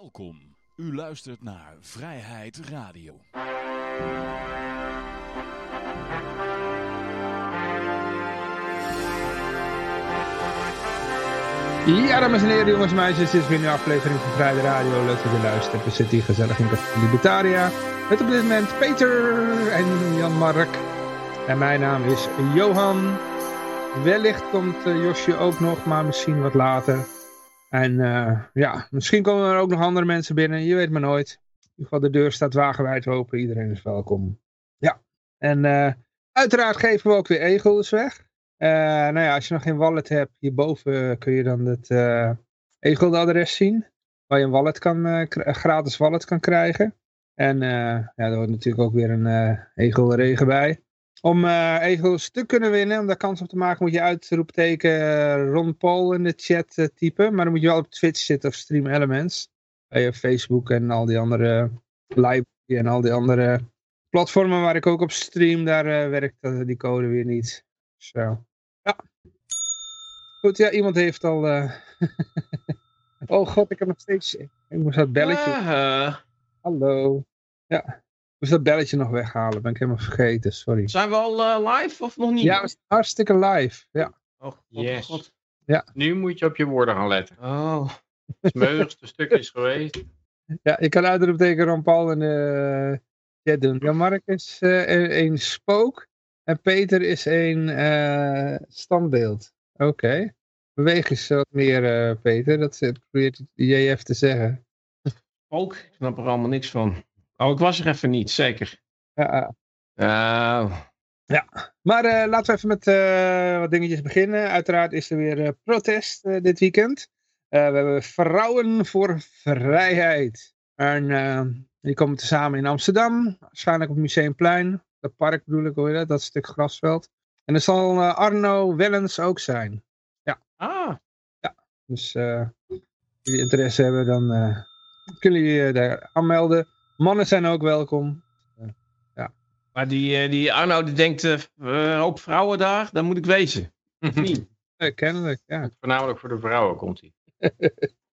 Welkom. U luistert naar Vrijheid Radio. Ja, dames en heren, jongens en meisjes, dit is weer een aflevering van Vrijheid Radio. Leuk dat je luistert. We zitten hier gezellig in Café Libertaria. Met op dit moment Peter en Jan-Mark. En mijn naam is Johan. Wellicht komt uh, Josje ook nog, maar misschien wat later. En uh, ja, misschien komen er ook nog andere mensen binnen. Je weet maar nooit. In ieder geval, de deur staat wagenwijd open. Iedereen is welkom. Ja, en uh, uiteraard geven we ook weer egels weg. Uh, nou ja, als je nog geen wallet hebt, hierboven kun je dan het uh, Egel-adres zien. Waar je een wallet kan, gratis wallet kan krijgen. En ja, er hoort natuurlijk ook weer een Egel-regen bij. Om Egels te kunnen winnen, om daar kans op te maken, moet je uitroepteken Ron Paul in de chat typen. Maar dan moet je wel op Twitch zitten of Stream Elements. Bij Facebook en al die andere live en al die andere platformen waar ik ook op stream, daar werkt die code weer niet. Zo. Ja. Goed, ja, iemand heeft al... Uh... oh god, ik heb nog steeds... Ik moest dat belletje... Uh, Hallo. Ja. Ik moest dat belletje nog weghalen. Ben ik helemaal vergeten, sorry. Zijn we al uh, live of nog niet? Ja, we zijn hartstikke live. Ja. Oh, god, yes. god. Ja. Nu moet je op je woorden gaan letten. Oh. Het smeuigste stuk is geweest. Ja, ik kan uitroepteken Ron Paul in de chat doen. Ja, Mark is een spook. En Peter is een uh, standbeeld. Oké. Okay. Beweeg eens wat meer, uh, Peter. Dat probeert JF te zeggen. Ook? Ik snap er allemaal niks van. Oh, ik was er even niet, zeker. Ja. Uh... Ja, maar uh, laten we even met wat dingetjes beginnen. Uiteraard is er weer protest dit weekend. we hebben Vrouwen voor Vrijheid. En die komen tezamen in Amsterdam. Waarschijnlijk op Museumplein het park bedoel ik, hoor je dat? Dat stuk grasveld. En er zal Arno Wellens ook zijn. Ja. Ah. Ja, dus als jullie interesse hebben, dan kunnen jullie daar aanmelden. Mannen zijn ook welkom. ja. Maar die, die Arno die denkt, ook vrouwen daar, dan moet ik wezen. niet? kennelijk, ja. Voornamelijk voor de vrouwen komt hij.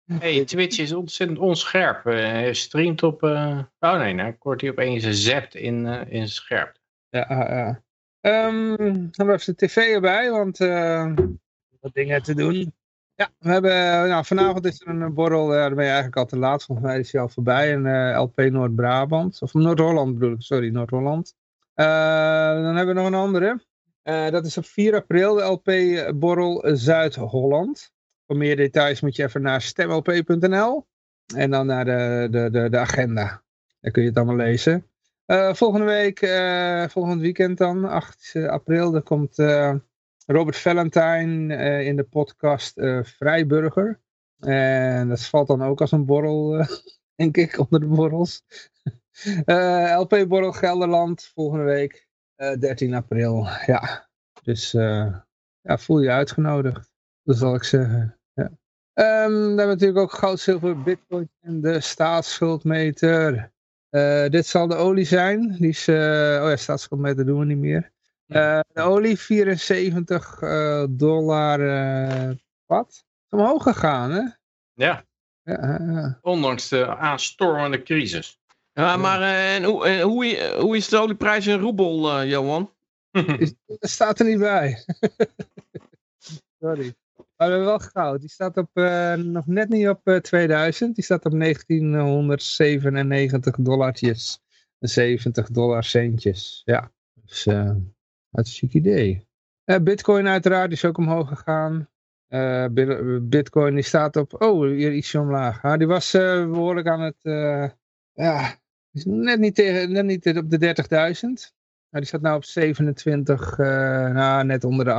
hey, Twitch is ontzettend onscherp. Hij streamt op... Oh nee, nou wordt hij opeens zapt in, in scherp. Ja, ja. Um, dan hebben we even de tv erbij, want uh, wat dingen te doen. Ja, we hebben, nou, vanavond is er een borrel, uh, daar ben je eigenlijk al te laat, volgens mij is hij al voorbij, een uh, LP Noord-Brabant, of Noord-Holland bedoel ik, sorry, Noord-Holland. dan hebben we nog een andere, dat is op 4 april, de LP Borrel Zuid-Holland. Voor meer details moet je even naar stemlp.nl en dan naar de, de, de, agenda. Daar kun je het allemaal lezen. Volgende week, volgend weekend dan, 8 april, dan komt Robert Valentine in de podcast Vrijburger. En dat valt dan ook als een borrel, denk ik, onder de borrels. LP Borrel Gelderland, volgende week, 13 april. Ja, dus ja, voel je uitgenodigd, dat zal ik zeggen. Ja. Dan hebben natuurlijk ook goud, zilver, bitcoin en de staatsschuldmeter. Dit zal de olie zijn. Die is, oh ja, staatsschuldmeter doen we niet meer. Uh, de olie 74 dollar wat? Is omhoog gegaan, hè? Ja. ja Ondanks de aanstormende crisis. Ja, maar en hoe, en hoe, hoe is de olieprijs in roebel, Johan? is, dat staat er niet bij. Sorry. Maar we hebben wel goud. Die staat op, uh, nog net niet op uh, 2000. Die staat op 1997 dollartjes. 70 dollar centjes. Ja, dus uh, chic idee. Bitcoin uiteraard is ook omhoog gegaan. Bitcoin die staat op, oh hier ietsje omlaag. Ah, die was behoorlijk aan het, ja, net niet, tegen, net niet op de 30.000. Nou, die staat nu op 27, nou net onder de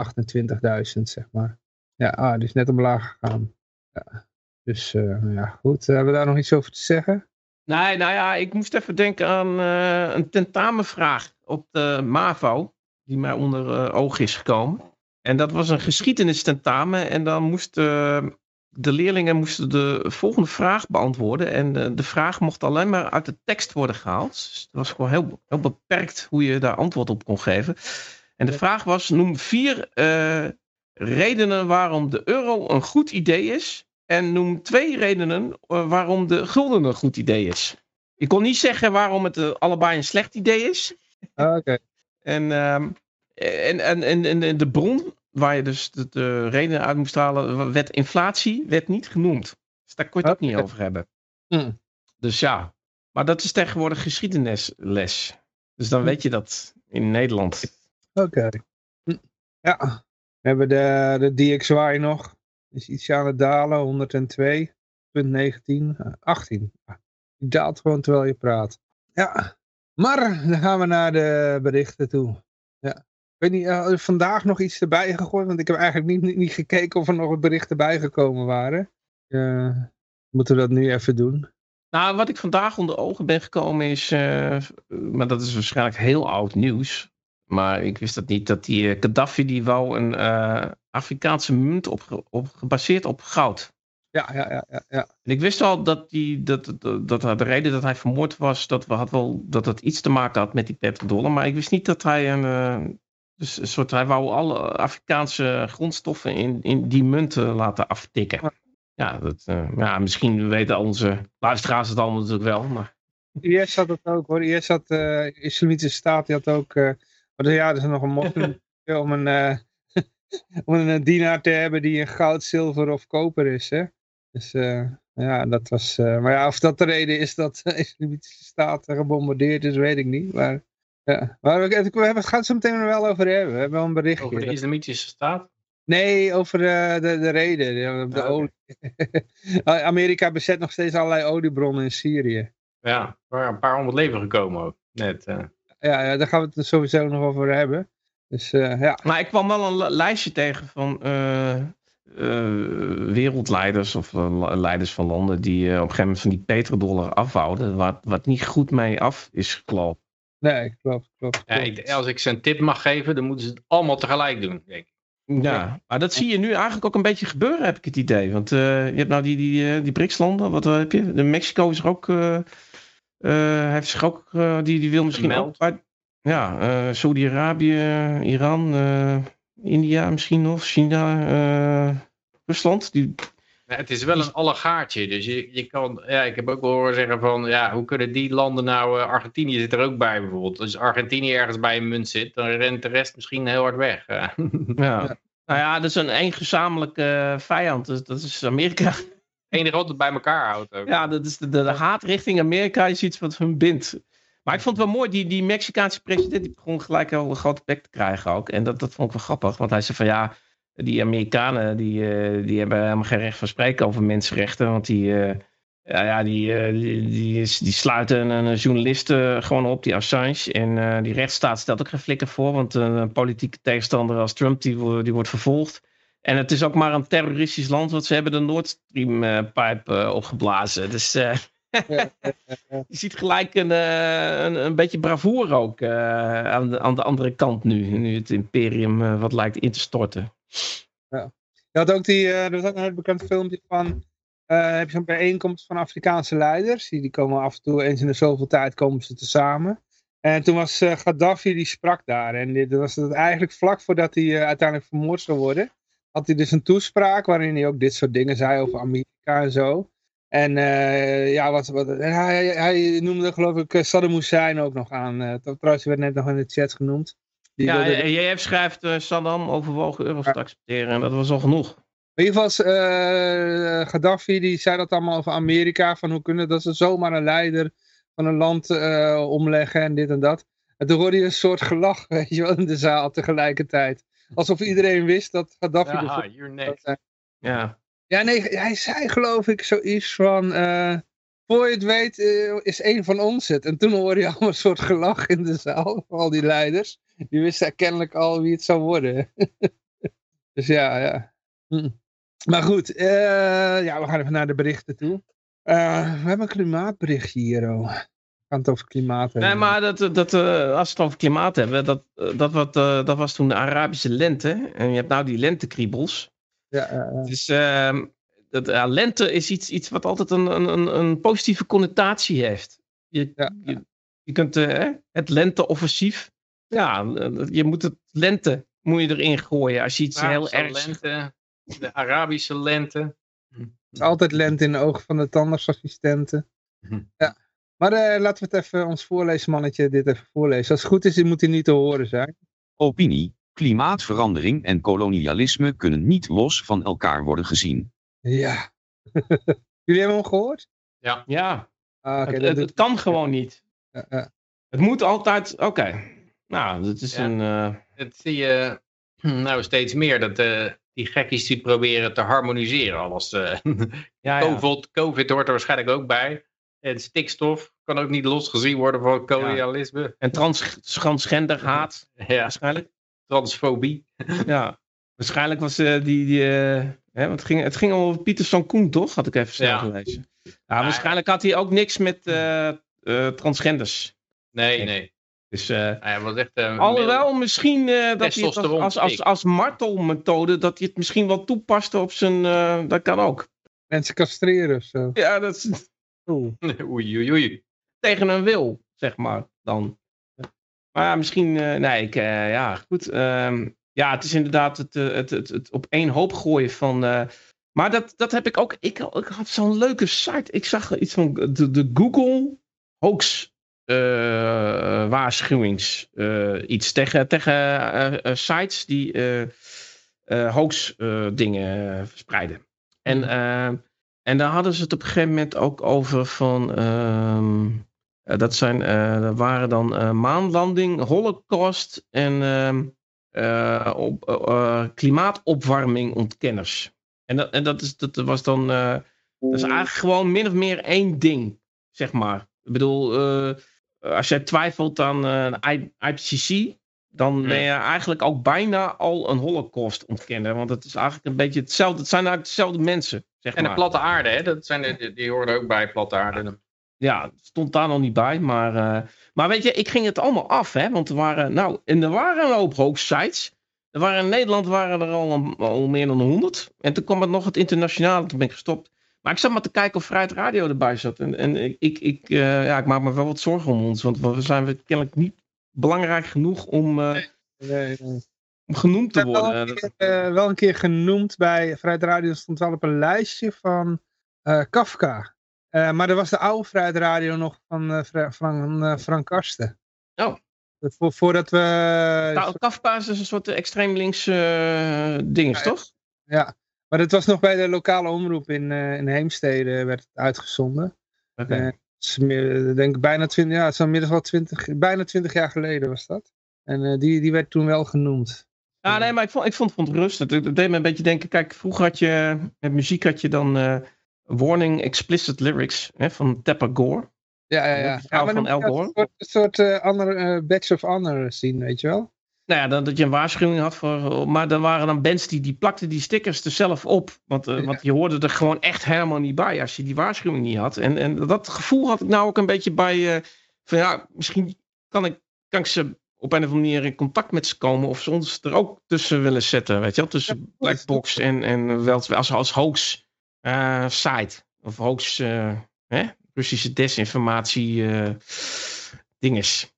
28.000 zeg maar. Ja, ah, die is net omlaag gegaan. Ja. Dus uh, ja, goed. Hebben we daar nog iets over te zeggen? Nee, nou ja, ik moest even denken aan een tentamenvraag op de MAVO, die mij onder uh, oog is gekomen. En dat was een geschiedenistentammen en dan moesten de leerlingen moesten de volgende vraag beantwoorden. En de, de vraag mocht alleen maar uit de tekst worden gehaald. Dus het was gewoon heel, heel beperkt hoe je daar antwoord op kon geven. En de vraag was, noem vier redenen waarom de euro een goed idee is En noem twee redenen eh, waarom de gulden een goed idee is. Ik kon niet zeggen waarom het eh, allebei een slecht idee is. Ah, Oké. En, ehm, en, en, en, en- en de bron waar je dus de, de reden uit moest halen, werd inflatie, werd niet genoemd. Dus daar kon je het ook niet over hebben. Hm. Dus ja, maar dat is tegenwoordig geschiedenisles. Dus dan Hm. weet je dat in Nederland. Oké. Hm. Ja. We hebben de, de DXY nog. Is ietsje aan het dalen. 102.19. eh, 18. Ah, Die daalt gewoon terwijl je praat. Ja. Maar dan gaan we naar de berichten toe. Ja. Ik weet niet, eh, vandaag nog iets erbij gegooid? Want ik heb eigenlijk niet, niet, gekeken of er nog berichten bijgekomen waren. Eh, moeten we dat nu even doen? Nou, wat ik vandaag onder ogen ben gekomen is, eh, maar dat is waarschijnlijk heel oud nieuws. Maar ik wist dat niet, dat die Gaddafi die wou een Afrikaanse munt op, op, gebaseerd op goud. Ja, ja, ja, ja. ja. En ik wist al dat, die, dat, dat, dat de reden dat hij vermoord was, dat, we had wel, dat het iets te maken had met die petrodollar. Maar ik wist niet dat hij een, eh, dus een soort, hij wou alle Afrikaanse grondstoffen in, in die munten laten aftikken. Ja, dat, eh, ja, misschien weten onze luisteraars het allemaal natuurlijk wel. Maar IS had het ook hoor. IS had, eh Islamitische Staat, die had ook, eh, maar ja, er is nog een moslim om een, om een dienaar te hebben die een goud, zilver of koper is. Hè? Dus eh, ja, dat was, eh, maar ja, of dat de reden is dat de Islamitische Staat gebombardeerd is, weet ik niet. Maar, ja. maar we, we hebben, het zo meteen wel over hebben. We hebben wel een berichtje. Over de islamitische staat. Nee, over eh, de, de reden. De, de Ah, olie. Amerika bezet nog steeds allerlei oliebronnen in Syrië. Ja, er waren een paar het leven gekomen ook. Net. Ja, ja, daar gaan we het sowieso nog over hebben. Dus ja, Maar ik kwam wel een li- lijstje tegen van eh, eh, wereldleiders of eh, leiders van landen die eh, op een gegeven moment van die petrodollar afwouden, wat, wat niet goed mee af is gelopen. nee, klopt, klopt. Ja, klopt. als ik ze een tip mag geven, dan moeten ze het allemaal tegelijk doen. Denk ik. Ja, maar dat zie je nu eigenlijk ook een beetje gebeuren, heb ik het idee. Want eh, je hebt nou die, die, eh, die BRICS-landen, wat heb je? De Mexico is er ook, eh, eh, heeft zich ook, die, die wil misschien Gemeld. ook ja, eh Saudi-Arabië, Iran, eh, India misschien nog, China, eh, Rusland. Die, Ja, het is wel een allegaartje. Dus je, je kan, ja, ik heb ook wel horen zeggen van, ja, hoe kunnen die landen nou, eh, Argentinië zit er ook bij bijvoorbeeld. Als Argentinië ergens bij een munt zit, dan rent de rest misschien heel hard weg. ja. Nou ja, dat is een één gezamenlijke eh, vijand. Dus dat is Amerika. Het enige wat het bij elkaar houdt ook. Ja, dat is de, de, de haat richting Amerika is iets wat hun bindt. Maar ik vond het wel mooi, die, die Mexicaanse president die begon gelijk al een grote bek te krijgen ook. En dat, dat vond ik wel grappig, want hij zei van ja, die Amerikanen die, eh, die hebben helemaal geen recht van spreken over mensenrechten. Want die, eh, ja, die, eh, die, die, sluiten een, journalist gewoon op, die Assange. En die rechtsstaat stelt ook geen flikker voor, want een, politieke tegenstander als Trump die, die wordt vervolgd. En het is ook maar een terroristisch land, want ze hebben de Nord Stream eh, opgeblazen. Dus je ziet gelijk een, eh, een, een beetje bravoure ook eh, aan, de, aan de andere kant nu. Nu het imperium eh, wat lijkt in te storten. Je had ook die, er was ook een heel bekend filmpje van, heb je zo'n bijeenkomst van Afrikaanse leiders. Die, die komen af en toe, eens in de zoveel tijd komen ze tezamen. En toen was Gaddafi, die sprak daar. En dit was het eigenlijk vlak voordat hij uiteindelijk vermoord zou worden. Had hij dus een toespraak waarin hij ook dit soort dingen zei over Amerika en zo. En eh, ja, wat, wat, en hij, hij noemde geloof ik eh, Saddam Hussein ook nog aan. Eh, trouwens, die werd net nog in de chat genoemd. Die Ja, wilde- JF schrijft eh, Saddam overwogen euro's te accepteren. En dat was al genoeg. In ieder geval, eh, Gaddafi die zei dat allemaal over Amerika. Van hoe kunnen dat ze zomaar een leider van een land eh, omleggen en dit en dat. En toen hoorde je een soort gelach, weet je wel, in de zaal tegelijkertijd. Alsof iedereen wist dat Gaddafi... de Aha, you're next. Ja. Ja, nee, hij zei geloof ik zoiets van... eh, voor je het weet eh, is een van ons het. En toen hoorde je allemaal een soort gelach in de zaal van al die leiders. Die wisten kennelijk al wie het zou worden. dus ja, ja. Hm. Maar goed, eh, ja, we gaan even naar de berichten toe. We hebben een klimaatberichtje hier, oh. Het over klimaat hebben. Nee, maar dat, dat, als we het over klimaat hebben, dat, dat, wat, dat was toen de Arabische lente. En je hebt nou die lentekriebels. Ja. Dus ehm, dat, ja, lente is iets, iets wat altijd een, een, een, een positieve connotatie heeft. Je, Ja. je, je kunt eh, hè, het lenteoffensief. Ja, eh, je moet het lente moet je erin gooien als je iets heel ergs. lente, de Arabische lente. Het is altijd lente in de ogen van de tandartsassistenten. Hm. Ja. Maar eh, laten we het even, ons voorleesmannetje dit even voorlezen. Als het goed is, moet hij niet te horen zijn. Opinie, klimaatverandering en kolonialisme kunnen niet los van elkaar worden gezien. Ja. Jullie hebben hem gehoord? Ja, Ah, oké, het, kan gewoon niet. ja, ja. Het moet altijd... Oké. Nou, dat is Ja. een... eh, Dat zie je nou steeds meer, dat eh, die gekkies die proberen te harmoniseren. Alles, eh, ja, ja. COVID, COVID hoort er waarschijnlijk ook bij. En stikstof kan ook niet losgezien worden van kolonialisme. En trans, transgender haat, Ja, waarschijnlijk. Transfobie. Ja. Waarschijnlijk was eh, die... die eh, hè, want het, ging, het ging over Pieter Sankoen, toch? Had ik even snel Ja. gelezen. Ja, waarschijnlijk had hij ook niks met eh, eh, transgenders. Nee, Nee. Dus... eh, Hij was echt... eh, Alhoewel, misschien eh, dat hij het als, als, als, als martelmethode, dat hij het misschien wel toepaste op zijn... eh, dat kan ook. Mensen castreren of zo. Ja, dat is. Oei, oei, oei. tegen een wil, zeg maar, dan. Maar misschien, eh, nee, ik, eh, ja, goed. ehm, ja, het is inderdaad het, eh, het, het, het op één hoop gooien van... maar dat, dat heb ik ook, ik, ik had zo'n leuke site. Ik zag iets van de, de Google hoax eh, waarschuwings iets tegen, tegen sites die hoax dingen verspreiden. En, eh, en daar hadden ze het op een gegeven moment ook over van ehm, eh, dat zijn eh, dat waren dan eh, maanlanding, holocaust en ehm, eh, op, eh, eh, klimaatopwarming ontkenners. En dat, en dat, is, dat was dan eh, dat is eigenlijk gewoon min of meer één ding, zeg maar. Ik bedoel, eh, als jij twijfelt aan eh, IPCC, dan ben je eigenlijk ook bijna al een holocaust ontkennen. Want het is eigenlijk een beetje hetzelfde. Het zijn eigenlijk dezelfde mensen, zeg En de maar. platte aarde, hè? Dat zijn de, die, die horen er ook bij, platte aarde. Ja, stond daar nog niet bij. Maar, eh, maar weet je, ik ging het allemaal af. Hè, want er waren, nou, en er waren een hoop hoax-sites. Er waren in Nederland waren er al, een- al meer dan 100. En toen kwam het nog het internationale, toen ben ik gestopt. Maar ik zat maar te kijken of Vrijheid Radio erbij zat. En, en ik, ik, ik, eh, ja, ik maak me wel wat zorgen om ons. Want we zijn we kennelijk niet belangrijk genoeg om, eh, Nee, nee. om genoemd te Ik heb wel worden. een, keer, wel een keer genoemd bij Vrijheid Radio. stond wel op een lijstje van Kafka. Eh, maar er was de oude Vrijheid Radio nog van eh, Fra- van, eh, Frank Karsten. Oh. Vo- voordat we... Nou, is een soort extreem links dinges, Ja, ja. toch? Ja, maar het was nog bij de lokale omroep in, in Heemstede werd het uitgezonden. Oké. Meer, ik denk bijna 20, ja, het is inmiddels wel 20, bijna 20 jaar geleden was dat. En die, die werd toen wel genoemd. Ja, nee, maar ik vond, ik vond, het rustig. Het, deed me een beetje denken, kijk, vroeger had je, met muziek had je dan Warning Explicit Lyrics hè, van Tapper Gore. Ja, ja, Ja, maar van dan Al Gore. Een soort, soort eh, andere eh, badge of honor zien, weet je wel. Nou ja, dan, dat je een waarschuwing had voor, maar er waren dan bands die, die plakten die stickers er zelf op. Want, eh, Ja. want je hoorde er gewoon echt helemaal niet bij als je die waarschuwing niet had. En, en dat gevoel had ik nou ook een beetje bij, eh, van ja, misschien kan ik, kan ik ze op een of andere manier in contact met ze komen. Of ze ons er ook tussen willen zetten, weet je wel. Tussen Blackbox en, en wel als, als hoax eh, site. Of hoax, eh, hè? Russische desinformatie eh dinges.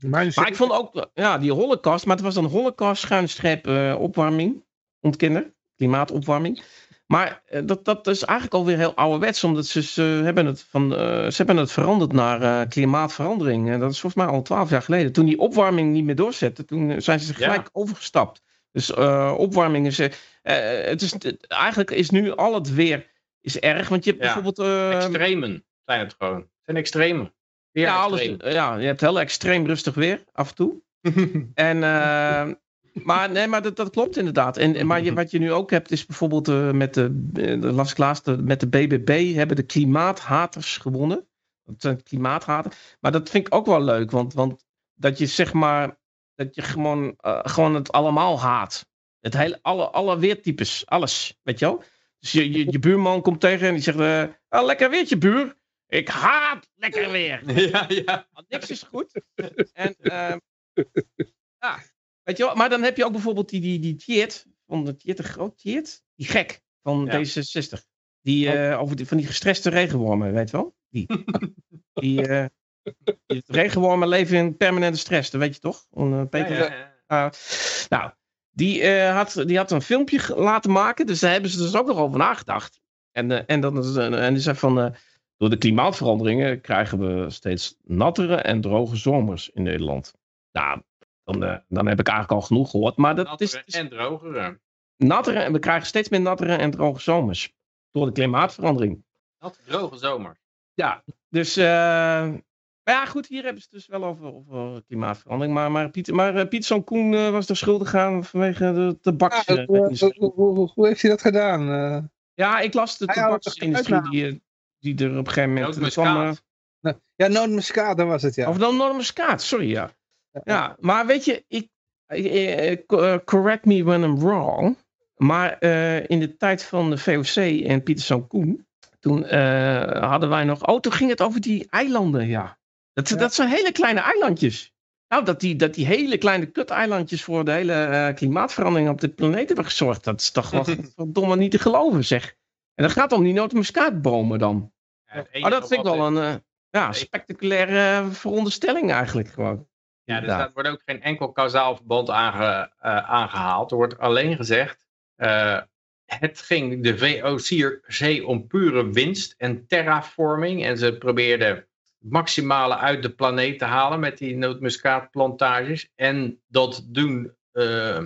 Maar, Maar ik vond ook, ja, die holocaust, maar het was dan holocaust schuinstreep eh, opwarming, ontkennen, klimaatopwarming. Maar dat, dat is eigenlijk alweer heel ouderwets, omdat ze, ze, hebben, het van, eh, ze hebben het veranderd naar eh, klimaatverandering. En dat is volgens mij al twaalf jaar geleden. Toen die opwarming niet meer doorzette, toen zijn ze gelijk overgestapt. Dus eh, opwarming is, het is, het- eigenlijk is nu al het weer is erg, want je hebt Ja. bijvoorbeeld... eh, Extremen zijn het gewoon. Het zijn extremen. Weer ja, alles, ja, je hebt heel extreem rustig weer af en toe. En, eh, maar nee, maar dat, dat klopt inderdaad. En, en- maar je, wat je nu ook hebt is bijvoorbeeld eh, met de, eh, de las met de BBB hebben de klimaathaters gewonnen. Dat zijn klimaathaters. Maar dat vind ik ook wel leuk, want, want dat je zeg maar, dat je gewoon, eh, gewoon het allemaal haat. Het hele, alle, alle weertypes, alles, weet je wel. Dus je, je, je buurman komt tegen en die zegt, eh, ah, lekker weertje buur. Ik haat lekker weer. ja, ja. Want niks is goed. En, ehm, ja, weet je wel. Maar dan heb je ook bijvoorbeeld die, die, die Tjeerd, van de Tjeerd de Groot, Tjeerd, die gek van Ja. D66. Die, eh, over die, van die gestreste regenwormen, weet je wel? Die, die, eh, die regenwormen leven in permanente stress, dat weet je toch? Peter? Ja, ja. Uh, nou, die, eh, had, die had een filmpje laten maken. Dus daar hebben ze dus ook nog over nagedacht. En, eh, en, dan is, eh, en die zei van, door de klimaatveranderingen krijgen we steeds nattere en droge zomers in Nederland. Nou, dan, dan heb ik eigenlijk al genoeg gehoord. Maar dat is, Nattere en drogere. nattere, en we krijgen steeds meer nattere en droge zomers. Door de klimaatverandering. Natte, droge zomer. Ja, dus... maar ja, goed, hier hebben ze het dus wel over, over klimaatverandering. Maar, maar, Pieter, maar eh, Pieter Zoon Koen eh, was er schuldig aan vanwege de tabaks... Ja, eh, hoe, hoe, heeft hij dat gedaan? Eh, Ja, ik las de tabaksindustrie die, die er op een gegeven moment... kwam, Nootmuskaat. ja, nootmuskaat, dat was het, ja. Of dan Noordermuskaat, sorry ja. Ja, maar weet je, ik, co- correct me when I'm wrong. Maar eh, in de tijd van de VOC en Pieter Zoon Koen, toen eh, hadden wij nog... Oh, toen ging het over die eilanden, ja. Dat, Ja. dat zijn hele kleine eilandjes. Nou, dat die, dat die hele kleine kut-eilandjes voor de hele eh, klimaatverandering op de planeet hebben gezorgd. Dat is toch wel verdomme niet te geloven, zeg. En dat gaat om die nootmuskaatbomen dan. Ja, Oh, dat vind ik wel een eh, ja, spectaculaire veronderstelling eigenlijk gewoon. Ja, er inderdaad. staat, wordt ook geen enkel kausaal verband aange, eh, aangehaald. Er wordt alleen gezegd, het ging de VOC om pure winst en terraforming. En ze probeerden maximale uit de planeet te halen met die nootmuskaatplantages. En dat doen, eh,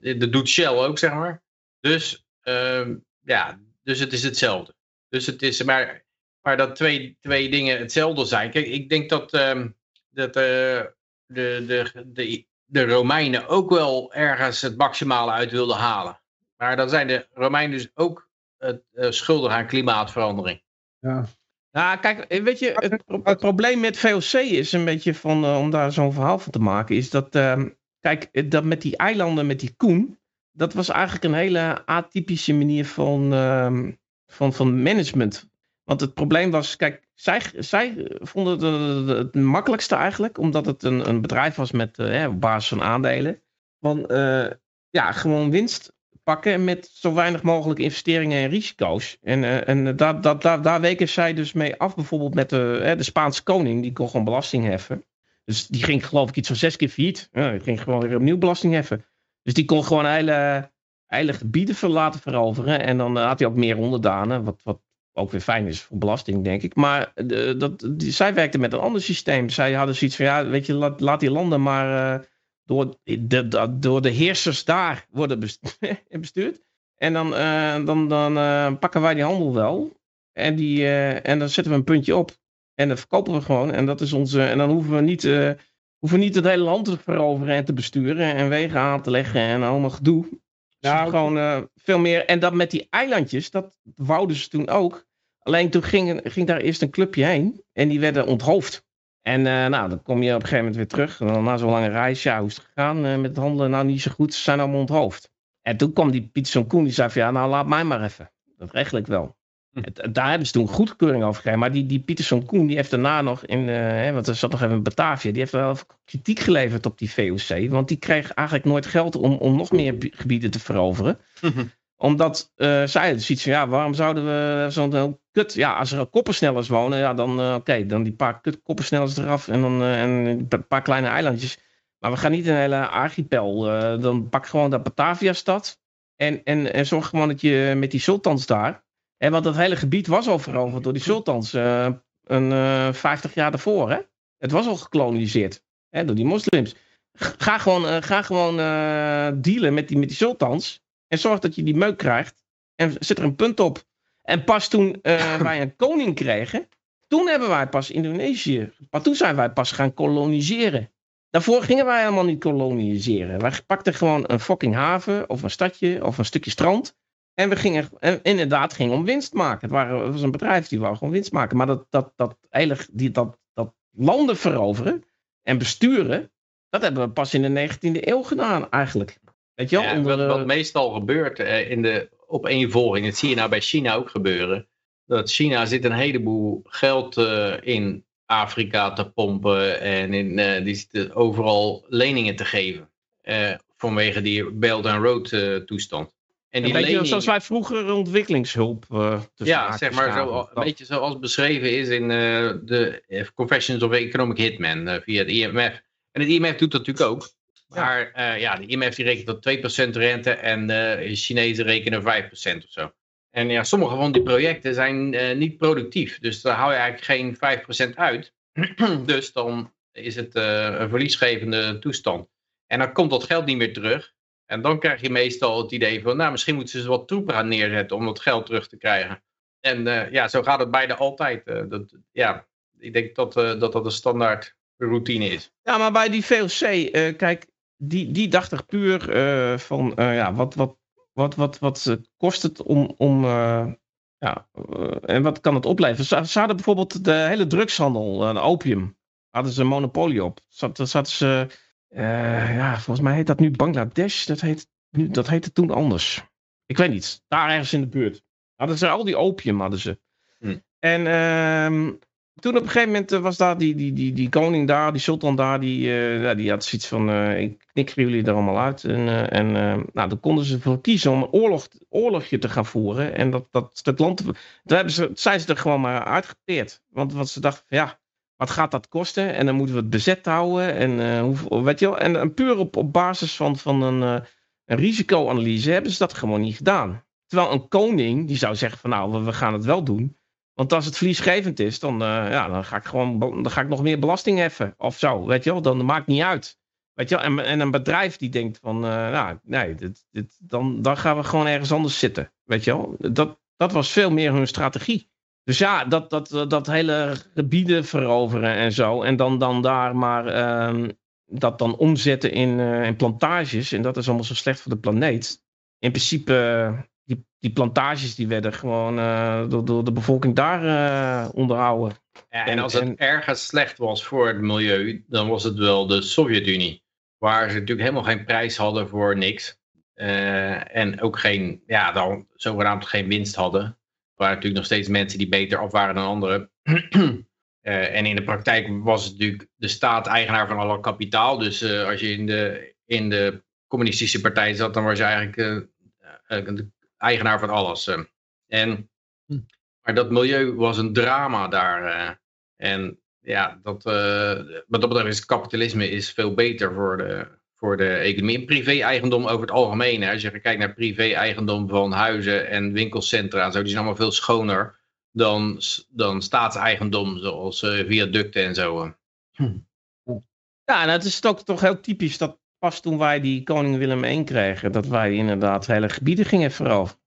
dat doet Shell ook, zeg maar. Dus, ehm, ja, dus het is hetzelfde. Dus het is maar, maar dat twee, twee dingen hetzelfde zijn. Kijk, ik denk dat, ehm, dat eh, de, de, de, de Romeinen ook wel ergens het maximale uit wilden halen. Maar dan zijn de Romeinen dus ook eh, schuldig aan klimaatverandering. Ja. Nou, kijk, eh, weet je, het, pro- het probleem met VOC is een beetje van, eh, om daar zo'n verhaal van te maken, is dat, ehm, kijk, eh, dat met die eilanden, met die koen, dat was eigenlijk een hele atypische manier van, ehm, van, van management. Want het probleem was, kijk, zij, zij vonden het, het makkelijkste eigenlijk, omdat het een, een bedrijf was met, basis van aandelen, van, ja, gewoon winst pakken met zo weinig mogelijk investeringen en risico's. En, eh, en daar, daar, daar, daar weken zij dus mee af, bijvoorbeeld met de, hè, de Spaanse koning, die kon gewoon belasting heffen. Dus die ging geloof ik iets van zes keer failliet. Ja, die ging gewoon weer opnieuw belasting heffen. Dus die kon gewoon hele, hele gebieden laten veroveren. En dan eh, had hij ook meer onderdanen, wat, wat ook weer fijn is voor belasting, denk ik. Maar eh, dat, die, zij werkte met een ander systeem. Zij hadden zoiets van, ja, weet je, laat, laat die landen maar eh, door, de, de- door de heersers daar worden best- bestuurd. En dan, eh, dan, dan eh, pakken wij die handel wel. En, die, eh, en dan zetten we een puntje op. En dan verkopen we gewoon. En, dat is onze, en dan hoeven we niet, hoeven we niet het hele land te veroveren en te besturen. En wegen aan te leggen en allemaal gedoe. Dus Nou, gewoon veel meer. En dat met die eilandjes, dat wouden ze toen ook. Alleen toen ging, ging daar eerst een clubje heen. En die werden onthoofd. En eh, nou, dan kom je op een gegeven moment weer terug. En dan na zo'n lange reis, ja, hoe is het gegaan eh, met het handelen? Nou, niet zo goed, ze zijn allemaal onthoofd. En toen kwam die Pieter Koen, die zei van, ja, nou, laat mij maar even. Dat regel wel. Hm. Het- daar hebben ze toen goedkeuring over gegeven. Maar die, die Pieter Koen, die heeft daarna nog in, eh, hè, want er zat nog even in Batavia, die heeft wel even kritiek geleverd op die VOC. Want die kreeg eigenlijk nooit geld om, om nog meer bi- gebieden te veroveren omdat uh, zij hadden zoiets van, ja, waarom zouden we zo'n kut... Ja, als er koppersnellers wonen, ja, dan uh, oké, dan die paar kut koppersnellers eraf en dan uh, en een paar kleine eilandjes. Maar we gaan niet een hele archipel. Uh, dan pak gewoon dat Batavia-stad en, en, en zorg gewoon dat je met die sultans daar... En want dat hele gebied was al veroverd door die sultans een uh, 50 jaar daarvoor, hè? Het was al gekoloniseerd hè, door die moslims. Ga gewoon, ga gewoon dealen met die, met die sultans. En zorg dat je die meuk krijgt. En zet er een punt op. En pas toen uh, wij een koning kregen. Toen hebben wij pas Indonesië. Maar toen zijn wij pas gaan koloniseren. Daarvoor gingen wij helemaal niet koloniseren. Wij pakten gewoon een fucking haven. Of een stadje. Of een stukje strand. En we gingen en inderdaad ging om winst maken. Het, waren, het was een bedrijf die wou gewoon winst maken. Maar dat, dat, dat, hele, die, dat, dat landen veroveren. En besturen. Dat hebben we pas in de 19e eeuw gedaan eigenlijk. Weet je wel, ja, onder, wat, wat, meestal gebeurt uh, in de opeenvolging, dat zie je nou bij China ook gebeuren. Dat China zit een heleboel geld uh, in Afrika te pompen en in, uh, die zitten overal leningen te geven. Uh, vanwege die Belt and Road toestand. En die lening... zoals wij vroeger ontwikkelingshulp. ja, zeg maar zo, een beetje zoals beschreven is in de Confessions of Economic Hitman via het IMF. En het IMF doet dat natuurlijk ook. Maar ja, uh, ja de IMF die rekent tot 2% rente en uh, de Chinezen rekenen 5% of zo. En ja, sommige van die projecten zijn eh, niet productief. Dus daar hou je eigenlijk geen 5% uit. dus dan is het eh, een verliesgevende toestand. En dan komt dat geld niet meer terug. En dan krijg je meestal het idee van, nou, misschien moeten ze wat troepen gaan neerzetten om dat geld terug te krijgen. En eh, ja, zo gaat het bijna altijd. eh, dat, ja, ik denk dat, eh, dat dat een standaard routine is. Ja, maar bij die VOC, eh, kijk, die, die dacht er puur eh, van, eh, ja, wat, wat, wat, wat, wat kost het om, om eh, ja, en wat kan het opleveren? Ze, hadden bijvoorbeeld de hele drugshandel, de opium, hadden ze een monopolie op. Zat, zaten ze, ja, volgens mij heet dat nu Bangladesh, dat heet, nu, dat heette toen anders. Ik weet niet, daar ergens in de buurt. Hadden ze al die opium, hadden ze. Hm. En ehm, toen op een gegeven moment eh, was daar die, die, die, die koning daar, die sultan daar, die, eh, die had zoiets van, eh, ik knik jullie er allemaal uit. En, eh, en nou, dan konden ze voor kiezen om een oorlog, oorlogje te gaan voeren. En dat, dat, dat land, daar hebben ze, zijn ze er gewoon maar uitgeteerd. Want, want ze dachten ja, wat gaat dat kosten? En dan moeten we het bezet houden. En, hoe, weet je wel, en, puur op, op basis van, van een, een risicoanalyse hebben ze dat gewoon niet gedaan. Terwijl een koning, die zou zeggen van, nou, we, we gaan het wel doen. Want als het verliesgevend is, dan, eh, ja, dan ga ik gewoon dan ga ik nog meer belasting heffen. Of zo, weet je wel. Dan maakt niet uit. Weet je wel. En, en een bedrijf die denkt van, eh, nou, nee, dit, dit, dan, dan gaan we gewoon ergens anders zitten. Weet je wel. Dat, dat was veel meer hun strategie. Dus ja, dat, dat, dat hele gebieden veroveren en zo. En dan, dan daar maar ehm, dat dan omzetten in, eh, in plantages. En dat is allemaal zo slecht voor de planeet. In principe, die, plantages die werden gewoon eh, door, door de bevolking daar eh, onderhouden. Ja, en als het en- ergens slecht was voor het milieu, dan was het wel de Sovjet-Unie. Waar ze natuurlijk helemaal geen prijs hadden voor niks. Eh, en ook geen, ja, dan zogenaamd geen winst hadden. Er waren natuurlijk nog steeds mensen die beter af waren dan anderen. En in de praktijk was het natuurlijk de staat eigenaar van alle kapitaal. Dus als je in de, in de communistische partij zat, dan was je eigenlijk de eigenaar van alles. eh. En, Hm. maar dat milieu was een drama daar. eh. en ja, dat, eh, wat dat betreft is kapitalisme is veel beter voor de, voor de economie. En privé-eigendom over het algemeen. Hè. Als je kijkt naar privé-eigendom van huizen en winkelcentra, en zo, die zijn allemaal veel schoner dan, dan staatseigendom, zoals eh, viaducten en zo. eh. Ja, en het is ook toch heel typisch dat pas toen wij die koning Willem I kregen, dat wij inderdaad hele gebieden gingen veroveren.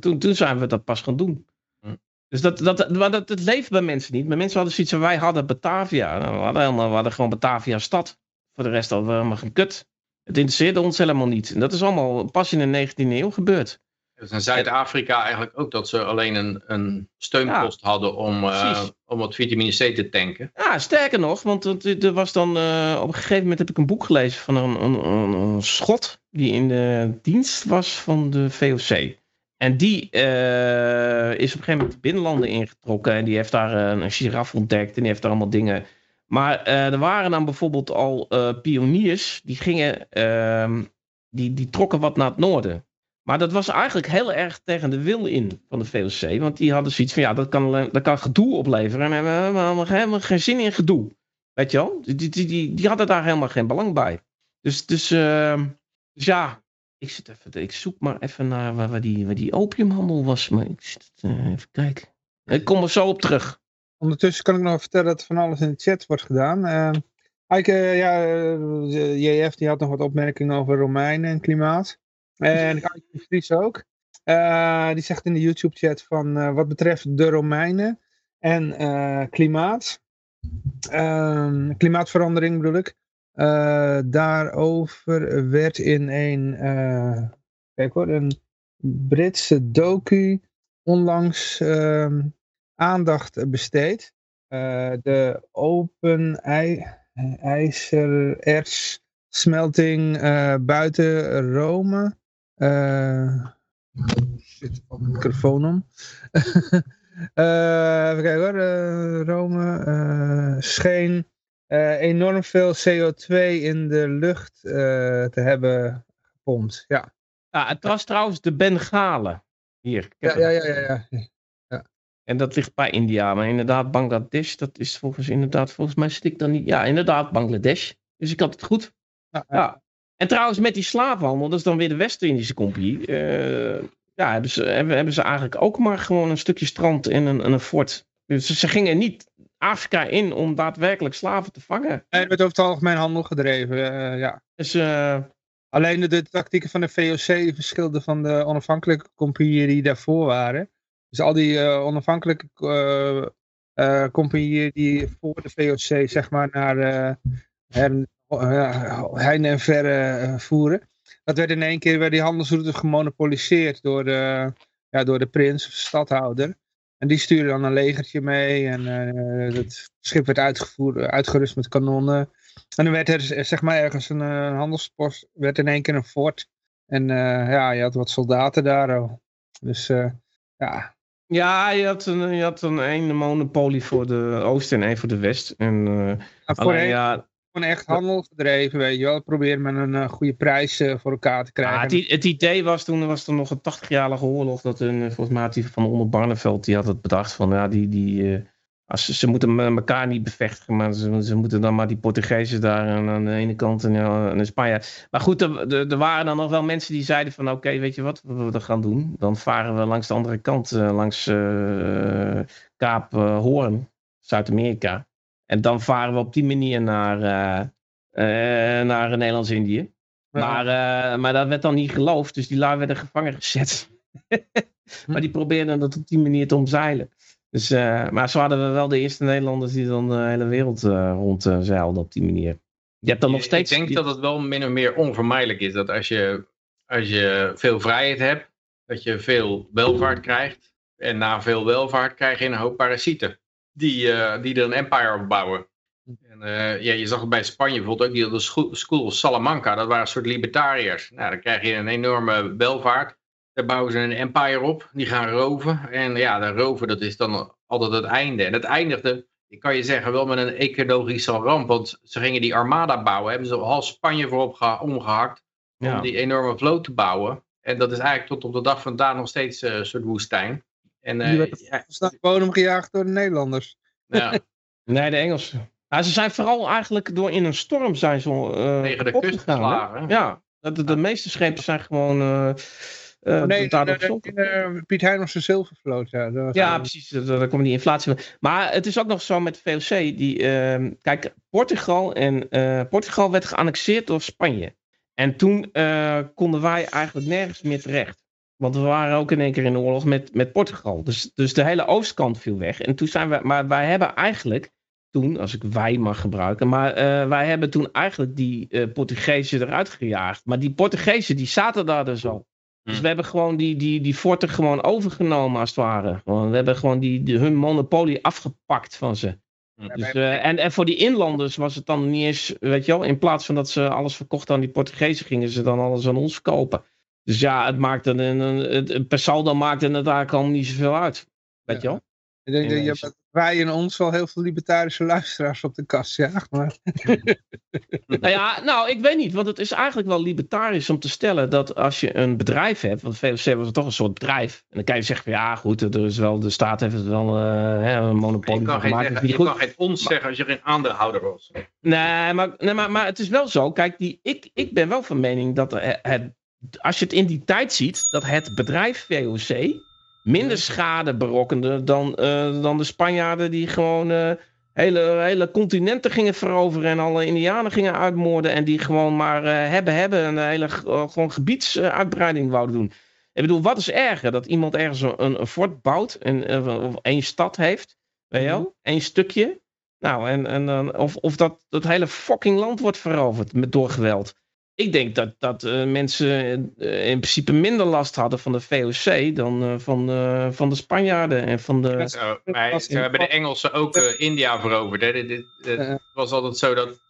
Toen, toen zijn we dat pas gaan doen. Hm. Dus dat, dat, maar dat, het leeft bij mensen niet. Maar mensen hadden zoiets van, wij hadden Batavia. Nou, we, hadden helemaal, we hadden gewoon Batavia stad. Voor de rest hadden we helemaal geen kut. Het interesseerde ons helemaal niet. En dat is allemaal pas in de 19e eeuw gebeurd. Dus in Zuid-Afrika eigenlijk ook dat ze alleen een, een steunpost hadden om, precies. om wat vitamine C te tanken. Ja, sterker nog, want er was dan op een gegeven moment heb ik een boek gelezen van een, een, een, een schot die in de dienst was van de VOC. En die eh, is op een gegeven moment de binnenlanden ingetrokken en die heeft daar een, een giraf ontdekt en die heeft daar allemaal dingen. Maar er waren dan bijvoorbeeld al pioniers die gingen, ehm, die, die trokken wat naar het noorden. Maar dat was eigenlijk heel erg tegen de wil in van de VOC. Want die hadden zoiets van, ja, dat kan, dat kan gedoe opleveren. En we hebben helemaal, helemaal geen zin in gedoe. Weet je wel? Die, die, die, die, hadden daar helemaal geen belang bij. Dus, dus, ehm, dus ja, ik, zit even, ik zoek maar even naar waar, waar, die, waar die opiumhandel was. Maar ik zit, eh, even kijken. Ik kom er zo op terug. Ondertussen kan ik nog vertellen dat van alles in de chat wordt gedaan. Eike, ja, eh, JF die had nog wat opmerkingen over Romeinen en klimaat. En de Vries ook. Eh, die zegt in de YouTube chat van eh, wat betreft de Romeinen en eh, klimaat. Ehm, klimaatverandering bedoel ik. Daarover werd in een, kijk hoor, een Britse docu onlangs ehm, aandacht besteed. De open ijzererts smelting buiten Rome. Eh shit, valt mijn microfoon om. Eh, even kijken hoor. eh, Rome eh, scheen eh, enorm veel CO2 in de lucht eh, te hebben gepompt. Ja, Ja, het was trouwens de Bengalen. Hier. ja, ja, ja. ja, ja. En dat ligt bij India. Maar inderdaad, Bangladesh, dat is volgens inderdaad, volgens mij zit ik dan niet. Ja, inderdaad, Bangladesh. Dus ik had het goed. Ja. En trouwens, met die slavenhandel, dat is dan weer de West-Indische Compagnie. eh, ja, hebben, ze, hebben, hebben ze eigenlijk ook maar gewoon een stukje strand en een, en een fort. Dus ze gingen niet Afrika in om daadwerkelijk slaven te vangen. Er werd over het algemeen handel gedreven, eh, ja. Dus uh, Alleen de, de tactieken van de VOC verschilden van de onafhankelijke compagnieën die daarvoor waren. Dus al die uh, onafhankelijke compagnieën die voor de VOC zeg maar naar her, heine en verre voeren. Dat werd in één keer werd die handelsroute gemonopoliseerd door de, ja, door de prins of stadhouder. En die stuurde dan een legertje mee en het schip werd uitgevoerd, uitgerust met kanonnen. En dan werd er zeg maar ergens een, een handelspost, werd in één keer een fort. En uh, ja, je had wat soldaten daar. Dus uh, ja. Ja, je had een, je had een, een monopolie voor de oost en één voor de west. En, uh, alleen, ja, gewoon echt handel gedreven, weet je wel. Proberen met een uh, goede prijs uh, voor elkaar te krijgen. Ja, het, het, idee was toen, was er nog een 80-jarige oorlog. Dat een, volgens mij die van onder Barneveld, die had het bedacht van, ja, die, die, als ze, ze moeten elkaar niet bevechten, maar ze, ze, moeten dan maar die Portugezen daar aan de ene kant en, en Spanje. Maar goed, er, er, waren dan nog wel mensen die zeiden van oké, weet je wat we, gaan doen? Dan varen we langs de andere kant, langs Kaap Hoorn, Zuid-Amerika. En dan varen we op die manier naar, naar Nederlands-Indië. Ja. Maar, maar dat werd dan niet geloofd, dus die lui werden gevangen gezet. maar die probeerden dat op die manier te omzeilen. Dus, uh, maar zo hadden we wel de eerste Nederlanders die dan de hele wereld uh, rondzeilden op die manier. Je hebt dan nog steeds... Ik denk dat het wel min of meer onvermijdelijk is dat als je, als je veel vrijheid hebt, dat je veel welvaart krijgt. En na veel welvaart krijg je een hoop parasieten die, uh, die er een empire opbouwen. En, ja, je zag het bij Spanje bijvoorbeeld ook, die de School of Salamanca, dat waren een soort libertariërs. Nou, dan krijg je een enorme welvaart. Daar bouwen ze een empire op, die gaan roven. En ja, dat roven dat is dan altijd het einde. En het eindigde, ik kan je zeggen, wel met een ecologische ramp. Want ze gingen die armada bouwen, hebben ze half Spanje voorop omgehakt. Om ja. die enorme vloot te bouwen. En dat is eigenlijk tot op de dag van vandaag nog steeds uh, een soort woestijn. En, uh, die werd ja, de bodem gejaagd door de Nederlanders. Ja. nee, de Engelsen. Ja, ze zijn vooral eigenlijk door in een storm zijn ze uh, Tegen de kust geslagen. Ja, de, de, de, meeste schepen zijn gewoon... Uh, nee, de, de, de, Piet Heinerse zilvervloot. Ja, dat ja precies. Daar komt die inflatie van. Maar het is ook nog zo met VOC. Die, uh, kijk, Portugal, en, uh, Portugal werd geannexeerd door Spanje. En toen konden wij eigenlijk nergens meer terecht. Want we waren ook in één keer in de oorlog met, met Portugal. Dus, dus de hele oostkant viel weg. En toen zijn we, maar wij hebben eigenlijk toen, als ik wij mag gebruiken, maar wij hebben toen eigenlijk die Portugezen eruit gejaagd. Maar die Portugezen die zaten daar dus al. Dus hm. we hebben gewoon die, die, die forten gewoon overgenomen als het ware. we hebben gewoon die, die, hun monopolie afgepakt van ze. Hm. Dus, uh, en, en voor die inlanders was het dan niet eens, weet je wel, in plaats van dat ze alles verkochten aan die Portugezen, gingen ze dan alles aan ons verkopen. Dus ja, het maakte een, een, een per saldo maakte het eigenlijk al niet zoveel uit. Weet je wel? Ik denk dat je hebt wij en ons wel heel veel libertarische luisteraars op de kast ja. Maar... nou ja, nou ik weet niet, want het is eigenlijk wel libertarisch om te stellen dat als je een bedrijf hebt, want VOC was toch een soort bedrijf, en dan kan je zeggen van ja goed, er is wel, de staat heeft het wel uh, hè, een monopolie je kan gemaakt. Zeggen, je goed. kan geen ons zeggen als je geen aandeelhouder was. Nee, maar, nee maar, maar het is wel zo, kijk, die, ik, ik ben wel van mening dat het, als je het in die tijd ziet, dat het bedrijf VOC minder schade berokkende dan, uh, dan de Spanjaarden die gewoon uh, hele, hele continenten gingen veroveren en alle indianen gingen uitmoorden en die gewoon maar uh, hebben hebben een hele gewoon gebiedsuitbreiding wouden doen. Ik bedoel, wat is erger? Dat iemand ergens een, een fort bouwt en, of één stad heeft, weet je wel, één stukje. Nou, en, en, of, of dat het hele fucking land wordt veroverd met, door geweld ik denk dat, dat uh, mensen uh, in principe minder last hadden van de VOC dan uh, van, van de Spanjaarden en van de... We hebben de Engelsen ook India veroverd. Hè. Het was altijd zo dat,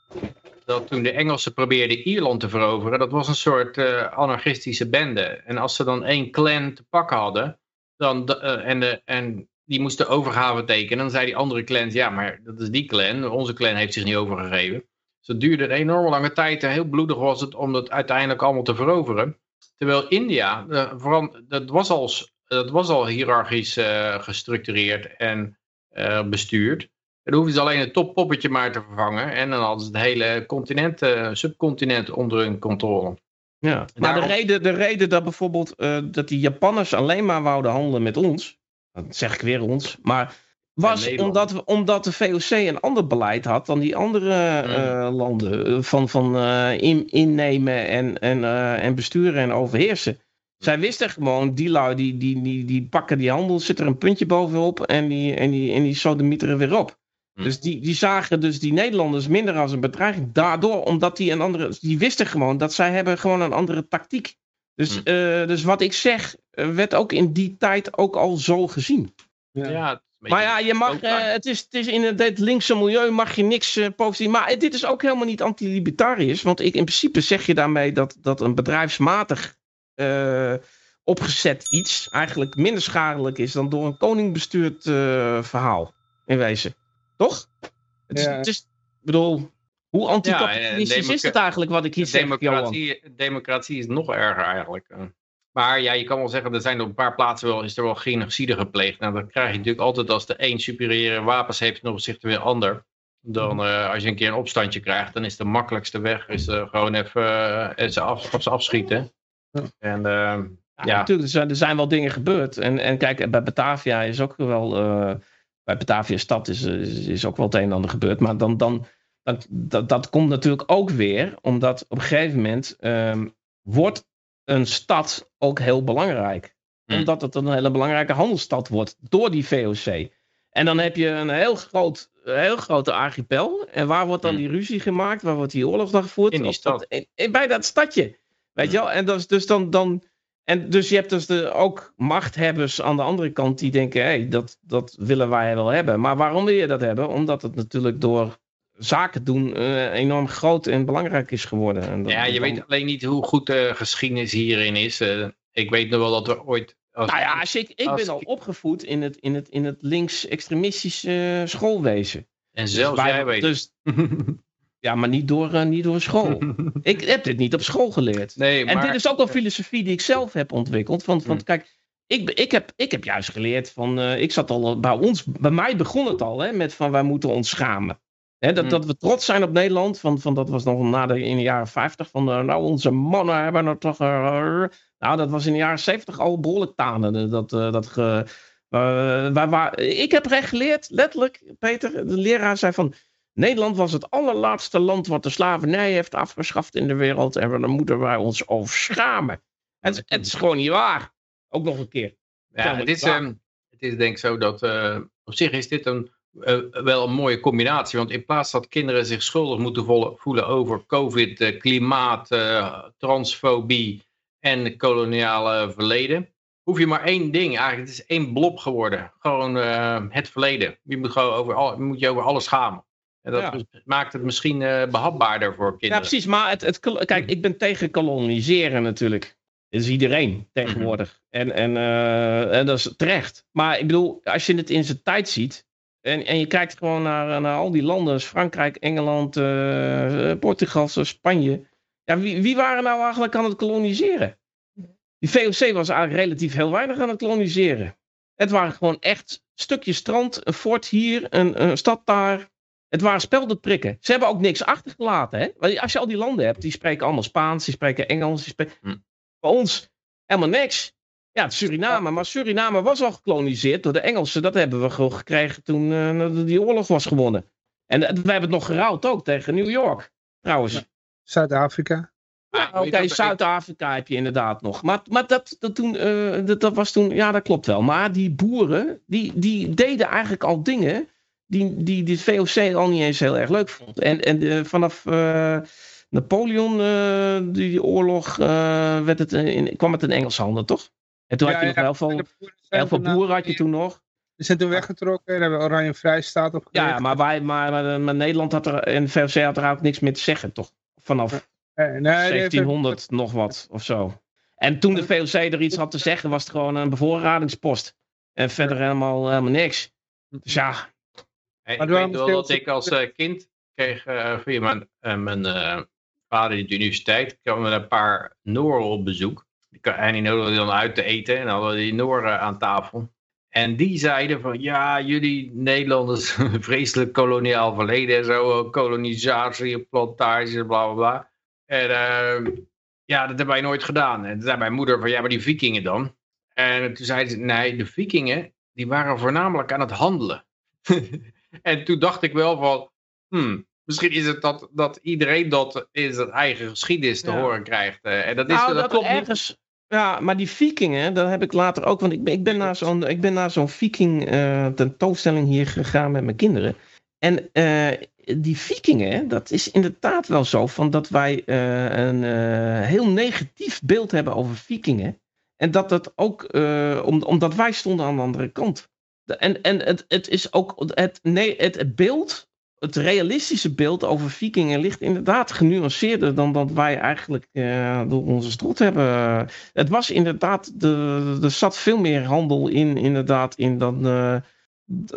dat toen de Engelsen probeerden Ierland te veroveren, dat was een soort anarchistische bende. En als ze dan één clan te pakken hadden, dan, en, de, en die moesten overgave tekenen, dan zei die andere clans, ja, maar dat is die clan, onze clan heeft zich niet overgegeven. Dus dat duurde een enorme lange tijd en heel bloedig was het om dat uiteindelijk allemaal te veroveren. Terwijl India, uh, dat, was al, dat was al hiërarchisch uh, gestructureerd en uh, bestuurd. En dan hoefden ze alleen het toppoppetje maar te vervangen. En dan hadden ze het hele continent, subcontinent onder hun controle. Ja. Maar de Daarom- reden, de reden dat bijvoorbeeld eh, dat die Japanners alleen maar wouden handelen met ons, dat zeg ik weer ons, maar was omdat, we, omdat de VOC een ander beleid had dan die andere Mm. eh, landen. eh, Van, van eh, in, innemen en, en, eh, en besturen en overheersen. Zij wisten gewoon, die lui die, die, die, die pakken die handel, zit er een puntje bovenop en die, en die, en die sodemieteren weer op. Hm. Dus die, die zagen dus die Nederlanders minder als een bedreiging. Daardoor, omdat die een andere. Die wisten gewoon dat zij hebben gewoon een andere tactiek. Dus, Hm. eh, dus wat ik zeg, werd ook in die tijd ook al zo gezien. Ja. Maar ja, je mag, eh, het, is, het is in het linkse milieu mag je niks eh, positief. Maar dit is ook helemaal niet anti-libertarisch. Want ik, in principe zeg je daarmee dat, dat een bedrijfsmatig eh, opgezet iets eigenlijk minder schadelijk is dan door een koning bestuurd eh, verhaal. In wezen. Toch? Het is, Ja. het is, ik bedoel, hoe anticapitalistisch democra- is het eigenlijk wat ik hier zeg, Johan? democratie, democratie is nog erger eigenlijk. Maar ja, je kan wel zeggen, er zijn op een paar plaatsen wel, is er wel genocide gepleegd. Nou, dat krijg je natuurlijk altijd als de een superieure wapens heeft ten opzichte van de ander. Dan Mhm. eh, als je een keer een opstandje krijgt, dan is de makkelijkste weg is, eh, gewoon even eh, ze, af, ze afschieten. En Ja, Ja. natuurlijk, er zijn, er zijn wel dingen gebeurd. En, en kijk, bij Batavia is ook wel. bij Batavia stad is, is, is ook wel het een en ander gebeurd. Maar dan, dan, dat, dat, dat komt natuurlijk ook weer omdat op een gegeven moment ehm, wordt een stad ook heel belangrijk. Hmm. Omdat het een hele belangrijke handelsstad wordt door die VOC. En dan heb je een heel, groot, heel grote archipel. En waar wordt dan Hmm. die ruzie gemaakt? Waar wordt die oorlog dan gevoerd? In die stad. in- in- bij dat stadje. Weet Hmm. je wel? En dat is dus dan, dan, en dus je hebt dus de, ook machthebbers aan de andere kant die denken: hé, hey, dat, dat willen wij wel hebben. Maar waarom wil je dat hebben? Omdat het natuurlijk door zaken doen eh, enorm groot en belangrijk is geworden. En dat- ja, je dan- weet alleen niet hoe goed de geschiedenis hierin is. Eh, ik weet nog wel dat we ooit... Als, Nou ja, als ik, ik als- ben al opgevoed in het, in het, in het links-extremistische schoolwezen. en Dus zelfs jij weet... Dus, ja, maar niet door, eh, niet door school. ik heb dit niet op school geleerd. nee, En maar... dit is ook een filosofie die ik zelf heb ontwikkeld. Want, want Hmm. kijk, ik, ik, heb, ik heb juist geleerd van. ik zat al bij ons, bij mij begon het al hè, met van wij moeten ons schamen. Dat, Hmm. dat we trots zijn op Nederland. Van, van, dat was nog na de, in de jaren 50. Van eh, nou, onze mannen hebben er toch. eh, nou, dat was in de jaren 70 al behoorlijk tanen. Dat, eh, dat ge, wij, waar, ik heb recht geleerd, letterlijk, Peter. De leraar zei van. Nederland was het allerlaatste land wat de slavernij heeft afgeschaft in de wereld. En daar moeten wij ons over schamen. Het, is- het is gewoon niet waar. Ook nog een keer. Ja, niet is, waar. ehm, het is denk ik zo dat op zich is dit een, eh, wel een mooie combinatie. Want in plaats dat kinderen zich schuldig moeten voelen over covid, eh, klimaat, eh, transfobie en koloniale verleden. Hoef je maar één ding, eigenlijk het is één blob geworden. Gewoon het verleden. Je moet, gewoon over al, je moet je over alles schamen. En dat Ja. maakt het misschien eh, behapbaarder voor Ja, kinderen. precies. Maar het, het, kijk, ik ben tegen koloniseren natuurlijk. Dat is iedereen tegenwoordig. En, en, eh, en dat is terecht. Maar ik bedoel, als je het in zijn tijd ziet. En, en je kijkt gewoon naar, naar al die landen. als Frankrijk, Engeland, eh, Portugal, Spanje. Ja, wie, wie waren nou eigenlijk aan het koloniseren? Die VOC was eigenlijk relatief heel weinig aan het koloniseren. Het waren gewoon echt stukjes strand, een fort hier, een, een stad daar. Het waren speldenprikken. Ze hebben ook niks achtergelaten. Hè? Want Als je al die landen hebt, die spreken allemaal Spaans, die spreken Engels. Die spreken... Hm. Bij ons helemaal niks. Ja, Suriname. Maar Suriname was al gekoloniseerd door de Engelsen. Dat hebben we gewoon gekregen toen eh, die oorlog was gewonnen. En eh, we hebben het nog gerouwd ook tegen New York. Trouwens. Ja. Zuid-Afrika. Ja, Oké, Zuid-Afrika heb je inderdaad nog. Maar, maar dat, dat, toen, eh, dat, dat was toen, ja, dat klopt wel. Maar die boeren, die, die deden eigenlijk al dingen die, die de VOC al niet eens heel erg leuk vond. En, en vanaf eh, Napoleon, eh, die, die oorlog, eh, werd het in, kwam het in Engels handen, toch? En toen had je nog heel veel, heel veel toen, boeren had je toen nog. Die zijn toen weggetrokken en hebben Oranje Vrijstaat opgericht. Ja, maar, wij, maar, maar, maar Nederland had er, en de VOC had er ook niks meer te zeggen, toch? Vanaf Eh, nee, heeft- 1700 nog wat of zo. En toen de VOC er iets had te zeggen, was het gewoon een bevoorradingspost. En verder helemaal, helemaal niks. Dus ja, Hey, Maar ik weet wel dat ze- ik als eh, kind kreeg eh, via mijn, eh, mijn eh, vader in de universiteit, kwamen we een paar Nooren op bezoek. En die nodigden dan uit te eten en dan hadden die Nooren aan tafel. En die zeiden van, ja, jullie Nederlanders, vreselijk koloniaal verleden en zo, kolonisatie, plantages, bla bla bla. En eh, ja, dat hebben wij nooit gedaan. En toen zei mijn moeder van, ja, maar die vikingen dan? En toen zei ze, nee, de vikingen, die waren voornamelijk aan het handelen. en toen dacht ik wel van, hmm, misschien is het dat, dat iedereen dat in zijn eigen geschiedenis te Ja. horen krijgt. Eh, en dat, is, nou, dat, dat klopt niet. Ja, maar die vikingen, dat heb ik later ook. Want ik ben, ik ben naar zo'n ik ben naar zo'n viking eh, tentoonstelling hier gegaan met mijn kinderen. En eh, die vikingen, dat is inderdaad wel zo van dat wij een heel negatief beeld hebben over vikingen. En dat dat ook, om, omdat wij stonden aan de andere kant. En, en het, het is ook het, nee, het beeld, het realistische beeld over vikingen ligt inderdaad genuanceerder dan dat wij eigenlijk eh, door onze strot hebben. Het was inderdaad, de, er zat veel meer handel in, inderdaad, in dan eh,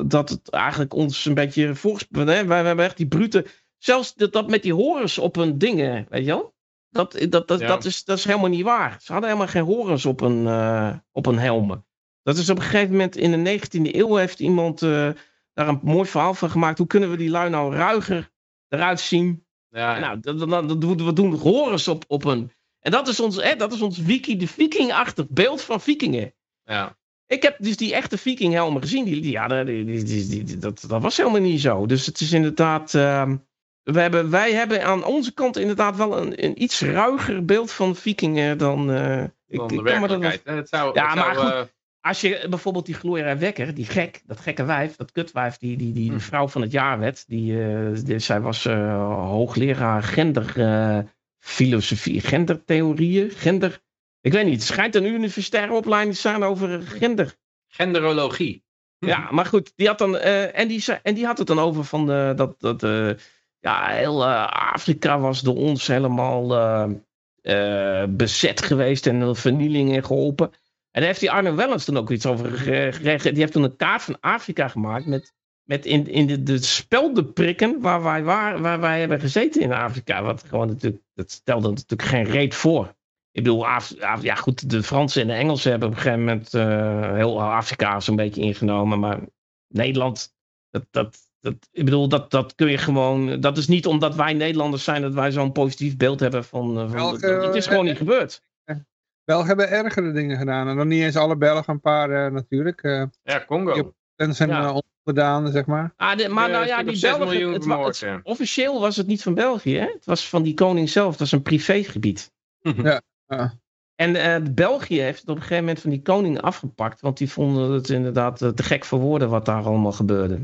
dat het eigenlijk ons een beetje volgens. Wij, wij hebben echt die brute. Zelfs dat, dat met die horens op hun dingen, weet je wel? Dat, dat, dat, Ja. dat, is, dat is helemaal niet waar. Ze hadden helemaal geen horens op een, eh, op een helm. Dat is op een gegeven moment in de 19e eeuw heeft iemand daar een mooi verhaal van gemaakt. Hoe kunnen we die lui nou ruiger eruit zien? Ja, Nou, dat, dat, dat doen we- doen horens op, op een. En dat is ons, hè, dat is ons wiki, de vikingachtig beeld van vikingen. ja. Ik heb dus die echte vikinghelmen gezien. Die, die, ja, die, die, dat, dat was helemaal niet zo. Dus het is inderdaad. ehm, we hebben, wij hebben aan onze kant inderdaad wel een, een iets ruiger beeld van vikingen dan. eh, ik, Dan ik de kan me dat- werkelijkheid. hè. Het zou, Ja, maar goed. Eh, als je bijvoorbeeld die Gloria Wekker, die gek, dat gekke wijf, dat kutwijf, die, die, die Hm. vrouw van het jaar werd, die, eh, die- zij was eh, hoogleraar genderfilosofie, gendertheorieën, gender. Ik weet niet, het schijnt een universitaire opleiding te zijn over gender. genderologie. Ja, maar goed, die had dan, eh, en, die, en die had het dan over van eh, dat, dat eh, ja, heel eh, Afrika was door ons helemaal eh, eh, bezet geweest en vernieling in geholpen. En daar heeft die Arno Wellens toen ook iets over gekregen. Die heeft toen een kaart van Afrika gemaakt met, met in, in de, de speldenprikken waar wij, waar, waar wij hebben gezeten in Afrika. Wat gewoon natuurlijk, dat stelde natuurlijk geen reet voor. Ik bedoel, Af- Af- ja goed, de Fransen en de Engelsen hebben op een gegeven moment eh, heel Afrika zo'n beetje ingenomen. Maar Nederland, dat, dat, dat, ik bedoel, dat, dat kun je gewoon. Dat is niet omdat wij Nederlanders zijn dat wij zo'n positief beeld hebben van. eh, van Welke- het is gewoon niet gebeurd. Belgen hebben ergere dingen gedaan. En dan niet eens alle Belgen, een paar eh, natuurlijk. eh Ja, Congo. En zijn Ja. uh, ongedaan, zeg maar. Ah, de- maar Eh, nou ja, die Belgen. Het, officieel was het niet van België, hè? Het was van die koning zelf. Het was een privégebied. Ja. ja. En eh, België heeft het op een gegeven moment van die koning afgepakt. Want die vonden het inderdaad eh, te gek voor woorden wat daar allemaal gebeurde.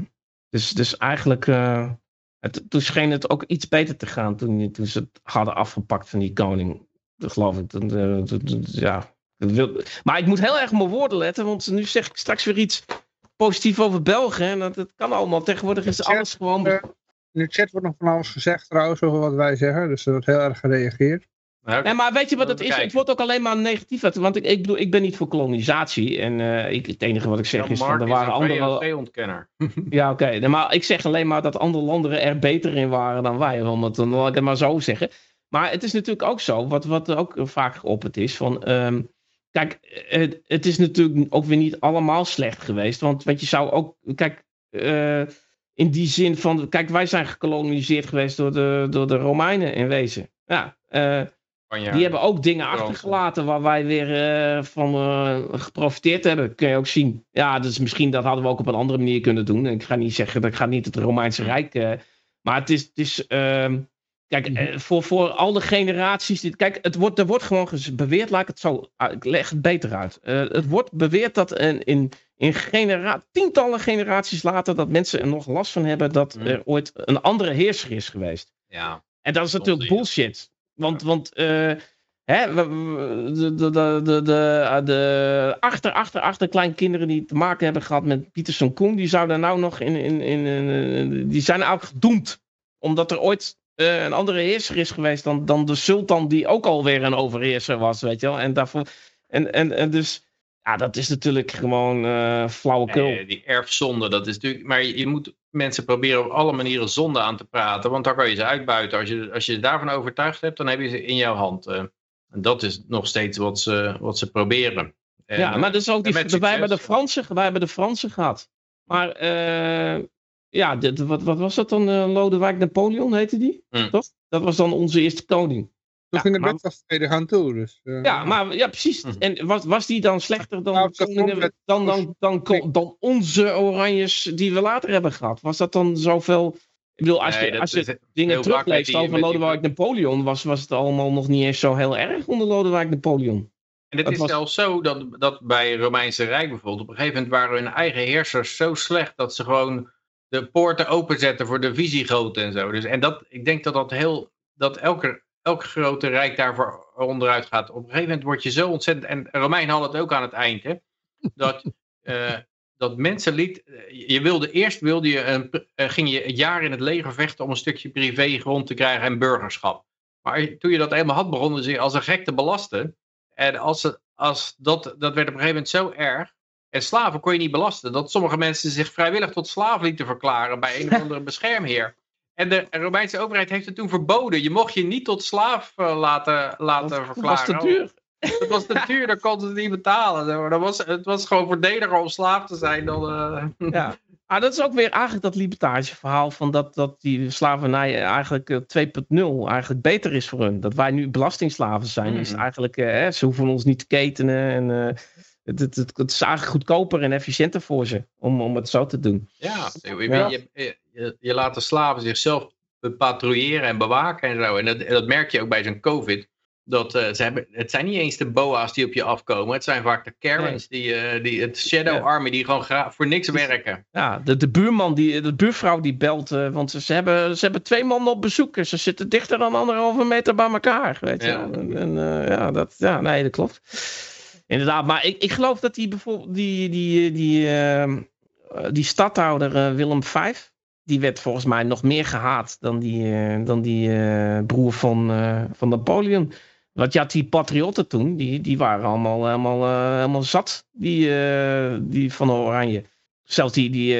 Dus, dus eigenlijk. eh, het, toen scheen het ook iets beter te gaan toen, toen ze het hadden afgepakt van die koning. Dat geloof ik. Dat, eh, dat- dat- ja. Wil- maar ik moet heel erg op mijn woorden letten. Want nu zeg ik straks weer iets positiefs over België. En dat, dat kan allemaal. Tegenwoordig is alles gewoon. In de chat wordt nog van alles gezegd trouwens over wat wij zeggen. Dus er wordt heel erg gereageerd. Nou, Nee, maar weet je wat Laten het is? Het wordt ook alleen maar negatief. uit- Want ik, ik bedoel, ik ben niet voor kolonisatie. En eh, ik, het enige wat ik zeg Jan is van er is waren een andere. VOC-ontkenner. Ja, oké. Nee, Maar ik zeg alleen maar dat andere landen er beter in waren dan wij. Om het, dan laat ik het maar zo zeggen. Maar het is natuurlijk ook zo, wat, wat ook vaak geopperd is. Van, ehm, kijk, het, het is natuurlijk ook weer niet allemaal slecht geweest. Want, want je zou ook. Kijk, eh, in die zin van. Kijk, wij zijn gekoloniseerd geweest door de, door de Romeinen in wezen. Ja. eh, die hebben ook dingen achtergelaten waar wij weer eh, van geprofiteerd hebben. Kun je ook zien. Ja, dus misschien dat hadden we ook op een andere manier kunnen doen. Ik ga niet zeggen, dat gaat niet het Romeinse Rijk. eh, maar het is, het is kijk, eh, voor, voor al de generaties. Die, kijk, het wordt, er wordt gewoon beweerd, laat ik het zo, ah, ik leg het beter uit. Eh, het wordt beweerd dat in, in, in genera tientallen generaties later, dat mensen er nog last van hebben dat Mhm. er ooit een andere heerser is geweest. Ja. En dat is natuurlijk bullshit. Want, want eh, hè, de, de, de, de, de, de achter, achter, achter kleinkinderen die te maken hebben gehad met Pieterson Koen, die zouden nou nog in, in, in, in- die zijn eigenlijk gedoemd. Omdat er ooit eh, een andere heerser is geweest dan, dan de sultan, die ook alweer een overheerser was, weet je wel. En daarvoor, en, en, en dus, ja, dat is natuurlijk gewoon eh flauwekul. Nee, die erfzonde, dat is natuurlijk. Maar je, je moet mensen proberen op alle manieren zonde aan te praten. Want dan kan je ze uitbuiten. Als je, als je daarvan overtuigd hebt, dan heb je ze in jouw hand. eh. en dat is nog steeds wat ze, wat ze proberen. En, ja, maar dat is ook die, wij, hebben de. Fransen, wij hebben de Fransen gehad. Maar ja, dit, wat, wat was dat dan? eh, Lodewijk Napoleon heette die? Hmm. Toch? Dat was dan onze eerste koning. Toen ging het maar- best als tweede gaan toe. Dus, eh, Ja, maar ja, precies. Mhm. En was, was die dan slechter dan, Nou, dan, dan, dan, dan, dan, dan onze oranjes die we later hebben gehad? Was dat dan zoveel... Ik bedoel, als je, dat als je dingen terugleest die- over die- Lodewijk Napoleon, was, was het allemaal nog niet eens zo heel erg onder Lodewijk Napoleon. En het Dat is was- zelfs zo dat, dat bij het Romeinse Rijk bijvoorbeeld, op een gegeven moment waren hun eigen heersers zo slecht dat ze gewoon de poorten openzetten voor de Visigoten en zo. Dus, en dat, ik denk dat dat heel, dat elke, elk grote rijk daarvoor onderuit gaat. Op een gegeven moment word je zo ontzettend, en Romein had het ook aan het eind, hè, dat, eh, dat mensen liet, je wilde eerst wilde je een, eh, ging je een jaar in het leger vechten om een stukje privégrond te krijgen en burgerschap. Maar toen je dat eenmaal had, begonnen ze als een gek te belasten. En als, als dat, dat werd op een gegeven moment zo erg. En slaven kon je niet belasten. Dat sommige mensen zich vrijwillig tot slaaf lieten verklaren bij een of andere beschermheer. En de Romeinse overheid heeft het toen verboden. Je mocht je niet tot slaaf eh, laten, laten Dat verklaren. was te duur. Dat was te duur, dan konden ze het niet betalen. Dat was, het was gewoon voordeliger om slaaf te zijn dan... eh, Ja. Ah, dat is ook weer eigenlijk dat libertarische verhaal van dat, dat die slavernij eigenlijk eh, 2.0 eigenlijk beter is voor hun. Dat wij nu belastingslaven zijn, is Mhm. eigenlijk, eh, ze hoeven ons niet te ketenen en eh, het, het, het, het is eigenlijk goedkoper en efficiënter voor ze om, om het zo te doen. Ja, je, Ja. Je, je, laat de slaven zichzelf patrouilleren en bewaken en zo. En dat, en dat merk je ook bij zo'n COVID. Dat, eh, ze hebben, het zijn niet eens de boa's die op je afkomen. Het zijn vaak de Karens, die, eh, die, het Shadow Ja. Army, die gewoon voor niks werken. Ja, de, de buurman, die, de buurvrouw die belt, eh, want ze, ze, hebben, ze hebben twee mannen op bezoek en ze zitten dichter dan anderhalve meter bij elkaar. Weet je? Ja. En, en, eh, ja, dat, ja, nee, dat klopt. Inderdaad, maar ik, ik geloof dat die bijvoorbeeld die, die, die, ehm, eh, die stadhouder eh, Willem V, die werd volgens mij nog meer gehaat dan die, eh, dan die broer van, van Napoleon. Want je had die patriotten toen, die, die waren allemaal, helemaal, helemaal zat, die, die van Oranje. Zelfs die, die,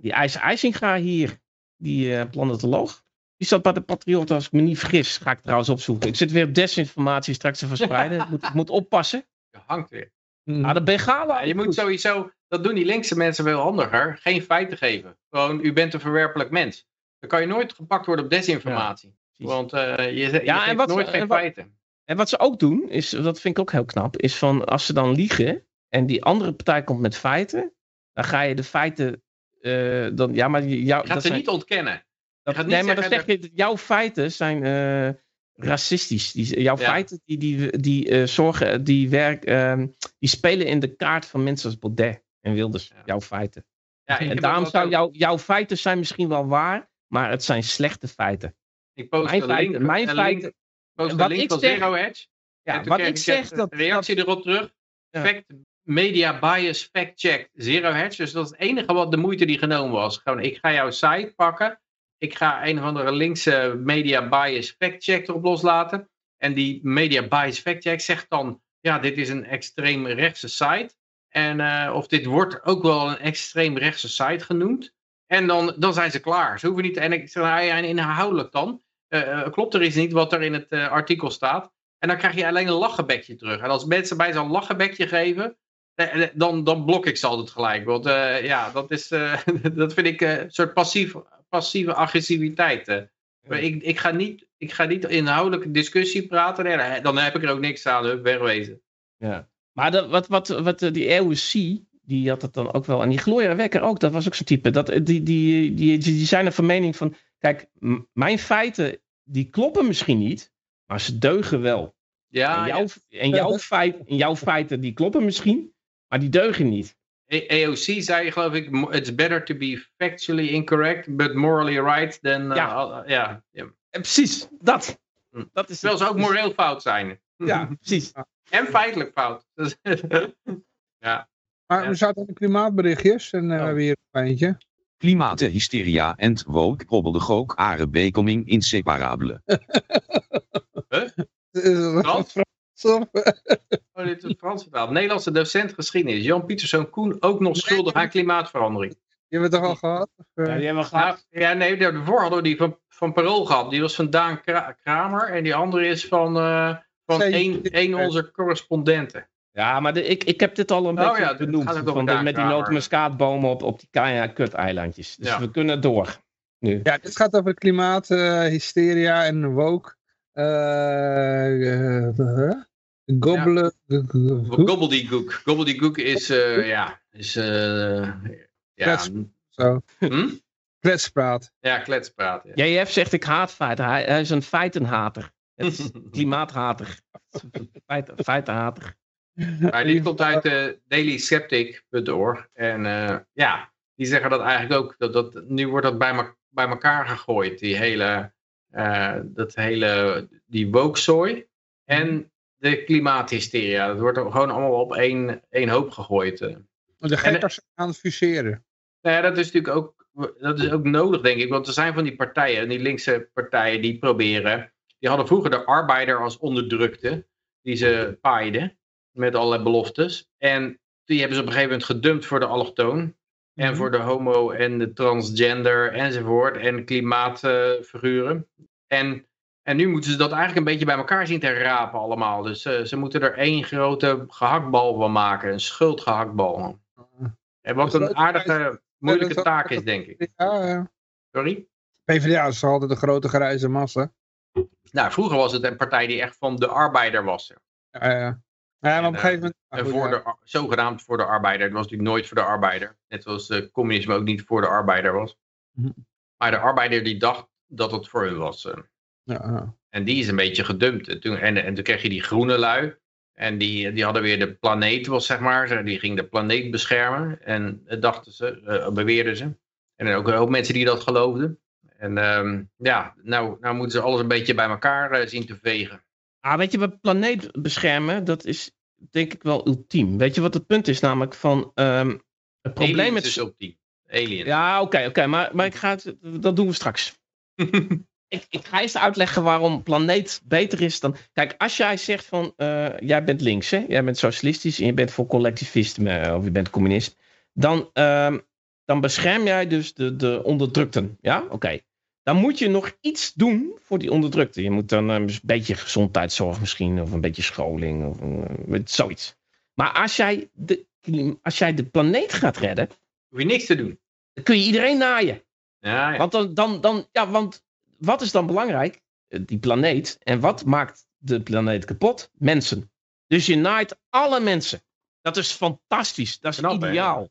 die IJs IJsinga hier, die planetoloog. Die zat bij de Patriotten, als ik me niet vergis. Ga ik trouwens opzoeken. Ik zit weer op desinformatie straks te verspreiden. Ik moet, ik moet oppassen. Hangt weer. mm. Ah, de Bengalen. Ja, je moet sowieso, dat doen die linkse mensen veel handiger, geen feiten geven. Gewoon, u bent een verwerpelijk mens. Dan kan je nooit gepakt worden op desinformatie. Want eh, je, je Ja, en geeft wat- nooit geen en wat- feiten. En wat ze ook doen, is, dat vind ik ook heel knap, is van als ze dan liegen en die andere partij komt met feiten, dan ga je de feiten. eh, dan, ja, maar jou, Je gaat dat ze zijn- niet ontkennen. dat- gaat niet nee, maar dan zeg je, dat jouw feiten zijn eh, racistisch. Die, jouw Ja. feiten die, die, die eh, zorgen, die, werk, ehm, die spelen in de kaart van mensen als Baudet en Wilders. Ja. Jouw feiten. Ja, En daarom ook- zou jouw, jouw feiten zijn misschien wel waar, maar het zijn slechte feiten. Ik post Mijn feiten- link, mijn feiten- link, post wat ik zeg- Zero Hedge. Ja, wat ik zeg dat. reactie erop terug. Fact, media bias fact check. Zero Hedge. Dus dat is het enige wat de moeite die genomen was. Gewoon, ik ga jouw site pakken. Ik ga een of andere linkse media bias fact check erop loslaten. En die media bias fact check zegt dan, ja, dit is een extreem rechtse site. En, eh, of dit wordt ook wel een extreem rechtse site genoemd. En dan, dan zijn ze klaar. Ze hoeven niet, en ik zeg, ja, en inhoudelijk dan. eh, eh, klopt er iets niet wat er in het artikel staat. En dan krijg je alleen een lachenbekje terug. En als mensen bij zo'n lachenbekje geven, dan, dan blok ik ze altijd gelijk. Want ja, dat, is, dat vind ik een soort passief, passieve agressiviteit. Maar Ik, ik, ga niet, ik ga niet inhoudelijke discussie praten. Nee, dan heb ik er ook niks aan. Wegwezen. Ja. Maar de, wat, wat, wat eh, die EOC, die had het dan ook wel. En die Gloria Wekker ook, dat was ook zo'n type. Dat, eh, die, die, die, die zijn er van mening van. Kijk, mijn feiten, die kloppen misschien niet, maar ze deugen wel. Ja, en, jouw, ja. en, jouw feit, en jouw feiten, die kloppen misschien, maar die deugen niet. AOC zei geloof ik, "Mo- it's better to be factually incorrect, but morally right than... eh, Ja. al- ja. ja. En precies, dat. Hm. dat is Terwijl ze ook moreel fout zijn. Ja, precies. En feitelijk fout. Ja. Maar we zaten in de klimaatberichtjes en eh, Oh. we hebben hier een eentje. Klimaathysteria en woke kobbelde ook are becoming inseparabele. Oh, dit is Frans vertaald. Nederlandse docent geschiedenis. Jan Pieterszoon Koen ook nog schuldig aan klimaatverandering. Die hebben we toch al gehad? Of, eh, Ja, die hebben we Nou, gehad. ja, nee, daarvoor hadden we die van, van Parool gehad. Die was van Daan Kra- Kramer. En die andere is van, eh van één, één onze correspondenten. Ja, maar de, ik, ik heb dit al een Oh beetje ja, benoemd. Van de, met die Kramer. notenmuskaatbomen op, op die Kaya-kut-eilandjes. Dus Ja. we kunnen door. Nu. Ja, dit gaat over klimaathysteria en woke. eh, eh, Gobbelen. Gobbledygook. Gobbledygook is, eh, ja, is, eh, ja. Zo. hm? Kletspraat. ja, kletspraat. Ja. JF zegt ik haat feiten. Hij, hij is een feitenhater. Het is klimaathater. Feiten, feitenhater. Maar dit komt uit uh, dailyskeptic.org. En eh, ja, die zeggen dat eigenlijk ook. Dat, dat, nu wordt dat bij, me- bij elkaar gegooid. Die hele, eh, dat hele, die wokezooi en de klimaathysteria. Dat wordt gewoon allemaal op één, één hoop gegooid. eh. De gekkers aan het fuseren. Nou ja, dat is natuurlijk ook, dat is ook nodig, denk ik. Want er zijn van die partijen, die linkse partijen, die proberen. Die hadden vroeger de arbeider als onderdrukte, die ze paaiden met allerlei beloftes. En die hebben ze op een gegeven moment gedumpt voor de allochtoon. En Mhm. voor de homo en de transgender enzovoort. En klimaatfiguren. en, en nu moeten ze dat eigenlijk een beetje bij elkaar zien te rapen allemaal. Dus eh, ze moeten er één grote gehaktbal van maken. Een schuldgehaktbal. En wat Dus een aardige, moeilijke taak is, denk ik. Ja, ja. Sorry? PvdA is altijd de grote grijze massa. Nou, vroeger was het een partij die echt van de arbeider was. Ja, ja. Ja, maar op een En, gegeven moment... En Ah, voor de, zogenaamd voor de arbeider. Het was natuurlijk nooit voor de arbeider. Net zoals de communisme ook niet voor de arbeider was. Mhm. Maar de arbeider die dacht dat het voor hun was. Eh. Ja. En die is een beetje gedumpt. En toen, en, en toen kreeg je die groene lui. En die, die hadden weer de planeet, was zeg maar. Die ging de planeet beschermen. En dat dachten ze, eh, beweerden ze. En er ook een hoop mensen die dat geloofden. En ehm, ja, nou, nou moeten ze alles een beetje bij elkaar eh, zien te vegen. Ah, weet je, we planeet beschermen, dat is denk ik wel ultiem. Weet je wat het punt is namelijk van... ehm, het probleem Aliens met... dus op die. Aliens. Ja, oké, oké, maar, maar ik ga het, dat doen we straks. ik, ik ga eerst uitleggen waarom planeet beter is dan... Kijk, als jij zegt van, eh, jij bent links, hè? jij bent socialistisch en je bent voor collectivisme of je bent communist, dan, ehm, dan bescherm jij dus de, de onderdrukten. Ja, oké. Dan moet je nog iets doen voor die onderdrukten. Je moet dan eh, een beetje gezondheidszorg misschien, of een beetje scholing, of eh, zoiets. Maar als jij, de, als jij de planeet gaat redden, Hoef je niks te doen. dan kun je iedereen naaien. Ja, ja. Want, dan, dan, dan, ja, want wat is dan belangrijk? Eh, Die planeet. En wat maakt de planeet kapot? Mensen. Dus je naait alle mensen. Dat is fantastisch. Dat is Knap, hè? ideaal. Ja.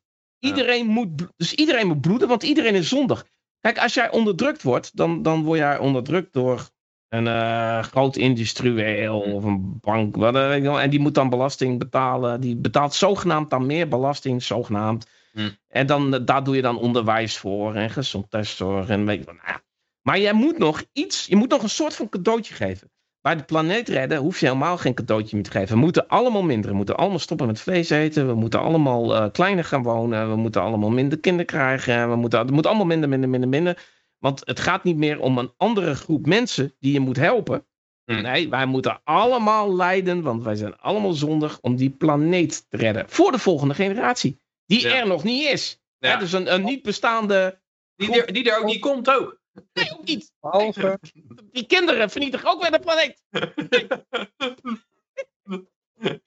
Iedereen moet, dus iedereen moet bloeden, want iedereen is zondig. Kijk, als jij onderdrukt wordt, dan, dan word jij onderdrukt door een eh, groot industrieel of een bank. Wat, en die moet dan belasting betalen. Die betaalt zogenaamd dan meer belasting, zogenaamd. Hm. En dan, eh, daar doe je dan onderwijs voor en gezondheidszorg en weet je. Nou ja. Maar jij moet nog iets, je moet nog een soort van cadeautje geven. Bij de planeet redden hoef je helemaal geen cadeautje meer te geven. We moeten allemaal minderen. We moeten allemaal stoppen met vlees eten. We moeten allemaal eh, kleiner gaan wonen. We moeten allemaal minder kinderen krijgen. We moeten, het moet allemaal minder, minder, minder, minder. Want het gaat niet meer om een andere groep mensen die je moet helpen. Hm. Nee, wij moeten allemaal lijden, want wij zijn allemaal zondig om die planeet te redden. Voor de volgende generatie. Die Ja. er nog niet is. Ja. Hè, dus een, een niet bestaande. Die, er, die er ook niet komt ook. Nee, ook niet. Behalve, Die kinderen vernietigen ook weer de planeet.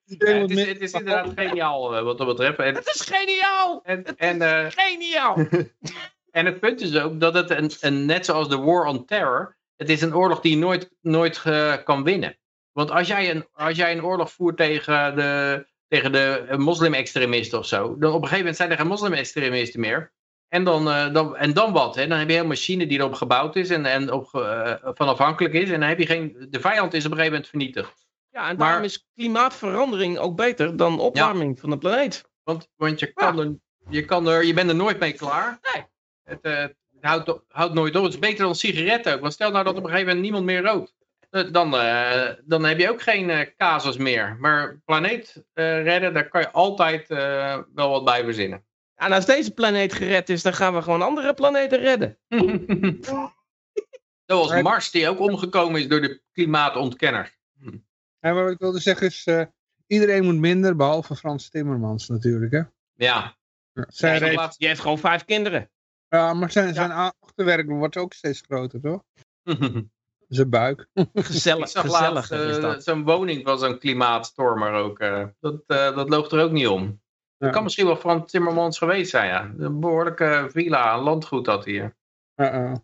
Ja, het, is, het is inderdaad geniaal eh, wat dat betreft. En, Het is geniaal. en, en, eh, Geniaal. en het punt is ook dat het, een, een, net zoals de War on Terror, het is een oorlog die je nooit, nooit eh, kan winnen. Want als jij, een, als jij een oorlog voert tegen de, tegen de moslim-extremisten of zo, dan op een gegeven moment zijn er geen moslim-extremisten meer. En dan, eh, dan, en dan wat? Hè? Dan heb je een machine die erop gebouwd is en, en op, eh, van afhankelijk is. En dan heb je geen, de vijand is op een gegeven moment vernietigd. Ja, en Maar- daarom is klimaatverandering ook beter dan opwarming van de planeet. Want, want je, kan er, je, kan er, je bent er nooit mee klaar. Nee. Het, eh, het houdt, houdt nooit op. Het is beter dan sigaretten ook. Want stel nou dat op een gegeven moment niemand meer rookt. Dan, dan heb je ook geen casus meer. Maar planeet redden, daar kan je altijd wel wat bij verzinnen. En als deze planeet gered is, dan gaan we gewoon andere planeten redden. Zoals Mars, die ook omgekomen is door de klimaatontkenners. en wat ik wilde zeggen is, eh, iedereen moet minder, behalve Frans Timmermans natuurlijk. Hè? Ja, Zijn laat- Die heeft gewoon vijf kinderen. ja, maar zijn, zijn achterwerk wordt ook steeds groter, toch? Zijn buik. Gezellig, zag gezellig eh, zo'n woning van zo'n klimaatstormer ook. eh, dat, eh, dat loopt er ook niet om. Ja. Het kan misschien wel Frans Timmermans geweest zijn, ja. Een behoorlijke villa, landgoed had hij hier. Uh-uh.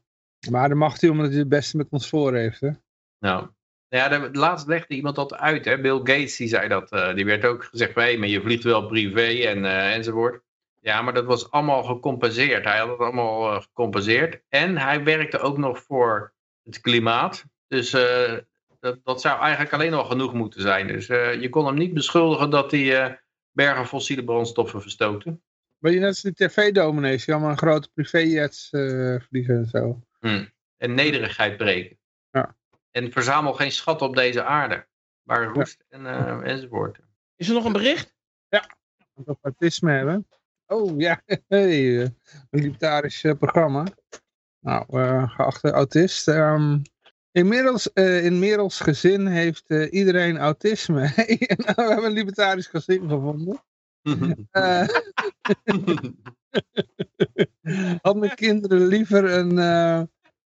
Maar dat mag hij omdat hij het beste met ons voor heeft. Hè? Nou, Ja, de, laatst legde iemand dat uit, hè? Bill Gates die zei dat. eh, die werd ook gezegd, hé, maar je vliegt wel privé en, eh, enzovoort. Ja, maar dat was allemaal gecompenseerd. Hij had het allemaal eh, gecompenseerd. En hij werkte ook nog voor het klimaat. Dus dat, dat zou eigenlijk alleen al genoeg moeten zijn. Dus je kon hem niet beschuldigen dat hij bergen fossiele brandstoffen verstoten. Maar je net als die tv-dominees, die allemaal in grote privéjets eh, vliegen en zo. En nederigheid breken. Ja. En verzamel geen schat op deze aarde. Maar roest en, eh, enzovoort. Is er nog een bericht? Dat we autisme hebben. Oh ja, hey, eh, een libertarisch programma. Nou, eh, geachte autist. ehm, inmiddels, eh, in Merels gezin heeft eh, iedereen autisme. nou, we hebben een libertarisch gezin gevonden. Eh, had mijn kinderen liever een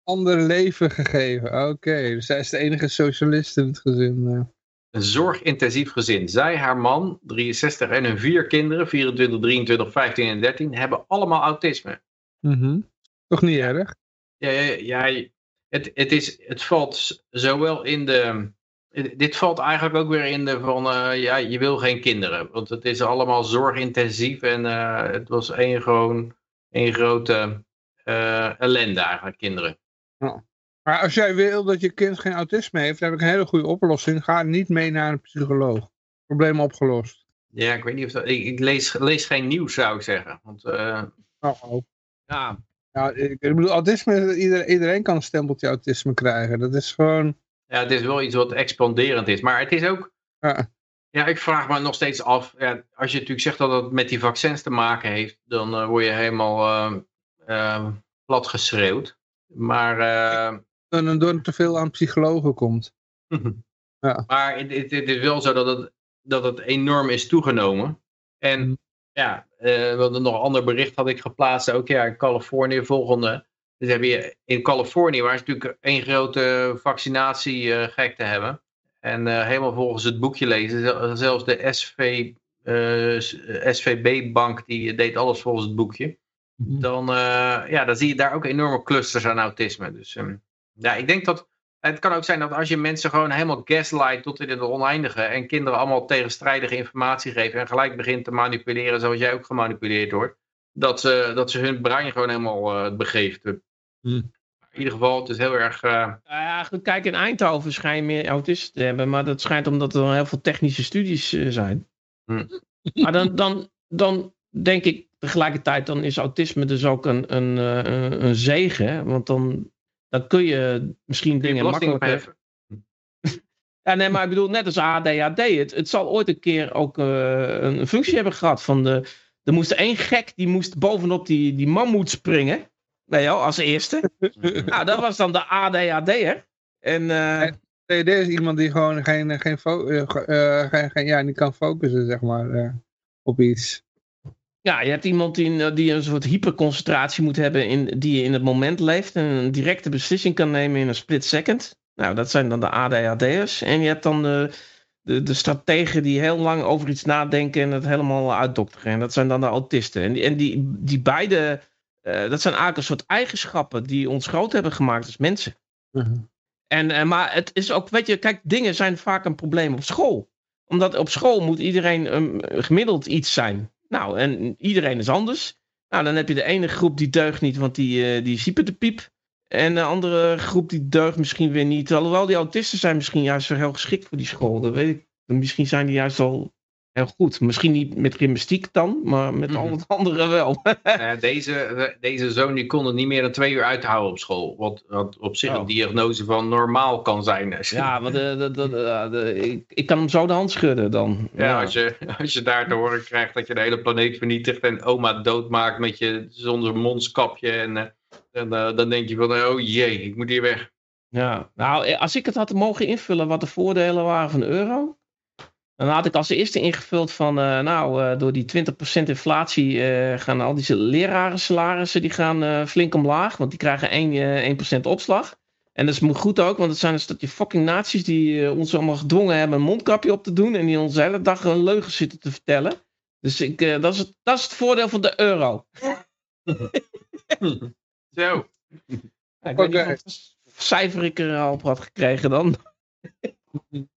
ander leven gegeven. Oké, dus zij is de enige socialist in het gezin. Een zorgintensief gezin. Zij, haar man, 63 en hun vier kinderen, 24, 23, 15 en 13, hebben allemaal autisme. Mhm. Toch niet erg? Ja, ja, ja het, het, is, het valt zowel in de... Dit valt eigenlijk ook weer in de van, eh, ja, je wil geen kinderen. Want het is allemaal zorgintensief en eh, het was één, gewoon, één grote eh, ellende eigenlijk, kinderen. Maar als jij wil dat je kind geen autisme heeft, dan heb ik een hele goede oplossing. Ga niet mee naar een psycholoog. Probleem opgelost. Ja, ik weet niet of dat... Ik, ik lees, lees geen nieuws, zou ik zeggen. Want Oh, oh. Ja, Ja, ik, ik bedoel, autisme, iedereen, iedereen kan een stempeltje autisme krijgen. Dat is gewoon... ja, het is wel iets wat expanderend is. Maar het is ook... Ja. Ja, ik vraag me nog steeds af. Ja, als je natuurlijk zegt dat het met die vaccins te maken heeft, dan eh, word je helemaal eh, eh, plat geschreeuwd. Maar, door er te veel aan psychologen komt. Ja. maar het, het, het is wel zo dat het, dat het enorm is toegenomen. En Mhm. ja, eh, wat nog een ander bericht had ik geplaatst. Ook ja, in Californië volgende. Dus heb je in Californië, waar ze natuurlijk één grote vaccinatiegek te hebben. En eh, helemaal volgens het boekje lezen. zel- Zelfs de SV, eh, SVB-bank die deed alles volgens het boekje. Dan, eh, ja, dan zie je daar ook enorme clusters aan autisme. Dus ehm, ja, ik denk dat het kan ook zijn dat als je mensen gewoon helemaal gaslight tot in het oneindige en kinderen allemaal tegenstrijdige informatie geven en gelijk begint te manipuleren zoals jij ook gemanipuleerd wordt, dat ze, dat ze hun brein gewoon helemaal eh begeeft. Hmm. In ieder geval, het is heel erg... eh, Nou ja, goed, kijk, in Eindhoven schijn je meer autisten te hebben, maar dat schijnt omdat er heel veel technische studies eh, zijn. Hm. Maar dan, dan, dan denk ik tegelijkertijd, dan is autisme dus ook een, een, eh, een, een zegen, hè? want dan, dan kun je misschien kun je dingen belasting makkelijker... Ja, nee, maar ik bedoel, net als ADHD, het, het zal ooit een keer ook eh, een functie hebben gehad van de... Er moest één gek, die moest bovenop die, die mammoet springen. Nee, joh, als eerste. nou, dat was dan de ADHD'er. En eh, TD is iemand die gewoon geen, geen, eh, ge- eh, geen, geen, ja, niet kan focussen, zeg maar, eh, op iets. Ja, je hebt iemand die, een- die een soort hyperconcentratie moet hebben, in, die in het moment leeft. En een directe beslissing kan nemen in een split second. Nou, dat zijn dan de ADHD'ers. En je hebt dan de, de, de strategen die heel lang over iets nadenken en het helemaal uitdokteren. En dat zijn dan de autisten. En die, en die, die beide, eh, dat zijn eigenlijk een soort eigenschappen die ons groot hebben gemaakt als mensen. En, eh, maar het is ook, weet je, kijk, dingen zijn vaak een probleem op school. Omdat op school moet iedereen gemiddeld iets zijn. Nou, en iedereen is anders. Nou, dan heb je de ene groep die deugt niet, want die, eh die hyper de piep. En de andere groep die deugt misschien weer niet. Alhoewel die autisten zijn misschien juist wel heel geschikt voor die school. Dat weet ik. Misschien zijn die juist al heel goed. Misschien niet met gymnastiek dan, maar met al Mhm. het andere wel. Ja, deze, deze zoon die kon het niet meer dan twee uur uithouden op school. Wat, wat op zich Oh. een diagnose van normaal kan zijn. ja, maar de, de, de, de- de- ik, ik kan hem zo de hand schudden dan. Ja, Als, je, als je daar te horen krijgt dat je de hele planeet vernietigt en oma doodmaakt met je zonder mondskapje. En, eh, en eh, dan denk je van, oh jee, ik moet hier weg. Ja, nou, eh, als ik het had mogen invullen wat de voordelen waren van de euro. Dan had ik als eerste ingevuld van, eh, nou, eh, door die 20% inflatie eh, gaan al die lerarensalarissen die gaan eh, flink omlaag. Want die krijgen 1, eh, 1% opslag. En dat is me goed ook, want het zijn een stukje fucking nazi's die ons allemaal gedwongen hebben een mondkapje op te doen. En die ons de hele dag een leugen zitten te vertellen. Dus ik, eh, dat, is het, dat is het voordeel van de euro. Zo. Ja, ik weet niet voor cijfer ik er al op had gekregen dan.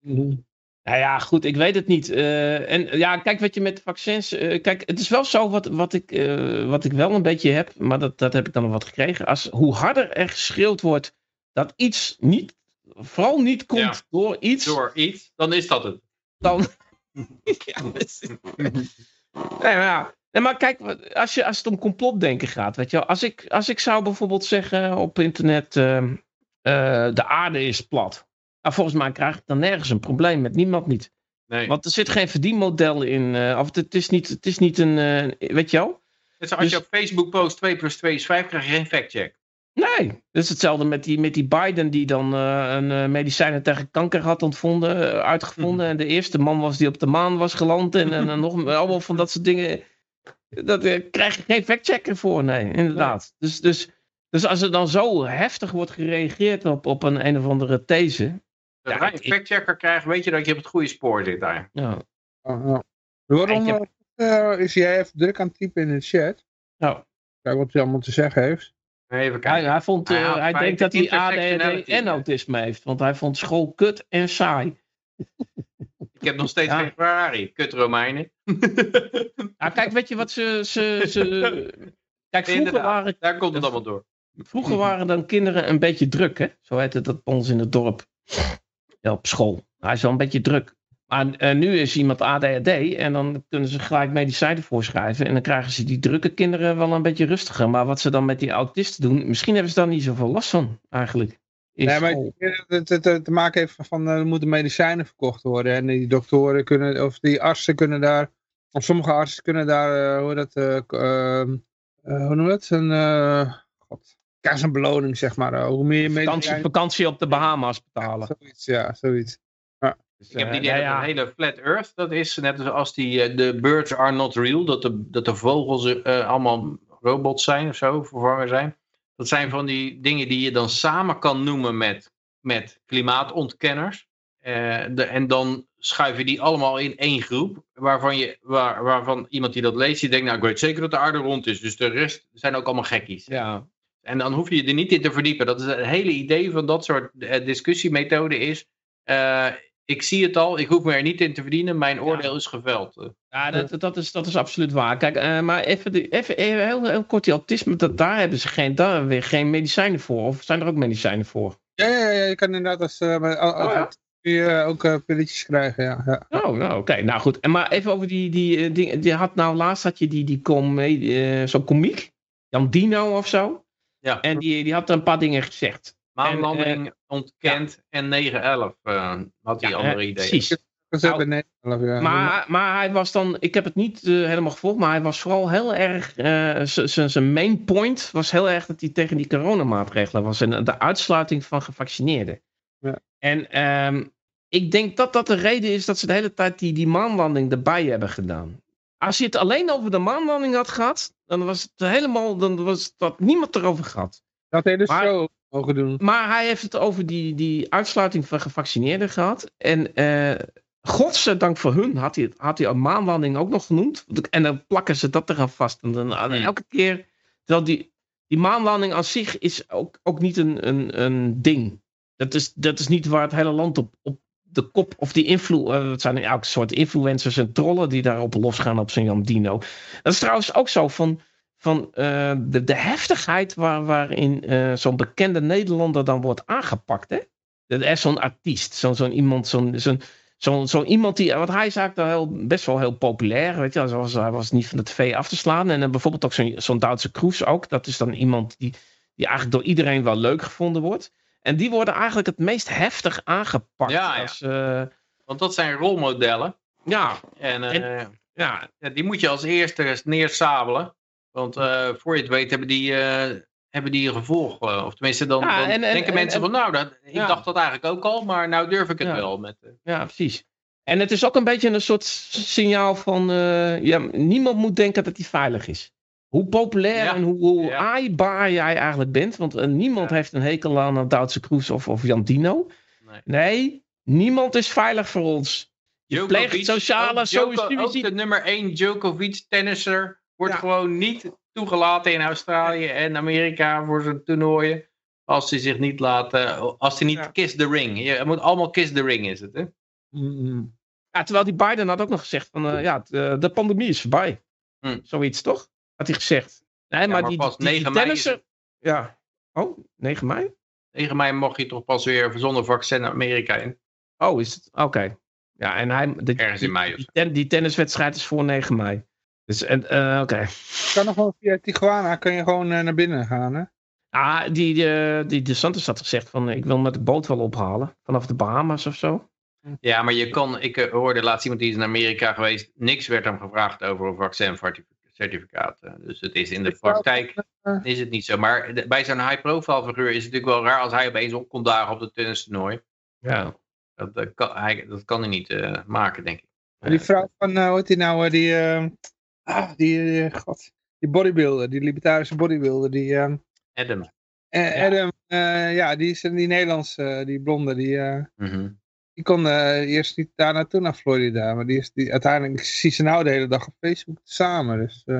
Nou ja, goed, ik weet het niet. Eh, en ja, kijk wat je met vaccins. eh, kijk, het is wel zo wat, wat, ik, eh, wat ik wel een beetje heb, maar dat, dat heb ik dan nog wat gekregen. Als, hoe harder er geschreeuwd wordt dat iets niet, vooral niet komt Ja. door iets, Door iets, dan is dat het. dan. ja, dat is- nee, maar ja. Nee, maar kijk, als, je, als het om complotdenken gaat, weet je wel. Als ik, als ik zou bijvoorbeeld zeggen op internet, ehm, eh, de aarde is plat. Nou, volgens mij krijg ik dan nergens een probleem met niemand niet. Nee. Want er zit geen verdienmodel in. eh, of het is niet, het is niet een, eh, weet je wel. Dus als je dus- op Facebook post 2 plus 2 is 5, krijg je geen factcheck. Nee, dat is hetzelfde met die, met die Biden die dan eh, een medicijnen tegen kanker had ontvonden, uitgevonden. En de eerste man was die op de maan was geland. En, en, nog allemaal van dat soort dingen. Dat eh, krijg je geen factchecker voor, nee, inderdaad. Dus, dus, dus als er dan zo heftig wordt gereageerd op, op een een of andere these. Ja, Zodra je ik- een factchecker krijgt, weet je dat je op het goede spoor zit daar. Ja, Oh, oh. Waarom Ik heb- eh, is jij even druk aan het typen in de chat? nou, Kijk wat hij allemaal te zeggen heeft. Even hij, kijken. hij, vond, eh, Hij bij denkt de dat hij ADHD en autisme heeft. Want hij vond school kut en saai. Ik heb nog steeds Ja. geen Ferrari. Kut Romeinen. Ja, kijk, weet je wat ze... ze, ze... Kijk, vroeger Inderdaad. waren, Daar komt het allemaal door. vroeger waren dan kinderen een beetje druk, hè? Zo heette dat bij ons in het dorp. Ja, op school. Hij is wel een beetje druk. Maar eh, nu is iemand ADHD en dan kunnen ze gelijk medicijnen voorschrijven. En dan krijgen ze die drukke kinderen wel een beetje rustiger. Maar wat ze dan met die autisten doen, misschien hebben ze daar niet zoveel last van, eigenlijk. Nee, maar het, het, het te maken heeft van eh, er moeten medicijnen verkocht worden. En die doktoren kunnen, of die artsen kunnen daar, of sommige artsen kunnen daar, eh, hoe dat, eh, hoe noem je het? Een, ze een beloning, zeg maar. eh, hoe meer Vakantie, vakantie op de Bahama's betalen. Zoiets, ja, zoiets. Dus, Ik heb eh, het idee nou dat ja. een hele flat earth, dat is net als die, eh, de birds are not real, dat de, dat de vogels eh, allemaal robots zijn of zo, vervangen zijn. Dat zijn van die dingen die je dan samen kan noemen met, met klimaatontkenners. Eh, de, en dan schuif je die allemaal in één groep, waarvan, je, waar, waarvan iemand die dat leest, die denkt, nou ik weet zeker dat de aarde rond is, dus de rest zijn ook allemaal gekkies. Ja, En dan hoef je je er niet in te verdiepen. Dat is het hele idee van dat soort eh, discussiemethode is. eh, ik zie het al, ik hoef me er niet in te verdienen, mijn oordeel is geveld. Ja, dat, dat, is, dat is absoluut waar. Kijk, eh, maar even, de- even, even heel, heel kort, die autisme, dat, daar hebben ze geen, daar weer geen medicijnen voor. Of zijn er ook medicijnen voor? Ja, ja, ja, je kan inderdaad als, eh, met- als, Oh, ja. kun je ook eh, pilletjes krijgen, ja. ja. Oh, nou, oké. Nou goed. En maar even over die, die dingen. Die had nou laatst had je die, die comedie, eh, zo'n komiek. Jan Dino of zo. Ja. En die, die had er een paar dingen gezegd. Maanlanding ontkend en 9-11 eh, had hij Ja, andere eh, ideeën. Precies. Nou. Maar, maar hij was dan, ik heb het niet eh, helemaal gevolgd, maar hij was vooral heel erg, eh, z- zijn main point was heel erg dat hij tegen die coronamaatregelen was en de uitsluiting van gevaccineerden. Ja. En ehm, ik denk dat dat de reden is dat ze de hele tijd die, die maanlanding erbij hebben gedaan. Als je het alleen over de maanlanding had gehad, dan was het helemaal, dan was dat niemand erover gehad. Dat hele Maar- show mogen doen. Maar hij heeft het over die, die uitsluiting van gevaccineerden gehad. En eh godzijdank voor hun had hij, het- had hij een maanlanding ook nog genoemd. En dan plakken ze dat eraan vast. En dan, en Hmm. elke keer, terwijl die, die maanlanding aan zich is ook, ook niet een, een, een ding. Dat is, dat is niet waar het hele land op, op de kop, of die influ, eh, het zijn elke soort influencers en trollen die daarop losgaan op zijn Jan Dino. Dat is trouwens ook zo van, van eh, de, de heftigheid waar, waarin eh, zo'n bekende Nederlander dan wordt aangepakt. Hè? Er is zo'n artiest, zo'n zo'n iemand, zo'n zo'n zo'n iemand die, want hij is eigenlijk heel, best wel heel populair, weet je, hij was, hij was niet van de tv af te slaan. En dan bijvoorbeeld ook zo'n zo'n Duitse Kroes ook, dat is dan iemand die, die eigenlijk door iedereen wel leuk gevonden wordt. En die worden eigenlijk het meest heftig aangepakt. Ja. Als, eh, Want dat zijn rolmodellen. ja, En, eh, ja, ja, die moet je als eerste neersabelen. Want eh, voor je het weet hebben die, hebben die een gevolg. of tenminste, dan, Ja, dan en- en- denken en- mensen en- van nou, dat, ik Ja. dacht dat eigenlijk ook al, maar nou durf ik het Ja. wel. Met, Ja, precies. En het is ook een beetje een soort signaal van... ja, niemand moet denken dat hij veilig is. Hoe populair Ja, en hoe, hoe ja. aaibaar jij eigenlijk bent. Want eh, niemand Ja. heeft een hekel aan een Duitse Kroes of, of Jan Dino. Nee. Nee, niemand is veilig voor ons. Je Djokovic, pleegt sociale ook, Djoko- ook suïcide. de nummer 1 Djokovic tennisser wordt gewoon niet toegelaten in Australië en Amerika voor zijn toernooien. als hij zich niet laat, eh, als hij niet kiss the ring. Je moet allemaal kiss the ring is het, hè? Mm, Ja, terwijl die Biden had ook nog gezegd van, eh, ja, eh, de pandemie is voorbij. Hm. Zoiets, toch? Had hij gezegd. Nee, maar, maar die, pas die, die 9 mei is Ja. Oh, 9 mei? 9 mei mocht je toch pas weer zonder vaccin Amerika in. Oh, is het? Oké. Ja, en hij... de- Ergens in die- mei of Die, ten- die tenniswedstrijd is voor 9 mei. Dus, en, eh, oké. Kan nog wel via Tijuana kan je gewoon eh, naar binnen gaan, hè? Ah, die, die, die De Santos had gezegd van, ik wil met de boot wel ophalen. Vanaf de Bahamas of zo. Ja, maar je kan, ik eh, hoorde laatst iemand die is naar Amerika geweest. Niks werd hem gevraagd over een vaccincertificaat. Eh. Dus het is in de praktijk is het niet zo. Maar de- bij zo'n high-profile figuur is het natuurlijk wel raar als hij opeens op komt dagen op het tennistoernooi. Ja. Dat, dat, kan, hij, dat kan hij niet eh, maken, denk ik. Die vrouw van, eh hoe heet die nou, eh, die, eh, ah, die, god, die bodybuilder, die libertarische bodybuilder, die, Adam. eh, Ja. Adam, eh, ja, die is die Nederlandse, die blonde, die, eh, Mhm. Die kon eh, eerst niet daar naartoe naar Florida, maar die is, die, uiteindelijk ik zie ze nou de hele dag op Facebook samen, dus, eh,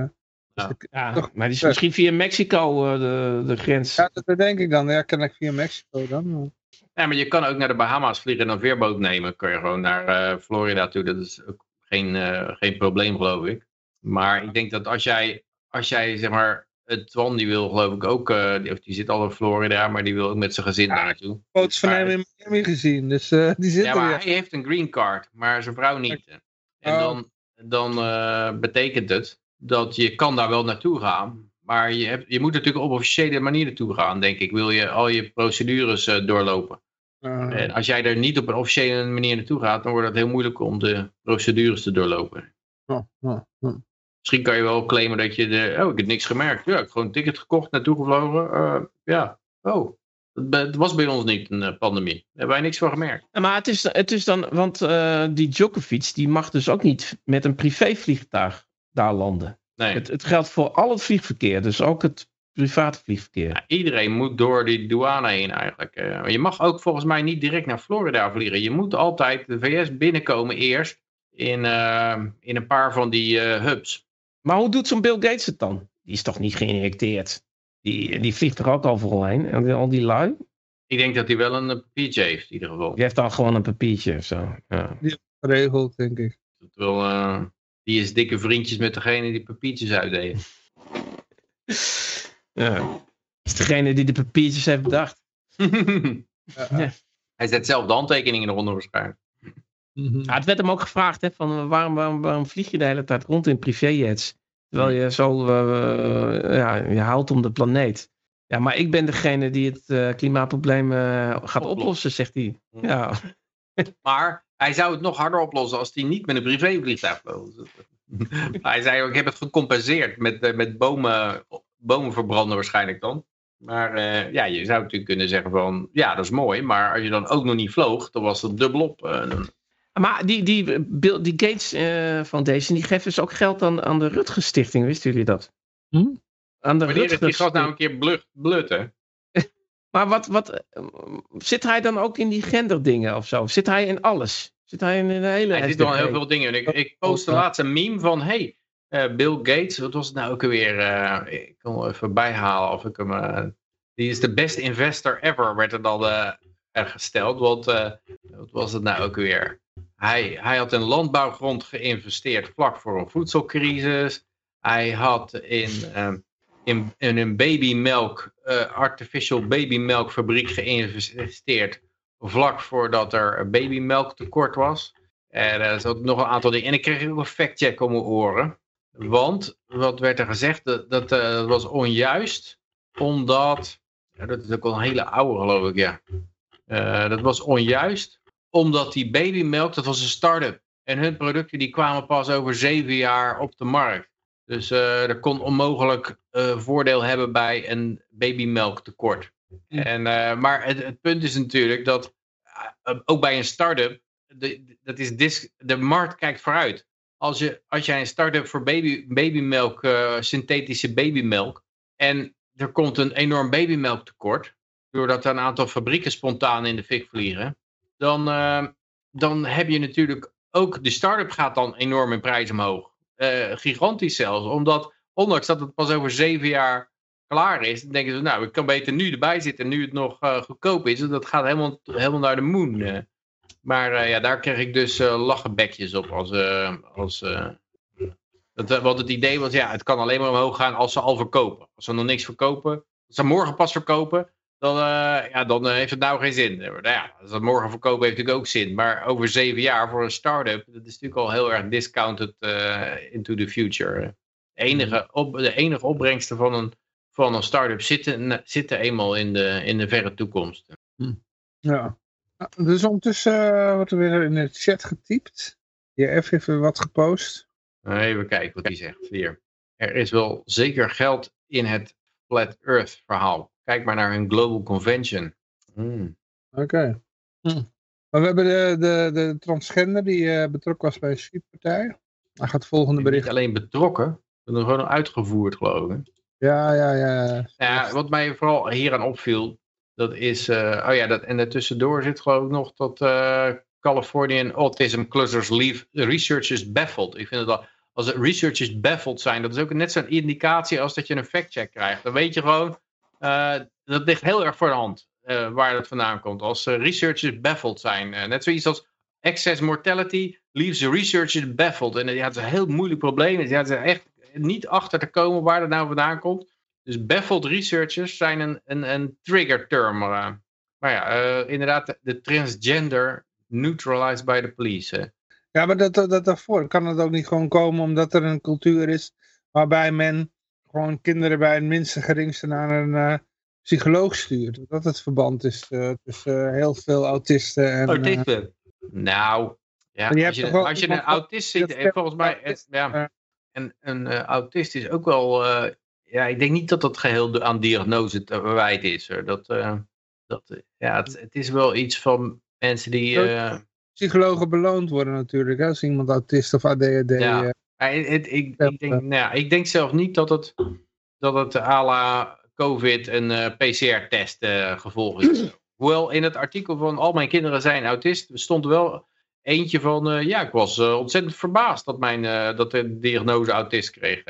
dus Ja. ik- ja Toch? maar die is misschien via Mexico eh, de, de grens. ja, dat, denk ik dan, ja, kennelijk via Mexico dan. Ja, maar je kan ook naar de Bahama's vliegen en een veerboot nemen. Kun je gewoon naar eh, Florida toe. Dat is ook geen, eh, geen probleem, geloof ik. Maar ik denk dat als jij, als jij zeg maar, Twan die wil geloof ik ook, eh, die, zit al in Florida, maar die wil ook met zijn gezin daar naartoe. Foto's van hem in Miami gezien, dus eh, die zit Ja, maar weer. hij heeft een green card, maar zijn vrouw niet. En Oh. dan, dan eh, betekent het dat je kan daar wel naartoe gaan. Maar je, hebt, je moet natuurlijk op officiële manier naartoe gaan, denk ik. Wil je al je procedures eh, doorlopen. Eh, En als jij er niet op een officiële manier naartoe gaat, dan wordt het heel moeilijk om de procedures te doorlopen. oh, oh, oh. Misschien kan je wel claimen dat je de, oh, ik heb niks gemerkt. Ja, ik heb gewoon een ticket gekocht, naartoe gevlogen. Eh, ja, oh, het, was bij ons niet een eh, pandemie. Daar hebben wij niks van gemerkt. Maar het is, het is dan, want eh, die Djokovic die mag dus ook niet met een privévliegtuig daar landen. Nee. Het, het geldt voor al het vliegverkeer, dus ook het private vliegverkeer. Ja, iedereen moet door die douane heen eigenlijk. Je mag ook volgens mij niet direct naar Florida vliegen. Je moet altijd de VS binnenkomen eerst in, in een paar van die hubs. Maar hoe doet zo'n Bill Gates het dan? Die is toch niet geïnjecteerd? Die, die vliegt er ook overal heen. En al die lui? Ik denk dat hij wel een papiertje heeft in ieder geval. Die heeft dan gewoon een papiertje of zo. Ja. geregeld, denk ik. Dat wel, eh, die is dikke vriendjes met degene die papiertjes uitdeden. ja. Dat is degene die de papiertjes heeft bedacht. Ja, Ja. Hij zet zelf de handtekeningen eronder waarschijnlijk. Mhm. Ja, het werd hem ook gevraagd, hè, van waarom, waarom, waarom vlieg je de hele tijd rond in privéjets? Terwijl je zo, eh, ja, je houdt om de planeet. Ja, maar ik ben degene die het eh, klimaatprobleem eh, gaat oplossen, zegt hij. Hm. Ja, Maar hij zou het nog harder oplossen als hij niet met een privévliegtuig vloog. hij zei ook, ik heb het gecompenseerd met, eh, met bomen, bomen verbranden waarschijnlijk dan. Maar eh, ja, je zou natuurlijk kunnen zeggen van, ja, dat is mooi. Maar als je dan ook nog niet vloog, dan was het dubbelop. eh, dan- maar die, die, Bill, die Gates eh, Foundation, die geeft dus ook geld aan, aan de Rutgers Stichting, wisten jullie dat? Hm? Aan de Wanneer is die gast nou een keer blut, blut hè? Maar wat, wat, eh, zit hij dan ook in die genderdingen of zo? Zit hij in alles? Zit hij in de hele Hij zit wel in heel veel dingen. Ik, ik postte laatst een meme van, hey, eh, Bill Gates, wat was het nou ook alweer? eh, ik kan hem even bijhalen of ik hem... die is de best investor ever, werd er dan er gesteld. Want, eh, wat was het nou ook weer? Hij, hij had in landbouwgrond geïnvesteerd vlak voor een voedselcrisis. Hij had in, eh, in, een babymelk, eh, artificial babymelkfabriek geïnvesteerd vlak voordat er babymelk tekort was. En er zat nog een aantal dingen. En ik kreeg ook een factcheck om mijn oren. Want, wat werd er gezegd? Dat, dat, eh, was onjuist. Omdat, ja, dat is ook wel een hele oude geloof ik, ja. Eh, dat was onjuist. Omdat die babymelk, dat was een start-up. En hun producten die kwamen pas over zeven jaar op de markt. Dus eh er kon onmogelijk eh, voordeel hebben bij een babymelktekort. Hm. En, eh, maar het, het punt is natuurlijk dat eh, ook bij een start-up, de, dat is de markt kijkt vooruit. Als, je, als jij een start-up voor baby, babymelk, eh, synthetische babymelk, en er komt een enorm babymelktekort, doordat een aantal fabrieken spontaan in de fik vliegen, dan, eh, dan heb je natuurlijk ook, de start-up gaat dan enorm in prijs omhoog. Eh, gigantisch zelfs, omdat ondanks dat het pas over zeven jaar klaar is, denken ze, nou, ik kan beter nu erbij zitten, nu het nog eh, goedkoop is. Dat gaat helemaal, helemaal naar de moon. Maar ja, daar kreeg ik dus lachenbekjes op. Als, als, dat, want het idee was, ja, het kan alleen maar omhoog gaan als ze al verkopen. Als ze nog niks verkopen, als ze morgen pas verkopen, dan, eh, ja, dan eh, heeft het nou geen zin. Nou ja, als dat morgen verkopen heeft natuurlijk ook zin. Maar over zeven jaar voor een start-up, dat is natuurlijk al heel erg discounted eh, into the future. De enige, op, de enige opbrengsten van een, van een start-up zitten, zitten eenmaal in de, in de verre toekomst. Ja. Nou, Dus ondertussen eh, wordt er weer in de chat getypt. JF heeft weer wat gepost. Even kijken wat hij zegt hier. Er is wel zeker geld in het Flat Earth verhaal. Kijk maar naar hun Global Convention. Hmm. Oké. Hm. Maar we hebben de, de, de transgender die eh, betrokken was bij een schietpartij. Hij gaat het volgende Niet bericht. alleen betrokken, maar gewoon uitgevoerd geloof ik. Ja, ja, ja. Ja, wat mij vooral hieraan opviel, dat is, eh, oh ja, dat, en daartussendoor zit geloof ik nog dat eh, Californian Autism Clusters leave researchers baffled. Ik vind het al, als de researchers baffled zijn, dat is ook net zo'n indicatie als dat je een fact-check krijgt. Dan weet je gewoon, dat ligt heel erg voor de hand eh, waar dat vandaan komt. Als eh, researchers baffled zijn, eh, net zoiets als excess mortality leaves the researchers baffled. En eh, ja, het is een heel moeilijk probleem. Ja, het is echt niet achter te komen waar dat nou vandaan komt. Dus baffled researchers zijn een, een, een trigger term. eh. maar ja, eh, inderdaad, de, de transgender neutralized by the police. eh. Ja, maar dat, dat daarvoor kan het ook niet gewoon komen omdat er een cultuur is waarbij men gewoon kinderen bij het minste geringste naar een eh, psycholoog stuurt. Dat het verband is eh, tussen eh, heel veel autisten en... eh, Nou, ja, je als je, toch wel als je een autist ziet, volgens mij, het- ja, en een autist is ook wel, ja, ik denk niet dat dat geheel aan diagnose te wijten is. Hoor. Dat, dat, ja, het, het is wel iets van mensen die... Psychologen beloond worden natuurlijk. Hè? Als iemand autist of ADHD... Ja. Ja, het, ik, ik, denk, nou ja, ik denk zelf niet dat het, dat het à la COVID een eh, PCR-test eh, gevolg is. Hoewel in het artikel van al mijn kinderen zijn autist stond er wel eentje van, eh, ja, ik was ontzettend verbaasd dat, mijn, dat de diagnose autist kreeg.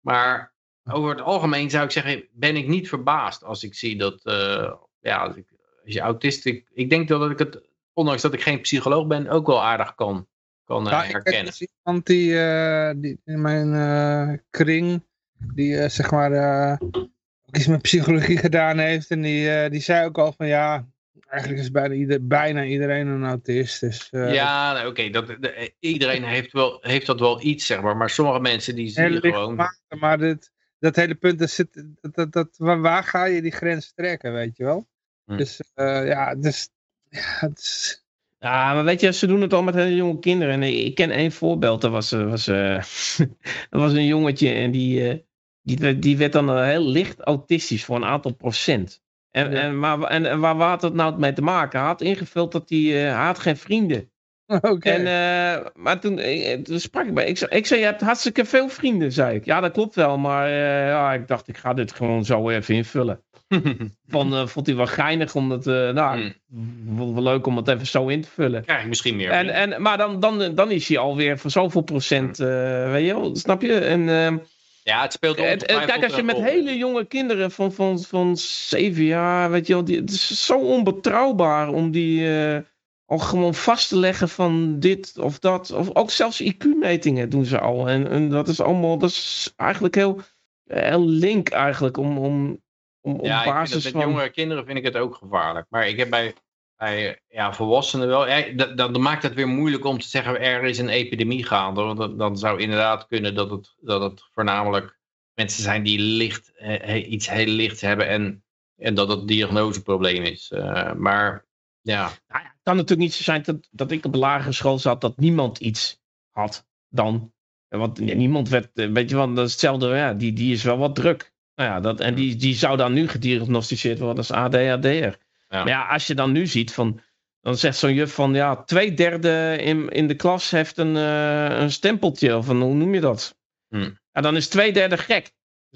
Maar over het algemeen zou ik zeggen, ben ik niet verbaasd als ik zie dat, ja, als, ik, als je autist, ik, ik denk dat ik het, ondanks dat ik geen psycholoog ben, ook wel aardig kan, kan eh, Ja, ik ken herkennen. dus iemand die, eh, die in mijn eh, kring, die eh, zeg maar eh, ook iets met psychologie gedaan heeft. En die, eh, die zei ook al van ja, eigenlijk is bijna, ieder, bijna iedereen een autist. Dus, eh, Ja, nou, oké, dat, de- iedereen heeft, wel, heeft dat wel iets, zeg maar. Maar sommige mensen die zie heel je licht gewoon... mate, maar dit, dat hele punt, dat zit, dat, dat, dat, waar, waar ga je die grens trekken, weet je wel? Hm. Dus eh, ja, dus, ja, het is... Ja, maar weet je, ze doen het al met hele jonge kinderen. En ik ken één voorbeeld. Dat was, eh, was, dat was een jongetje en die, eh, die, die werd dan heel licht autistisch voor een aantal procent. En, Ja. en, maar, en, en waar, waar had het nou mee te maken? Hij had ingevuld dat hij, eh, hij had geen vrienden. Oké. En, eh, maar toen, eh, toen sprak ik bij. Ik zei, ik zei, je hebt hartstikke veel vrienden, zei ik. Ja, dat klopt wel, maar eh, ja, ik dacht, ik ga dit gewoon zo even invullen. Van, eh, vond hij wel geinig, omdat, eh nou, wel, wel leuk om het even zo in te vullen. Krijg ik misschien meer. En, en, maar dan, dan, dan is hij alweer voor zoveel procent, eh, weet je wel, snap je? En, ehm, ja, het speelt het- kijk, als je met hele jonge kinderen van, van, van zeven jaar, weet je wel, die, het is zo onbetrouwbaar om die eh, al gewoon vast te leggen van dit of dat. Of ook zelfs IQ-metingen doen ze al. En, en dat is allemaal, dat is eigenlijk heel, heel link eigenlijk om, om, om op Ja, ik vind basis dat met van... jonge kinderen vind ik het ook gevaarlijk. Maar ik heb bij, bij ja, volwassenen wel... Ja, dat, dat maakt het weer moeilijk om te zeggen er is een epidemie gaande. Want dat, dan zou inderdaad kunnen dat het, dat het voornamelijk mensen zijn die licht, eh, he- iets heel lichts hebben. En, en dat het een diagnoseprobleem is. Eh, maar ja, Nou ja, het kan natuurlijk niet zo zijn dat, dat ik op lagere school zat dat niemand iets had dan. Want ja, niemand werd, eh, weet je wel, dat is hetzelfde, ja, die, die is wel wat druk. Nou ja, dat, en die, die zou dan nu gediagnosticeerd worden als ADHD'er. Maar ja, als je dan nu ziet van, dan zegt zo'n juf van, ja, twee derde in, in de klas heeft een, eh, een stempeltje, of een, hoe noem je dat? Hm. Ja, dan is twee derde gek. Dus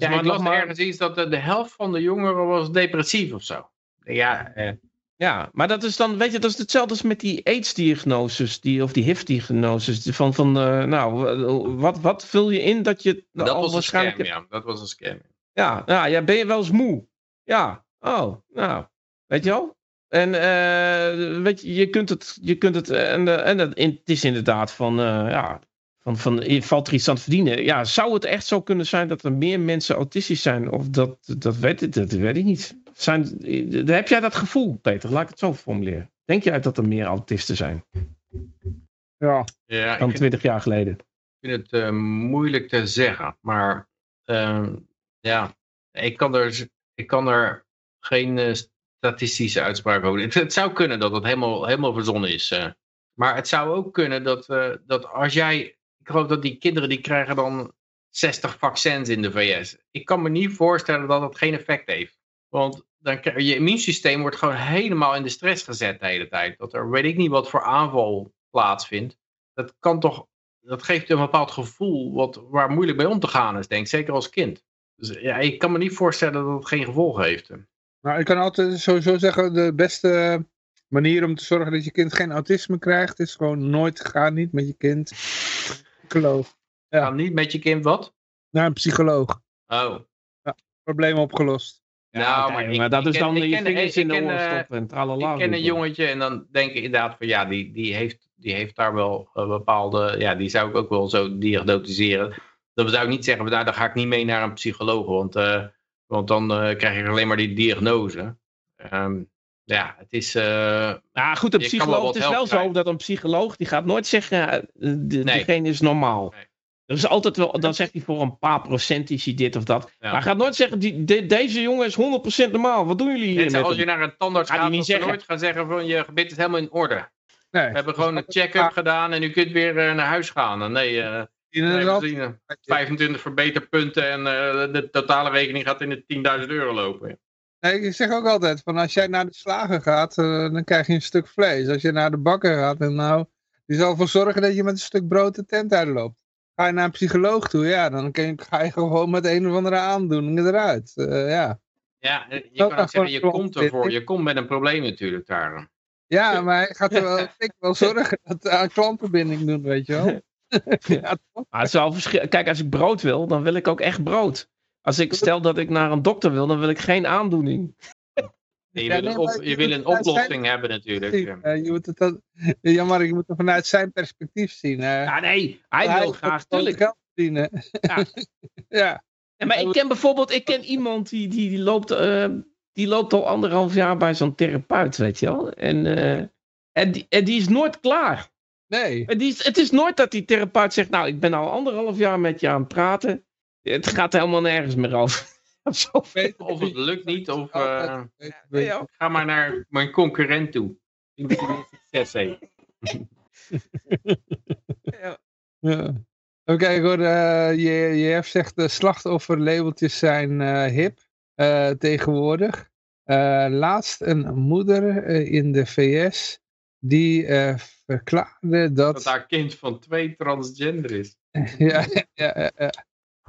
ja maar ik las maar- ergens iets dat de, de helft van de jongeren was depressief of zo. Ja, eh, Ja, maar dat is dan, weet je, dat is hetzelfde als met die AIDS-diagnoses, die, of die HIV-diagnoses. Van, van eh, nou, wat, wat vul je in dat je dat al was een waarschijnlijk... scam, ja. Dat was een scam. Ja, ja, ja, ben je wel eens moe? Ja, oh, nou, weet je wel? En eh, weet je, je kunt het, je kunt het, en, eh, en het, het is inderdaad van, ja, van, van, valt er iets aan te verdienen. Ja, zou het echt zo kunnen zijn dat er meer mensen autistisch zijn? Of dat, dat, weet, ik, dat weet ik niet. Zijn, heb jij dat gevoel, Peter? Laat ik het zo formuleren. Denk jij dat er meer autisten zijn Ja, Ja, ik dan twintig jaar geleden? vind het eh, moeilijk te zeggen. Maar ehm, ja, ik kan er, ik kan er geen eh, statistische uitspraak over. Het, het zou kunnen dat het helemaal, helemaal verzonnen is. eh. maar het zou ook kunnen dat, eh, dat als jij... Ik geloof dat die kinderen die krijgen dan 60 vaccins in de VS. Ik kan me niet voorstellen dat dat geen effect heeft. Want dan, je immuunsysteem wordt gewoon helemaal in de stress gezet de hele tijd. Dat er weet ik niet wat voor aanval plaatsvindt. Dat kan toch, dat geeft een bepaald gevoel wat, waar moeilijk mee om te gaan is, denk ik. Zeker als kind. Dus ja, ik kan me niet voorstellen dat het geen gevolgen heeft. nou, ik kan altijd sowieso zeggen, de beste manier om te zorgen dat je kind geen autisme krijgt, is gewoon nooit gaan niet met je kind psycholoog. Ja. Niet met je kind wat? naar een psycholoog. Oh. Probleem opgelost. Nou, maar ik- maar dat ik is dan ik je ken- vingers ik in de ken, oren eh, stoppen en tralala. Ik ken een jongetje en dan denk ik inderdaad van ja, die, die, heeft, die heeft daar wel een bepaalde, ja, die zou ik ook wel zo diagnosticeren. Dan zou ik niet zeggen, van, nou, dan ga ik niet mee naar een psycholoog, want, eh, want dan eh, krijg je alleen maar die diagnose. Ehm, ja, het is, eh, Nou goed, een wel psycholoog, het is wel zo dat een psycholoog, die gaat nooit zeggen, eh, de, Nee. diegene is normaal. Nee. Er is altijd wel, dan zegt hij voor een paar procent is hij dit of dat. Ja. Maar hij gaat nooit zeggen, die, de- deze jongen is 100% normaal. Wat doen jullie hier net met zoals je naar een tandarts Gaat hij gaat, nooit gaan zeggen van je gebit is helemaal in orde. Nee. We hebben gewoon een check-up gedaan en u kunt weer eh, naar huis gaan. Nee, eh, 25 verbeterpunten en eh, de totale rekening gaat in de 10.000 euro lopen. Nee, ik zeg ook altijd, van als jij naar de slager gaat, eh, dan krijg je een stuk vlees. Als je naar de bakker gaat, dan nou, die zal ervoor zorgen dat je met een stuk brood de tent uitloopt. Ga je naar een psycholoog toe, ja, dan kun je, ga je gewoon met een of andere aandoening eruit. Eh, ja. Ja, je Dat kan ook zeggen, je komt ervoor. Je komt met een probleem natuurlijk daar. ja, maar hij gaat er wel, ik wel zorgen dat hij aan klantverbinding doen, weet je wel. ja, toch? Maar het is wel verschil- Kijk, als ik brood wil, dan wil ik ook echt brood. Als ik stel dat ik naar een dokter wil, dan wil ik geen aandoening. En je Ja, wil nee, op- je je wil een zijn oplossing hebben natuurlijk. Eh, je moet het dan, ja, maar je moet het vanuit zijn perspectief zien. hè. Ja, nee, hij wil graag, tuurlijk. geld verdienen. Ja. ja. Ja, maar ik ken bijvoorbeeld, ik ken iemand die, die, die, loopt, eh, die loopt al anderhalf jaar bij zo'n therapeut, weet je wel. En, eh, en, die, en die is nooit klaar. Nee. En die is, het is nooit dat die therapeut zegt, nou, ik ben al anderhalf jaar met je aan het praten. Het gaat helemaal nergens meer over. Of zo. Weet- Of het lukt niet, of eh, Ja, ga maar naar mijn concurrent toe. Ik denk dat hij meer succes heeft. Ja. Oké, ik hoorde, eh, je, je hebt zegt de slachtofferlabeltjes zijn eh, hip eh, tegenwoordig. Eh, laatst een moeder eh, in de VS die eh, verklaarde dat... Dat haar kind van twee transgender is. ja, ja, ja, ja.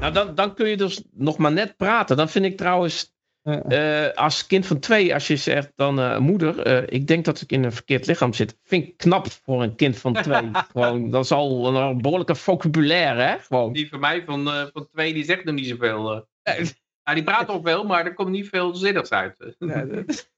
Nou, dan, dan kun je dus nog maar net praten. Dan vind ik trouwens, Ja. eh, als kind van twee, als je zegt dan eh, moeder, eh, ik denk dat ik in een verkeerd lichaam zit. Vind ik knap voor een kind van twee. Gewoon, dat is al een behoorlijke vocabulaire, hè? Gewoon. Die van mij van, eh, van twee, die zegt nog niet zoveel. Nee. Ja, die praat al veel, maar er komt niet veel zinnigs uit. Ja, dat-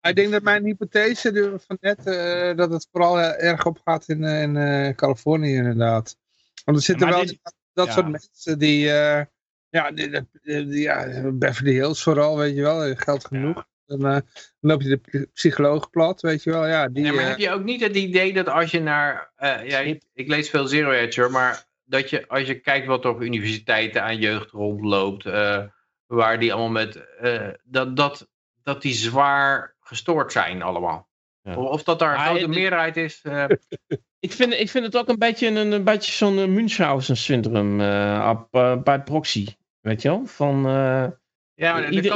Ik denk dat mijn hypothese van net, eh, dat het vooral erg opgaat in, in eh, Californië inderdaad. Want er zitten wel dit- dat ja. soort mensen die, eh, ja, die, die- die- ja, Beverly Hills vooral, weet je wel, geld genoeg. Dan, eh, dan loop je de psycholoog plat, weet je wel. Ja, die, maar eh, heb je ook niet het idee dat als je naar... eh, ja, ik, lees veel Zero Edge hoor, maar dat je als je kijkt wat er op universiteiten aan jeugd rondloopt, eh, waar die allemaal met... eh, dat, dat, dat die zwaar gestoord zijn allemaal. Ja. Of, dat daar een grote meerderheid is. eh, ik, vind, ik vind het ook een beetje, een, een beetje zo'n eh, Munchausen-syndroom eh, op, eh, bij proxy. Weet je wel? Van, eh, ja, Ieder-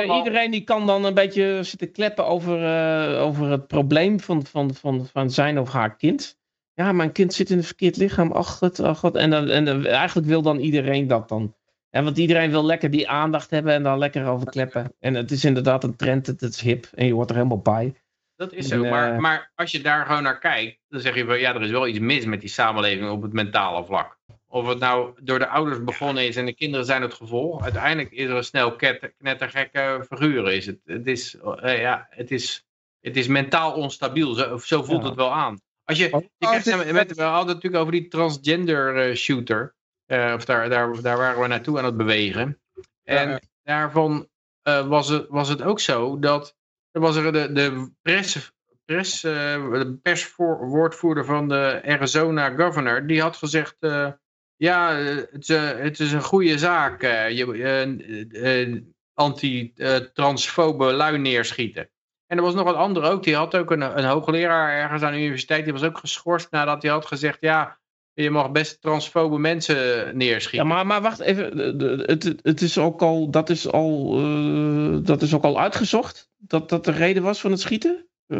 allemaal- Iedereen die kan dan een beetje zitten kleppen over, eh, over het probleem van, van, van, van zijn of haar kind. Ja, mijn kind zit in een verkeerd lichaam. Ach, god, ach, god. En, dan, en dan- eigenlijk wil dan iedereen dat dan. En want iedereen wil lekker die aandacht hebben en dan lekker over kleppen. En het is inderdaad een trend, het is hip en je hoort er helemaal bij. Dat is zo, maar, eh, maar als je daar gewoon naar kijkt, dan zeg je van ja, er is wel iets mis met die samenleving op het mentale vlak. of het nou door de ouders begonnen is en de kinderen zijn het gevolg. Uiteindelijk is er een snel knettergekke figuur. Is het. Het, is, eh, ja, het, is, het is mentaal onstabiel, zo, zo voelt Ja. het wel aan. Als je, Oh, je krijgt, is- met, we hadden het natuurlijk over die transgender eh, shooter. Eh, of daar, daar, daar waren we naartoe aan het bewegen. En Ja. daarvan eh, was, het, was het ook zo dat was er de, de eh, de perswoordvoerder van de Arizona governor, die had gezegd, eh, ja, het, eh, het is een goede zaak, je, anti-transfobe lui neerschieten. En er was nog een andere ook, die had ook een, een hoogleraar ergens aan de universiteit, die was ook geschorst nadat hij had gezegd, ja, je mag best transfobe mensen Ja, neerschieten. maar, maar wacht even. Het, het is ook al, dat, is al, eh, dat is ook al uitgezocht? Dat dat de reden was van het schieten? Eh,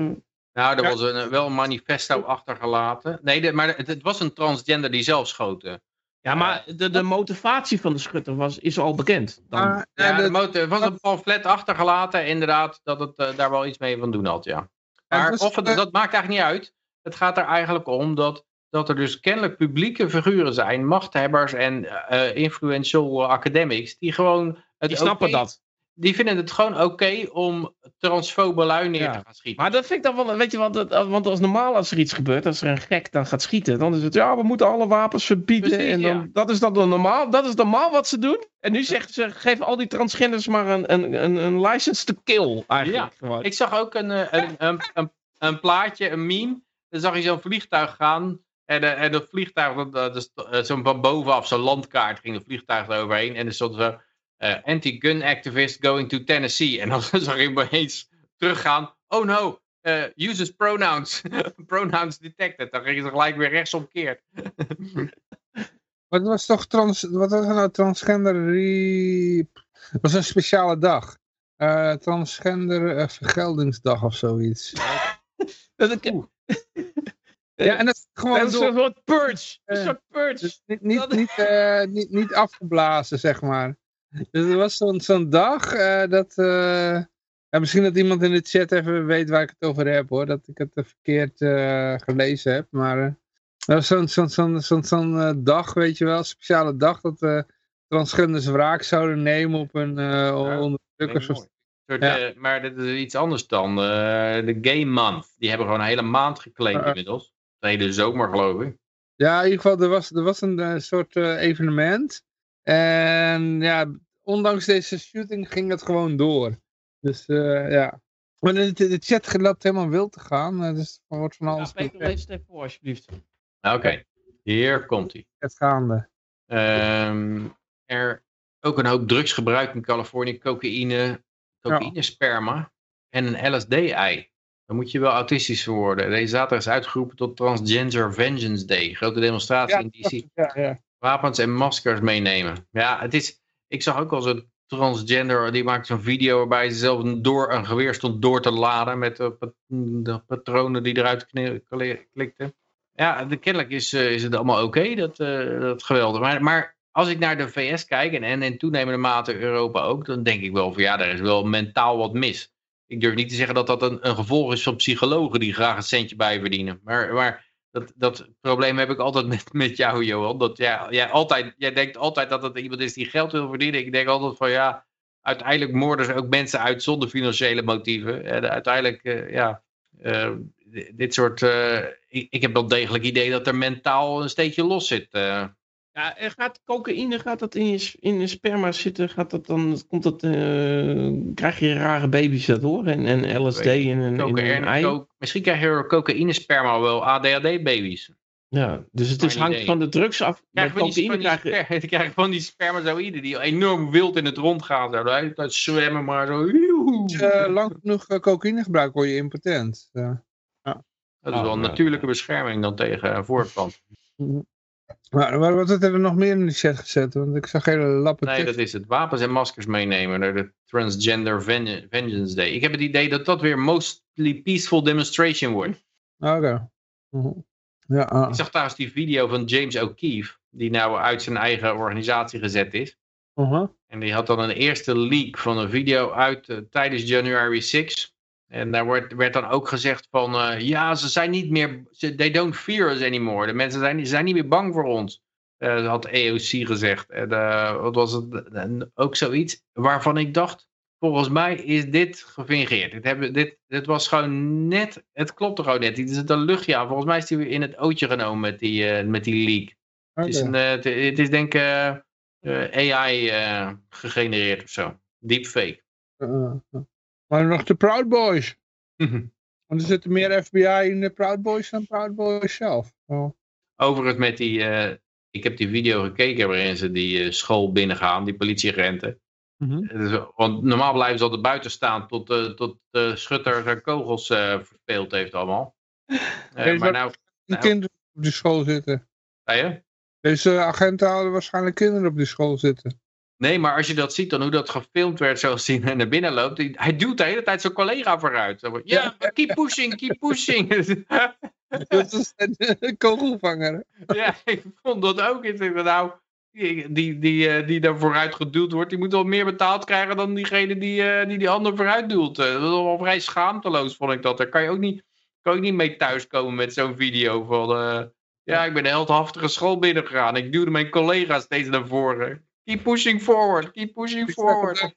Nou, er Ja. was een, wel een manifesto achtergelaten. Nee, de- maar het, het was een transgender die zelf schoten. ja, maar de, de motivatie van de schutter was, is al bekend. Dan. Ah, Ja, ja, de motor, er was een pamflet achtergelaten, inderdaad, dat het eh, daar wel iets mee van doen had, ja. Ja, Maar of het, eh, dat maakt eigenlijk niet uit. Het gaat er eigenlijk om dat, dat er dus kennelijk publieke figuren zijn, machthebbers en eh influential academics, die gewoon het Die snappen dat. Die vinden het gewoon oké om transfobe lui neer Ja. te gaan schieten. Maar dat vind ik dan wel, weet je wat, dat- want als normaal als er iets gebeurt, als er een gek dan gaat schieten, dan is het, ja, we moeten alle wapens verbieden. Precies, en dan, ja. dat is dan normaal, dat is normaal wat ze doen. En nu zeggen ze, geef al die transgenders maar een, een, een, een license to kill, eigenlijk. gewoon. Ik zag ook een, eh, een, een, een, een plaatje, een meme. Dan zag je zo'n vliegtuig gaan. En, eh, en dat vliegtuig, dat, dat is eh, zo'n van bovenaf, zo'n landkaart, ging het vliegtuig eroverheen. En er stond zo, eh, anti-gun activist going to Tennessee. En dan zag je hem opeens teruggaan. Oh no, eh, uses pronouns. pronouns detected. Dan gingen ze gelijk weer rechtsomkeerd. Wat was toch trans, wat was nou transgender. Het was een speciale dag. Eh, transgender vergeldingsdag of zoiets. Dat ik, Ja, en dat is gewoon dat is een soort purge. Een soort purge. dus niet, niet, dat- niet, eh, niet, niet afgeblazen, zeg maar. Dus er was zo'n zo'n dag eh, dat... eh, ja, misschien dat iemand in de chat even weet waar ik het over heb, hoor. Dat ik het verkeerd gelezen heb, maar... dat was zo'n zo'n zo'n zo'n dag, weet je wel, een speciale dag dat transgenders wraak zouden nemen op eh Ja, onderdrukkers. Een soort, Ja. maar dit is iets anders dan. de Gay Month. Die hebben gewoon een hele maand Uh-uh. inmiddels. De hele zomer geloof ik. Ja, in ieder geval, er was, er was een eh, soort eh, evenement. En ja, ondanks deze shooting ging het gewoon door. Dus eh, ja. Maar de, de chat loopt helemaal wild te gaan. dus er wordt van Ja, alles Peter, lees het even voor, alsjeblieft. Oké, hier komt hij. het gaande. Ehm, er ook een hoop drugs gebruikt in Californië. Cocaïne, cocaïnesperma en een LSD-ei. Dan moet je wel autistisch worden. Deze zaterdag is uitgeroepen tot Transgender Vengeance Day. Grote demonstratie Ja, in DC. ja, ja. wapens en maskers meenemen. Ja, het is, ik zag ook al zo'n transgender, die maakte zo'n video waarbij ze zelf door, een geweer stond door te laden met de, pat- de patronen die eruit klikten. Ja, de, kennelijk is, eh, is het allemaal oké, dat, eh, dat geweldig. Maar, maar als ik naar de VS kijk en, en in toenemende mate Europa ook, dan denk ik wel van ja, er is wel mentaal wat mis. Ik durf niet te zeggen dat dat een, een gevolg is van psychologen die graag een centje bij verdienen. Maar, maar dat, dat probleem heb ik altijd met, met jou, Johan. Dat jij, jij, altijd, jij denkt altijd dat het iemand is die geld wil verdienen. Ik denk altijd van ja, uiteindelijk moorden ze ook mensen uit zonder financiële motieven. En uiteindelijk, eh, ja, eh, di- dit soort... eh, ik, ik heb wel degelijk idee dat er mentaal een steekje los zit. Ja, en gaat cocaïne, gaat dat in je, in je sperma zitten, gaat dat dan, komt dat, eh, krijg je rare baby's dat hoor? En, en LSD in een, Cocaïne- ei? misschien krijg je door cocaïnesperma wel ADHD-baby's. Ja, dus het is, hangt idee. van de drugs af. Krijg van die, cocaïne krijg je... sper- dan krijg je van die spermazoïden die enorm wild in het rond gaan. Zo. Tijd zwemmen maar zo. Als je eh, lang genoeg eh, cocaïne gebruikt, word je impotent. Ja. Dat is wel een natuurlijke bescherming dan tegen voortplant. Maar, maar wat had er nog meer in de chat gezet? Want ik zag hele lappen Nee, dat is het. Wapens en maskers meenemen naar de Transgender Ven- Vengeance Day. Ik heb het idee dat dat weer mostly peaceful demonstration wordt. Oké. Mhm. Ja, ah. Ik zag trouwens die video van James O'Keefe, die nou uit zijn eigen organisatie gezet is. Uh-huh. En die had dan een eerste leak van een video uit eh, tijdens January 6. En daar werd, werd dan ook gezegd van, eh, ja, ze zijn niet meer, they don't fear us anymore. De mensen zijn, zijn niet meer bang voor ons. Dat had EOC gezegd. En eh, wat was het? En ook zoiets waarvan ik dacht, volgens mij is dit gefingeerd. Dit, hebben, dit, dit was gewoon net, het klopt er gewoon net. Dit is het een luchtje aan. Volgens mij is die weer in het ootje genomen met die, met die leak. Het, is een, het, het is denk ik AI gegenereerd of zo. Deepfake. Uh, uh. Maar nog de Proud Boys. Want er zitten meer FBI in de Proud Boys dan Proud Boys zelf. Oh. Overigens met die, eh, ik heb die video gekeken waarin ze die eh, school binnengaan, die politieagenten. Mhm. Het is- Want normaal blijven ze altijd buiten staan tot, eh, tot de schutter zijn kogels eh verspeeld heeft allemaal. Deze maar nou, Die Nou. kinderen op die school zitten. zei je? Deze agenten hadden waarschijnlijk kinderen op die school zitten. Nee, maar als je dat ziet, dan hoe dat gefilmd werd, zoals hij naar binnen loopt. Hij duwt de hele tijd zijn collega vooruit. Ja, keep pushing, keep pushing. Dat is een kogelvanger. ja, ik vond dat ook. Ik denk, nou, die, die, die, eh, die daar vooruit geduwd wordt, die moet wel meer betaald krijgen dan diegene die eh, die, die ander vooruit duwt. Eh, dat is wel vrij schaamteloos, vond ik dat. Daar kan je ook niet, kan je ook niet mee thuiskomen met zo'n video van... ja, ik ben de heldhaftige school binnengegaan. Ik duwde mijn collega steeds naar voren. Keep pushing forward, keep pushing forward.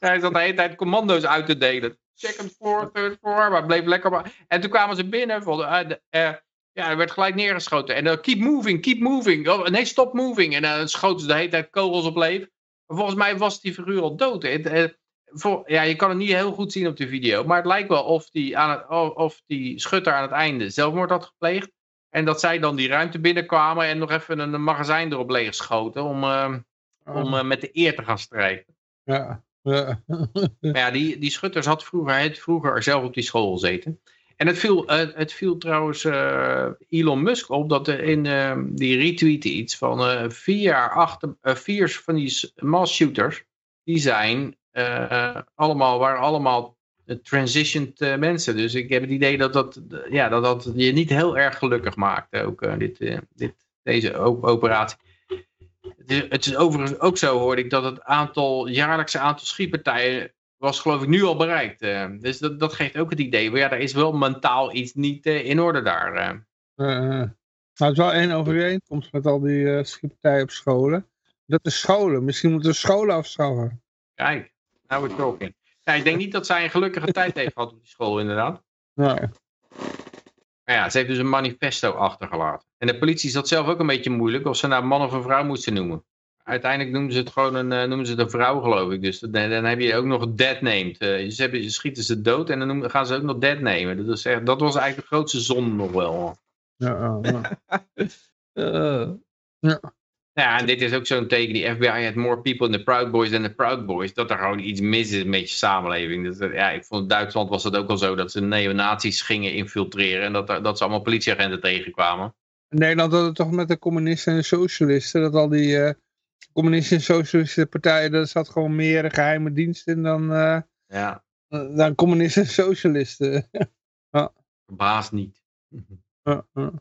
Hij zat de hele tijd commando's uit te delen. Second floor, third floor, maar bleef lekker maar. En toen kwamen ze binnen. Van, eh, de- eh, ja, er werd gelijk neergeschoten. En dan keep moving, keep moving. Oh, nee, stop moving. En dan schoten ze de hele tijd kogels op leef. Volgens mij was die figuur al dood. Het, eh, voor, ja, je kan het niet heel goed zien op de video. Maar het lijkt wel of die, aan het, of die schutter aan het einde zelfmoord had gepleegd. En dat zij dan die ruimte binnenkwamen en nog even een magazijn erop leegschoten. Om, eh, om eh, met de eer te gaan strijken. ja. ja. Ja, die, die Schutters had vroeger, hij had vroeger zelf op die school gezeten. En het viel, eh, het viel trouwens Elon Musk op dat er in die retweette iets van vier jaar achter, vier van die mass shooters, die zijn allemaal, waren allemaal transitioned eh, mensen. Dus ik heb het idee dat dat, ja, dat, dat je niet heel erg gelukkig maakt, ook eh, dit, eh, dit, deze op- operatie. Het is, het is overigens ook zo, hoorde ik, dat het aantal, jaarlijkse aantal schietpartijen was geloof ik nu al bereikt. dus dat, dat geeft ook het idee, maar ja, er is wel mentaal iets niet in orde daar. maar het is wel één overeenkomst met al die schietpartijen op scholen. Dat is scholen. Misschien moeten we scholen afschaffen. Kijk, nou we're talking. Ja, ik denk niet dat zij een gelukkige tijd heeft gehad op die school inderdaad. Nee. Maar ja, ze heeft dus een manifesto achtergelaten. En de politie zat zelf ook een beetje moeilijk of ze nou man of een vrouw moesten noemen. Uiteindelijk noemen ze het gewoon een, eh, noemen ze het een vrouw geloof ik. Dus dan, dan heb je ook nog dead named. Eh, ze, hebben, ze schieten ze dood en dan noemen, gaan ze ook nog dead nemen. Dat, is echt, dat was eigenlijk de grootste zonde nog wel. Ja, ja, ja. Eh, Ja, en dit is ook zo'n teken. Die FBI had more people in the Proud Boys than the Proud Boys. Dat er gewoon iets mis is met je samenleving. Dus, eh, ja, ik vond in Duitsland was dat ook al zo. Dat ze neonazies gingen infiltreren. En dat, er- dat ze allemaal politieagenten tegenkwamen. In Nederland had het toch met de communisten en de socialisten. Dat al die eh, communistische en socialistische partijen. Daar zat gewoon meer geheime dienst in dan, eh, Ja, dan communisten en socialisten. verbaast niet. Ja, ja.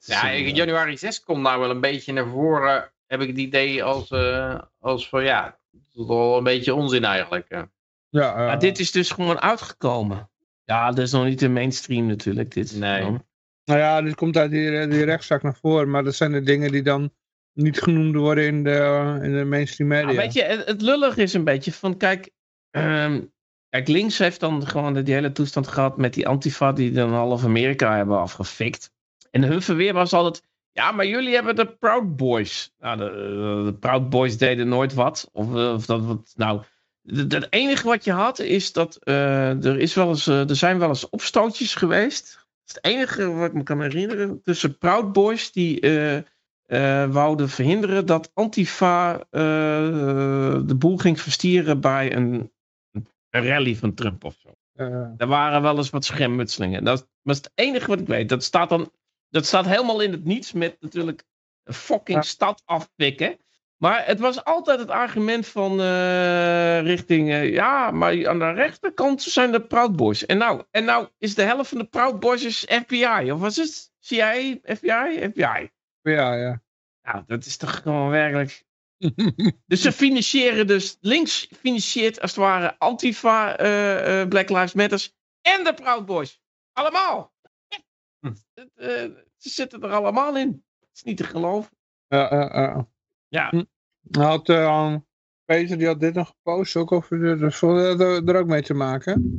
Ja, is ik- januari 6 komt nou wel een beetje naar voren. Heb ik het idee als, eh, als van ja, dat is wel een beetje onzin eigenlijk. eh. ja, ja. Maar dit is dus gewoon uitgekomen. Ja, dat is nog niet de mainstream natuurlijk. Dit. Nee. Dan. Nou ja, dit komt uit die, die rechtszaak naar voren. Maar dat zijn de dingen die dan niet genoemd worden in de, in de mainstream media. Maar weet je, het, het lullig is een beetje van, kijk, ehm, kijk, links heeft dan gewoon die hele toestand gehad met die antifa die dan half Amerika hebben afgefikt. En hun verweer was altijd, ja, maar jullie hebben de Proud Boys. Nou, de, de Proud Boys deden nooit wat. Of, eh, of dat wat, nou, het enige wat je had is dat eh, er, is wel eens, eh, er zijn wel eens opstootjes geweest. Dat is het enige wat ik me kan herinneren tussen Proud Boys die eh, wouden verhinderen dat Antifa de boel ging verstieren bij een, een rally van Trump of zo. Er waren wel eens wat schermutselingen. Dat, dat is het enige wat ik weet. Dat staat dan dat staat helemaal in het niets met natuurlijk een fucking Ja. stad afpikken. Maar het was altijd het argument van eh, richting, eh, ja, maar aan de rechterkant zijn de Proud Boys. En nou, en nou is de helft van de Proud Boys is FBI. Of was het CIA, FBI, FBI? ja, ja. Nou, dat is toch gewoon werkelijk... Dus ze financieren dus, links financiert als het ware Antifa, eh, Black Lives Matters en de Proud Boys. Allemaal. Hm. Het, eh, ze zitten er allemaal in. is niet te geloven. Ja, ja, ja. Ja, Hm. Hij had, eh, Peter die had dit nog gepost, ook over de, dus er, er ook mee te maken.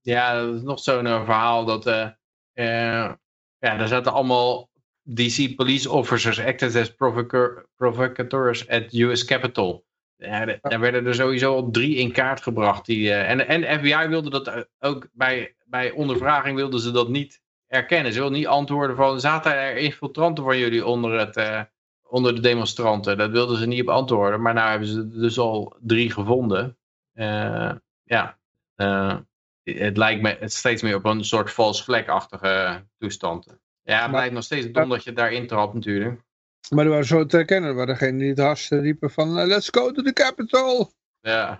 Ja, dat is nog zo'n eh, verhaal dat... eh eh, ja, daar zaten allemaal DC police officers acted as provoca- provocateurs at US Capitol. Ja, de- daar werden er sowieso al drie in kaart gebracht. Die, eh, en, en FBI wilde dat ook bij, bij ondervraging wilden ze dat niet erkennen. Ze wilden niet antwoorden van, zaten er infiltranten van jullie onder, het, eh, onder de demonstranten? Dat wilden ze niet op antwoorden. Maar nou hebben ze er dus al drie gevonden. Eh, ja, eh, het lijkt me het steeds meer op een soort false flag-achtige toestand. Ja, het Maar- lijkt nog steeds dom dat je daarin trapt natuurlijk. Maar die waren zo te herkennen. Er waren degenen die het riepen van, let's go to the Capitol. Ja,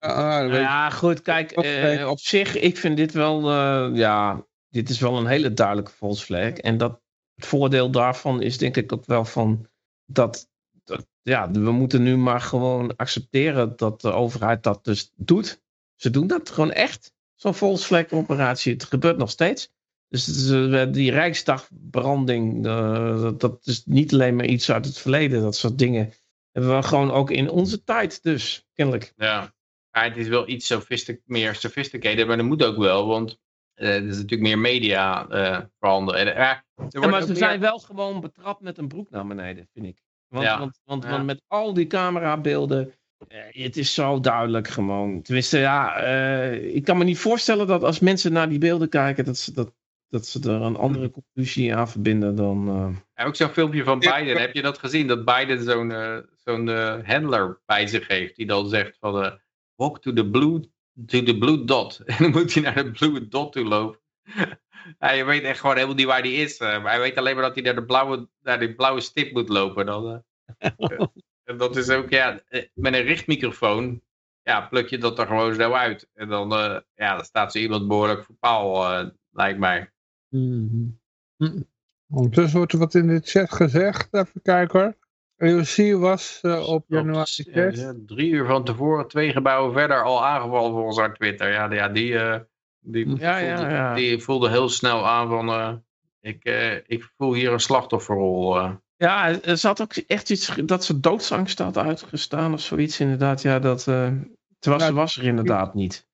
Ja, ah, je. ja goed, kijk, eh, op zich, ik vind dit wel, eh, ja, dit is wel een hele duidelijke false flag. En dat, het voordeel daarvan is denk ik ook wel van, dat, dat, ja, we moeten nu maar gewoon accepteren dat de overheid dat dus doet. Ze doen dat gewoon echt, zo'n false flag operatie. Het gebeurt nog steeds. Dus eh, die Rijksdagbranding, eh, dat, dat is niet alleen maar iets uit het verleden. Dat soort dingen hebben we gewoon ook in onze tijd dus, kennelijk. ja. Ja, het is wel iets sophistic, meer sophisticated, maar dat moet ook wel, want er is natuurlijk meer media eh voorhanden. En, eh, er wordt Ja, maar ze meer- zijn wel gewoon betrapt met een broek naar beneden, vind ik. Want, Ja. want, want, Ja. want met al die camerabeelden, eh, het is zo duidelijk gewoon. Tenminste, ja, eh, ik kan me niet voorstellen dat als mensen naar die beelden kijken, dat ze, dat, dat ze er een andere conclusie aan verbinden dan... eh, Ja, ook zo'n filmpje van. Biden. Heb je dat gezien? Dat Biden zo'n eh, zo'n eh, handler bij zich heeft. Die dan zegt van... eh, walk to the, blue, to the blue dot. En dan moet hij naar de blue dot toe lopen. ja, je weet echt gewoon helemaal niet waar die is. eh, maar hij weet alleen maar dat hij naar de blauwe, naar die blauwe stip moet lopen. Dan, eh. en dat is ook, ja... eh, Met een richtmicrofoon... Ja, pluk je dat er gewoon zo uit. En dan, ja, dan staat zo iemand behoorlijk voor paal, lijkt mij. Hm. Ondertussen wordt er wat in de chat gezegd. Even kijken hoor. EOC was eh, op januari Ja, 6. ja, drie uur van tevoren, twee gebouwen verder, al aangevallen volgens haar Twitter. Ja, ja die, eh, die, Ja, ja, voelde, ja. die voelde heel snel aan van, eh, ik, eh, ik voel hier een slachtofferrol. eh. Ja, er zat ook echt iets dat ze doodsangst had uitgestaan of zoiets inderdaad. Ja, dat, eh terwijl ze was er inderdaad niet.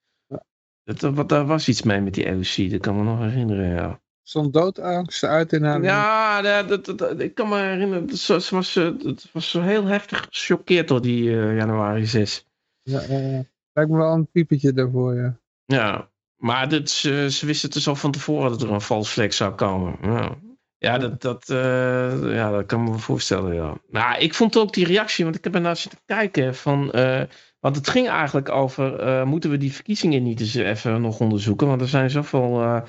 Dat, wat, daar was iets mee met die EOC, dat kan me nog herinneren, ja. Stond doodangst uit in haar... Ja, dat, dat, dat- dat- ik kan me herinneren, dat ze, ze was, eh, het was zo heel heftig gechoqueerd door die eh, januari 6. Ja, eh, lijkt me wel een typetje daarvoor, ja. Ja, maar dit, ze, ze wisten dus al van tevoren dat er een false flag zou komen. Ja, ja dat, dat, eh, ja, dat kan me voorstellen, ja. Nou, ik vond ook die reactie, want ik heb ernaar zitten kijken van... want het ging eigenlijk over, moeten we die verkiezingen niet eens even nog onderzoeken? Want er zijn zoveel...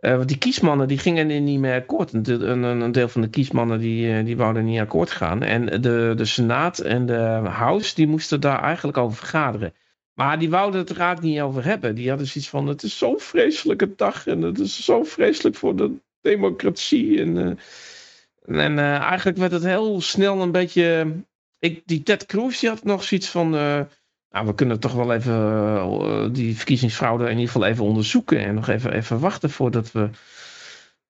eh, want die kiesmannen die gingen er niet mee akkoord. Een, een, een deel van de kiesmannen die, eh, die wouden niet akkoord gaan. En de, de Senaat en de House die moesten daar eigenlijk over vergaderen. Maar die wouden het eigenlijk niet over hebben. Die hadden zoiets van: het is zo'n vreselijke dag en het is zo vreselijk voor de democratie. En, eh, en eigenlijk werd het heel snel een beetje. Ik, die Ted Cruz die had nog zoiets van. Nou, we kunnen toch wel even eh, die verkiezingsfraude in ieder geval even onderzoeken. En nog even, even wachten voordat we.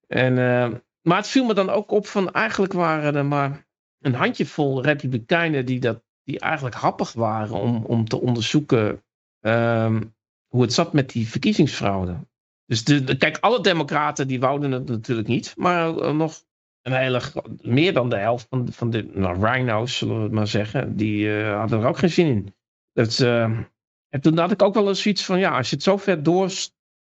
En, eh, maar het viel me dan ook op van eigenlijk waren er maar een handjevol republikeinen die, dat, die eigenlijk happig waren om, om te onderzoeken ehm, hoe het zat met die verkiezingsfraude. Dus de, de- kijk, alle democraten die wouden het natuurlijk niet. Maar eh, nog een hele, meer dan de helft van, van de nou, rhino's, zullen we het maar zeggen, die hadden er ook geen zin in. Dat, eh, en toen had ik ook wel eens zoiets van, ja, als je het zo ver door,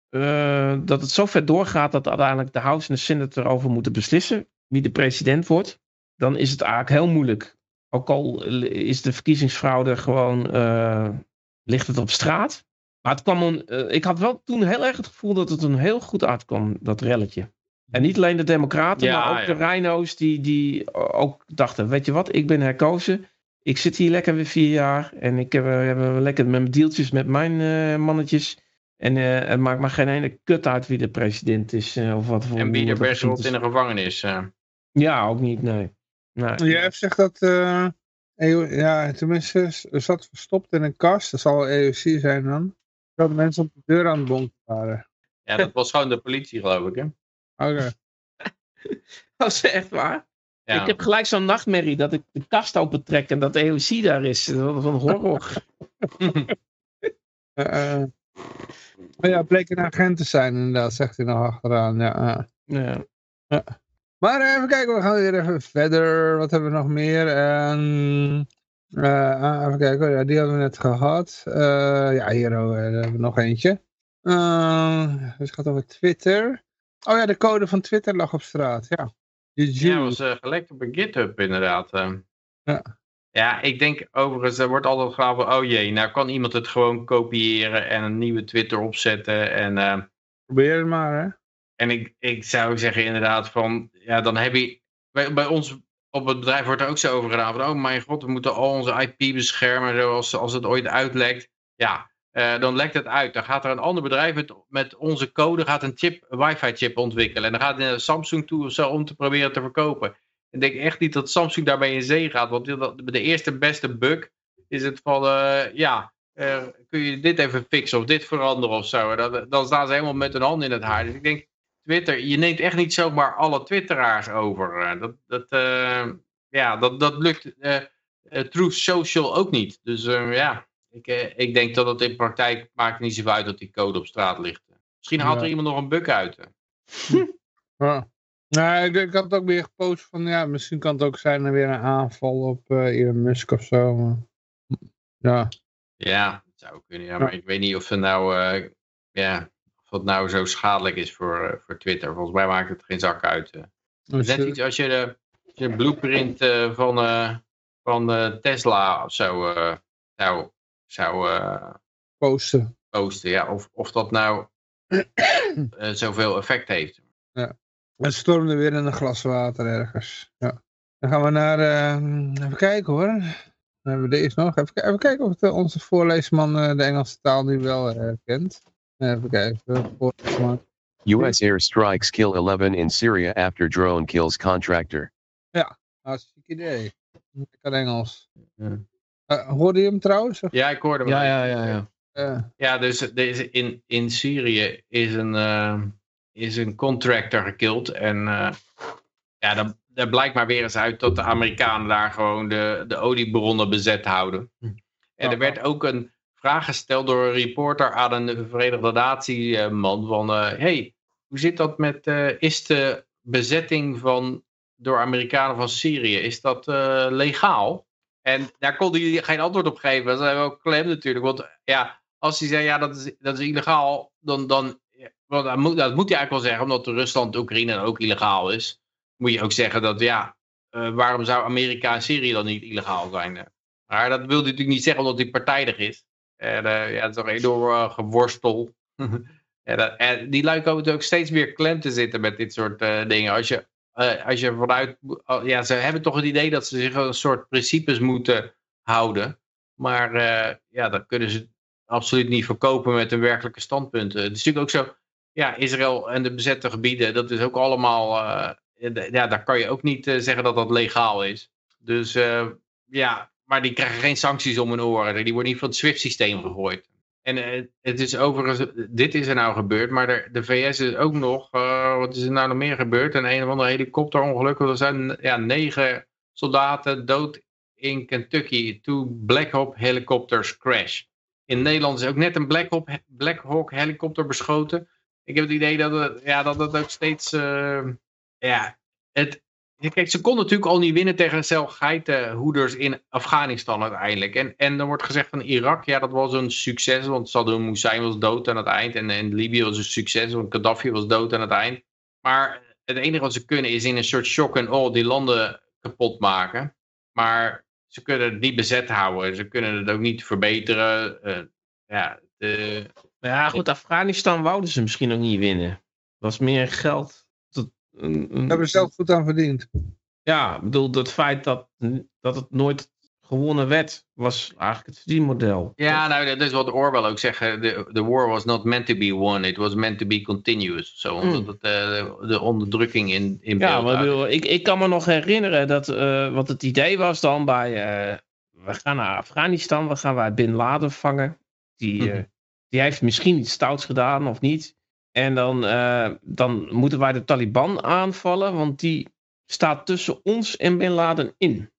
eh, dat het zo ver doorgaat dat uiteindelijk de House en de Senate erover moeten beslissen wie de president wordt, dan is het eigenlijk heel moeilijk. Ook al is de verkiezingsfraude gewoon, eh, ligt het op straat. Maar het kwam een, ik had wel toen heel erg het gevoel dat het een heel goed uitkwam, dat relletje. En niet alleen de democraten, Ja, maar ook ja. de rhino's die, die ook dachten, weet je wat, ik ben herkozen. Ik zit hier lekker weer vier jaar en ik heb, eh, heb lekker met mijn deeltjes met mijn eh, mannetjes. En eh, het maakt maar geen ene kut uit wie de president is. eh, of wat voor En er rot is. in de gevangenis. eh. Ja, ook niet, nee. nee. JF zegt dat, eh, ja, tenminste, er zat verstopt in een kast. Dat zal EOC zijn dan. Dat mensen op de deur aan het bonken waren. Ja, dat was gewoon de politie geloof ik hè. Oké. Dat is echt waar. Ja. Ik heb gelijk zo'n nachtmerrie dat ik de kast opentrek en dat de EOC daar is. Dat is een horror. Eh, eh. Maar ja, bleek een agent te zijn inderdaad, zegt hij nog achteraan. Ja, ja. ja. Maar even kijken, we gaan weer even verder. Wat hebben we nog meer? Eh, even kijken, oh ja, die hadden we net gehad. Eh, ja, hier oh, eh, hebben we nog eentje. Uh, het gaat over Twitter. Oh ja, de code van Twitter lag op straat, ja. Ja, was eh, gelekt op een GitHub inderdaad. eh. Ja. Ja, ik denk overigens, er wordt altijd gedaan van, oh jee, nou kan iemand het gewoon kopiëren en een nieuwe Twitter opzetten. En, eh, Probeer het maar, hè. en ik, ik zou zeggen inderdaad van, ja, dan heb je, bij, bij ons op het bedrijf wordt er ook zo over gedaan van, oh mijn god, we moeten al onze IP beschermen, zoals als het ooit uitlekt. Ja, eh, dan lekt het uit. Dan gaat er een ander bedrijf met, met onze code gaat een chip, een wifi chip ontwikkelen. En dan gaat het Samsung toe of zo om te proberen te verkopen. Ik denk echt niet dat Samsung daarbij in zee gaat. Want de eerste beste bug is het van, eh, ja, eh, kun je dit even fixen of dit veranderen of zo. Dan, dan staan ze helemaal met hun hand in het haar. Dus ik denk, Twitter, je neemt echt niet zomaar alle twitteraars over. Dat, dat, ja, dat, dat lukt Truth Social ook niet. Dus ja, ik, eh, ik denk dat het in praktijk maakt niet zoveel uit dat die code op straat ligt. Misschien haalt er iemand nog een bug uit. Ja. Nou, ik, ik had het ook weer gepost van, ja, misschien kan het ook zijn er weer een aanval op eh Elon Musk of zo. maar- Ja, Ja, dat zou kunnen. Ja, maar ik weet niet of het nou, eh, ja, of het nou zo schadelijk is voor, voor Twitter. Volgens mij maakt het geen zak uit. dus, Net iets als je de, als je de blueprint van, van Tesla of zo eh, zou, eh, posten. posten. Ja, of, of dat nou eh, zoveel effect heeft. Het stormde weer in een glas water ergens. Ja. Dan gaan we naar, eh, even kijken hoor. Dan hebben we deze nog. Even, even kijken of de, onze voorleesman eh, de Engelse taal nu wel eh, kent. Even kijken. voorleesman. U.S. airstrikes kill 11 in Syria after drone kills contractor. Hartstikke idee. Ik kan Engels. Ja. Eh, hoorde je hem trouwens? Of, Ja, ik hoorde hem. Ja, ja, ja, ja. eh, Ja, dus deze in, in Syrië is een, eh, is een contractor gekild. En eh, ja, dan, daar blijkt maar weer eens uit dat de Amerikanen daar gewoon de, de oliebronnen bezet houden. En er werd ook een vraag gesteld door een reporter aan een Verenigde Natie man van... eh, hey, hoe zit dat met... eh, is de bezetting van, door Amerikanen van Syrië, is dat eh, legaal? En daar kon hij geen antwoord op geven. Dat is ook klem natuurlijk. Want ja, als hij zei, ja, dat is, dat is illegaal, dan, dan want dat, moet, dat moet hij eigenlijk wel zeggen, omdat Rusland, Oekraïne ook illegaal is. Moet je ook zeggen dat, ja, eh, waarom zou Amerika en Syrië dan niet illegaal zijn? Maar dat wil hij natuurlijk niet zeggen, omdat hij partijdig is. En eh, ja, het is toch enorm eh, geworstel. en, dat- en die lui komen ook steeds meer klem te zitten met dit soort dingen. Als je, eh, als je vanuit, oh, ja, ze hebben toch het idee dat ze zich een soort principes moeten houden. Maar eh, ja, dat kunnen ze absoluut niet verkopen met hun werkelijke standpunten. Het is natuurlijk ook zo, ja, Israël en de bezette gebieden, dat is ook allemaal, eh, ja, daar kan je ook niet zeggen dat dat legaal is. Dus ja, maar die krijgen geen sancties om hun oren. Die worden niet van het SWIFT-systeem gegooid. En eh, het is overigens, dit is er nou gebeurd, maar de, de VS is ook nog, eh, wat is er nou nog meer gebeurd? Een een of ander helikopterongeluk. Er zijn ja, negen soldaten dood in Kentucky. Two Black Hawk helicopters crash. In Nederland is ook net een Black Hawk, helikopter beschoten. Ik heb het idee dat het, ja, dat het ook steeds, eh, ja, het, Kijk, ze kon natuurlijk al niet winnen tegen celgeitenhoeders in Afghanistan uiteindelijk. En, en dan wordt gezegd van Irak, ja dat was een succes, want Saddam Hussein was dood aan het eind. En, Libië was een succes, want Gaddafi was dood aan het eind. Maar het enige wat ze kunnen is in een soort shock en awe die landen kapot maken. Maar ze kunnen het niet bezet houden. Ze kunnen het ook niet verbeteren. Eh, ja, de, ja, goed, Afghanistan wouden ze misschien ook niet winnen. Dat was meer geld. Dat, een, een- Daar hebben ze zelf goed aan verdiend. Ja, ik bedoel, het feit dat, dat het nooit gewonnen werd, was eigenlijk het verdienmodel. Ja, nou, dat is wat Orwell ook zegt. The, the war was not meant to be won, it was meant to be continuous. Zo, omdat het eh, de onderdrukking in, in Ja, maar bedoel, ik, ik kan me nog herinneren dat, eh wat het idee was dan bij, eh, we gaan naar Afghanistan, we gaan wij Bin Laden vangen. Die, eh, die heeft misschien iets stouts gedaan of niet. En dan, eh, dan moeten wij de Taliban aanvallen, want die staat tussen ons en Bin Laden in.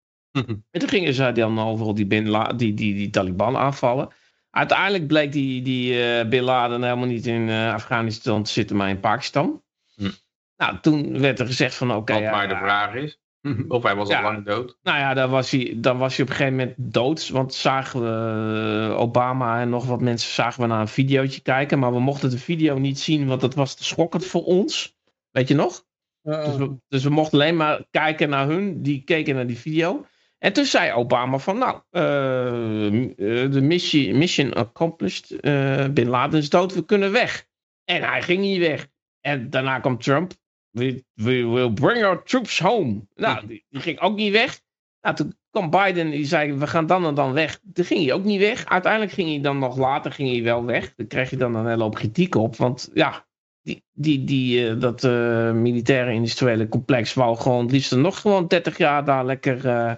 En toen gingen ze dan overal die, Bin La- die, die, die Taliban aanvallen. Uiteindelijk bleek die, die eh, Bin Laden helemaal niet in eh, Afghanistan te zitten, maar in Pakistan. Hm. Nou, toen werd er gezegd van oké, Wat ja, maar de vraag is. Of hij was al lang dood. nou ja, dan was, hij, dan was hij op een gegeven moment dood. Want zagen we eh, Obama en nog wat mensen zagen we naar een videootje kijken. Maar we mochten de video niet zien, want dat was te schokkend voor ons. Weet je nog? Uh, Dus we, dus we mochten alleen maar kijken naar hun, die keken naar die video. En toen zei Obama van, nou, eh, eh, de mission, mission accomplished, eh Bin Laden is dood, we kunnen weg. En hij ging niet weg. En daarna kwam Trump, we, we will bring our troops home. Nou, die, die ging ook niet weg. Nou, toen kwam Biden, die zei, we gaan dan en dan weg. Toen ging hij ook niet weg. Uiteindelijk ging hij dan nog later ging hij wel weg. Daar kreeg je dan een hele hoop kritiek op, want ja, die, die, die, eh, dat eh, militaire industriële complex wou gewoon het liefst nog gewoon 30 jaar daar lekker. eh,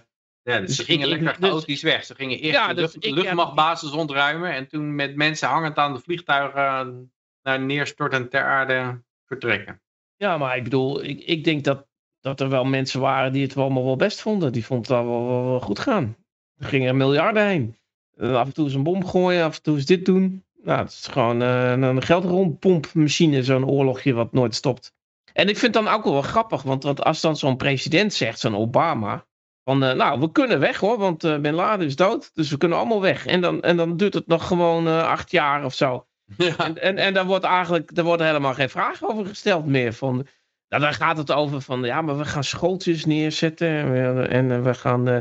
Ja, dus Dus ze gingen ik- lekker dus- chaotisch weg. Ze gingen eerst Ja, de dus lucht, ik- luchtmachtbasis ontruimen. En toen met mensen hangend aan de vliegtuigen naar neerstortend ter aarde vertrekken. Ja, maar ik bedoel, ik, ik denk dat, dat er wel mensen waren die het allemaal wel best vonden. Die vonden het wel, wel, wel goed gaan. Er gingen miljarden heen. En af en toe is een bom gooien, af en toe is dit doen. Nou, het is gewoon eh, een geldrondpompmachine, zo'n oorlogje wat nooit stopt. En ik vind het dan ook wel grappig, want wat als dan zo'n president zegt, zo'n Obama, van eh, nou, we kunnen weg hoor, want eh Bin Laden is dood, dus we kunnen allemaal weg. En dan, en dan duurt het nog gewoon eh, acht jaar of zo. Ja. En, en, en daar wordt eigenlijk daar worden helemaal geen vragen over gesteld meer. Van, nou, dan gaat het over van ja, maar we gaan schooltjes neerzetten. En we, en eh, we gaan, eh,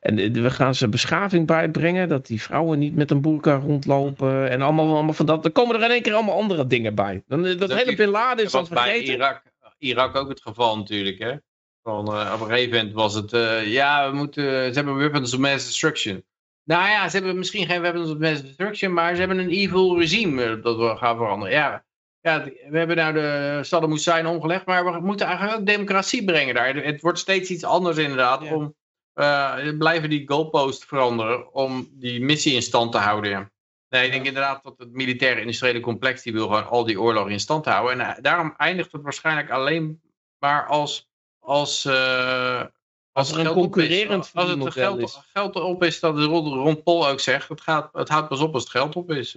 en eh, we gaan ze beschaving bijbrengen. Dat die vrouwen niet met een boerka rondlopen. En allemaal, allemaal van dat. Dan komen er in één keer allemaal andere dingen bij. Dan, dat Dat hele Bin Laden is dan was bij vergeten. Irak, Irak ook het geval natuurlijk. Hè? Van, eh, op een gegeven moment was het, ja, we moeten, ze hebben weapons of mass destruction. Nou ja, ze hebben misschien geen weapons of mass destruction, maar ze hebben een evil regime eh, dat we gaan veranderen. Ja, ja, we hebben nou de Saddam Hussein omgelegd, maar we moeten eigenlijk ook democratie brengen daar. Het wordt steeds iets anders inderdaad. Ja. Om, eh, blijven die goalpost veranderen om die missie in stand te houden. ja. Nee, ik denk inderdaad dat het militaire industriële complex die wil gewoon al die oorlogen in stand houden. En eh, daarom eindigt het waarschijnlijk alleen maar als, als, Als er een op is. concurrerend Als het geld, is. geld op is, dat is Ron, Ron Paul ook zegt. Het, gaat, het houdt pas op als het geld op is.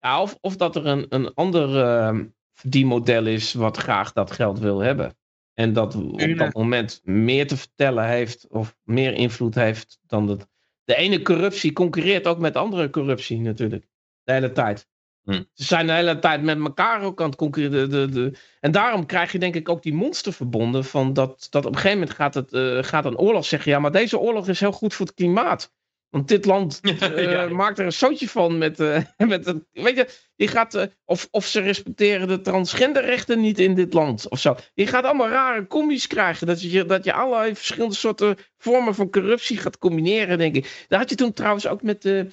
Ja, of, of dat er een, een ander eh, verdienmodel is wat graag dat geld wil hebben. En dat op dat moment meer te vertellen heeft of meer invloed heeft dan dat. De ene corruptie concurreert ook met andere corruptie natuurlijk. De hele tijd. Hm. Ze zijn de hele tijd met elkaar ook aan het concurreren. De, de, de, en daarom krijg je denk ik ook die monsterverbonden van dat, dat op een gegeven moment gaat, het, eh, gaat een oorlog zeggen. Ja, maar deze oorlog is heel goed voor het klimaat. Want dit land eh, Ja. maakt er een zootje van met, eh, met het, weet je, je gaat, of, of ze respecteren de transgenderrechten niet in dit land of zo. Je gaat allemaal rare combi's krijgen, dat je, dat je allerlei verschillende soorten vormen van corruptie gaat combineren, denk ik. Daar had je toen trouwens ook met, de,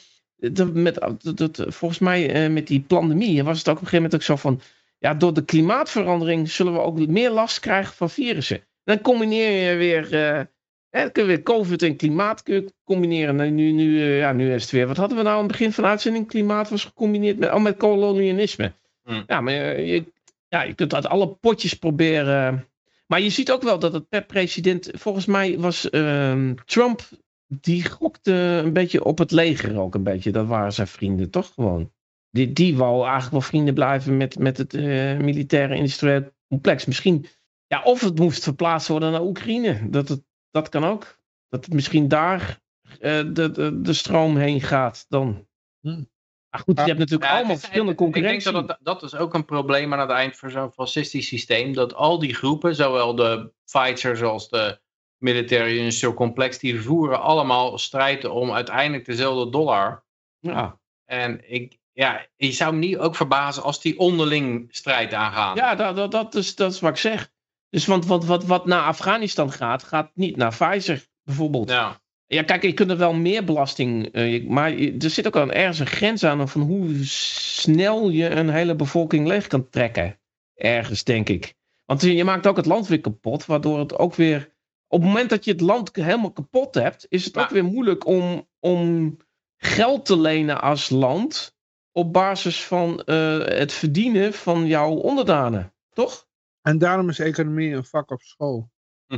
met dat, dat, volgens mij eh, met die pandemie, was het ook op een gegeven moment ook zo van, ja, door de klimaatverandering zullen we ook meer last krijgen van virussen. Dan combineer je weer... eh, Hè, kun je weer COVID en klimaat kun je combineren. Nu, nu, eh, ja, nu is het weer. Wat hadden we nou aan het begin van de uitzending? Klimaat was gecombineerd met, oh, met kolonialisme. Hmm. Ja, maar je, je- ja, je kunt uit alle potjes proberen. Maar je ziet ook wel dat het per president. Volgens mij was ehm, Trump. Die gokte een beetje op het leger ook een beetje. Dat waren zijn vrienden, toch gewoon. Die, die wou eigenlijk wel vrienden blijven met, met het eh, militaire industriële complex. Misschien. Ja, of het moest verplaatst worden naar Oekraïne. Dat, het, dat kan ook. Dat het misschien daar eh, de, de, de stroom heen gaat dan. Hmm. Maar goed, je hebt natuurlijk Ja, allemaal is- verschillende concurrentie. Ik denk dat dat is ook een probleem aan het eind van zo'n fascistisch systeem. Dat al die groepen, zowel de fighters als de militaire industrial complex, die voeren allemaal strijden om uiteindelijk dezelfde dollar. ja. En ik, ja, je zou me niet ook verbazen als die onderling strijd aangaan. Ja, dat, dat, dat, is, dat is wat ik zeg. Dus want wat, wat, wat naar Afghanistan gaat, gaat niet naar Pfizer bijvoorbeeld. Ja, Ja. kijk, je kunt er wel meer belasting. eh, maar er zit ook al ergens een grens aan van hoe snel je een hele bevolking leeg kan trekken. Ergens, denk ik. Want je maakt ook het land weer kapot, waardoor het ook weer. Op het moment dat je het land helemaal kapot hebt, is het Maar- ook weer moeilijk om, om geld te lenen als land. op basis van eh, het verdienen van jouw onderdanen. Toch? En daarom is economie een vak op school.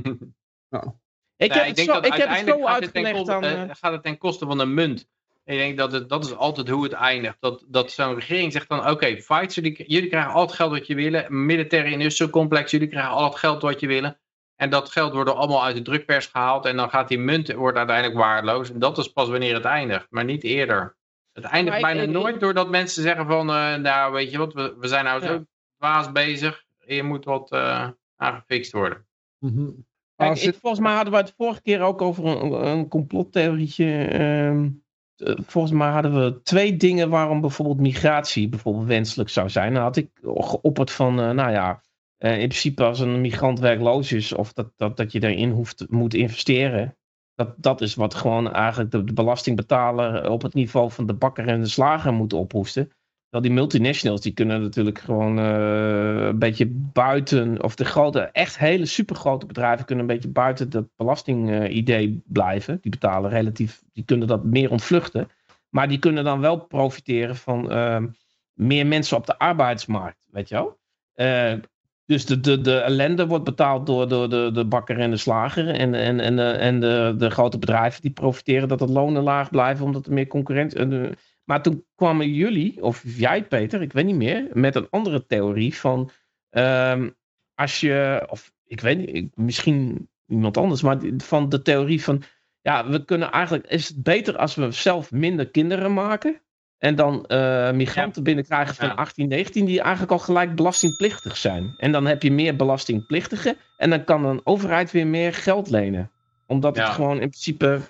Ik Ja, heb het zo, ik heb het uiteindelijk zo gaat het ten uitgelegd koste- aan... eh, gaat het ten koste van de munt. Ik denk dat het, dat is altijd hoe het eindigt. Dat, dat zo'n regering zegt dan, oké, fights, jullie, jullie krijgen al het geld wat je willen. Militaire industrial complex, jullie krijgen al het geld wat je willen. En dat geld wordt er allemaal uit de drukpers gehaald. En dan gaat die munt wordt uiteindelijk waardeloos. En dat is pas wanneer het eindigt, maar niet eerder. Het eindigt bijna ik- nooit doordat mensen zeggen van, eh, nou weet je wat, we, we zijn nou Ja. zo dwaas bezig. Je moet wat eh, aangefixt worden. Mhm. Kijk, ik, het- volgens mij hadden we het vorige keer ook over een, een complottheorietje. ehm, eh, volgens mij hadden we twee dingen waarom bijvoorbeeld migratie bijvoorbeeld wenselijk zou zijn. Dan had ik geopperd van, eh, nou ja, in principe als een migrant werkloos is of dat, dat, dat je daarin hoeft, moet investeren. Dat, dat is wat gewoon eigenlijk de, de belastingbetaler op het niveau van de bakker en de slager moet ophoesten. Wel, die multinationals die kunnen natuurlijk gewoon eh, een beetje buiten, of de grote, echt hele supergrote bedrijven kunnen een beetje buiten dat belastingidee blijven. Die betalen relatief, die kunnen dat meer ontvluchten. Maar die kunnen dan wel profiteren van ehm, meer mensen op de arbeidsmarkt, weet je wel. Eh, dus de, de, de ellende wordt betaald door, door de, de bakker en de slager. En, en, en, de, en de, de grote bedrijven die profiteren dat het lonen laag blijven, omdat er meer concurrentie. en, eh, maar toen kwamen jullie, of jij Peter, ik weet niet meer, met een andere theorie van ehm, als je, of ik weet niet, misschien iemand anders, maar van de theorie van ja, we kunnen eigenlijk, is het beter als we zelf minder kinderen maken en dan eh, migranten binnenkrijgen van Ja. 18, 19 die eigenlijk al gelijk belastingplichtig zijn. En dan heb je meer belastingplichtigen en dan kan een overheid weer meer geld lenen. Omdat het gewoon in principe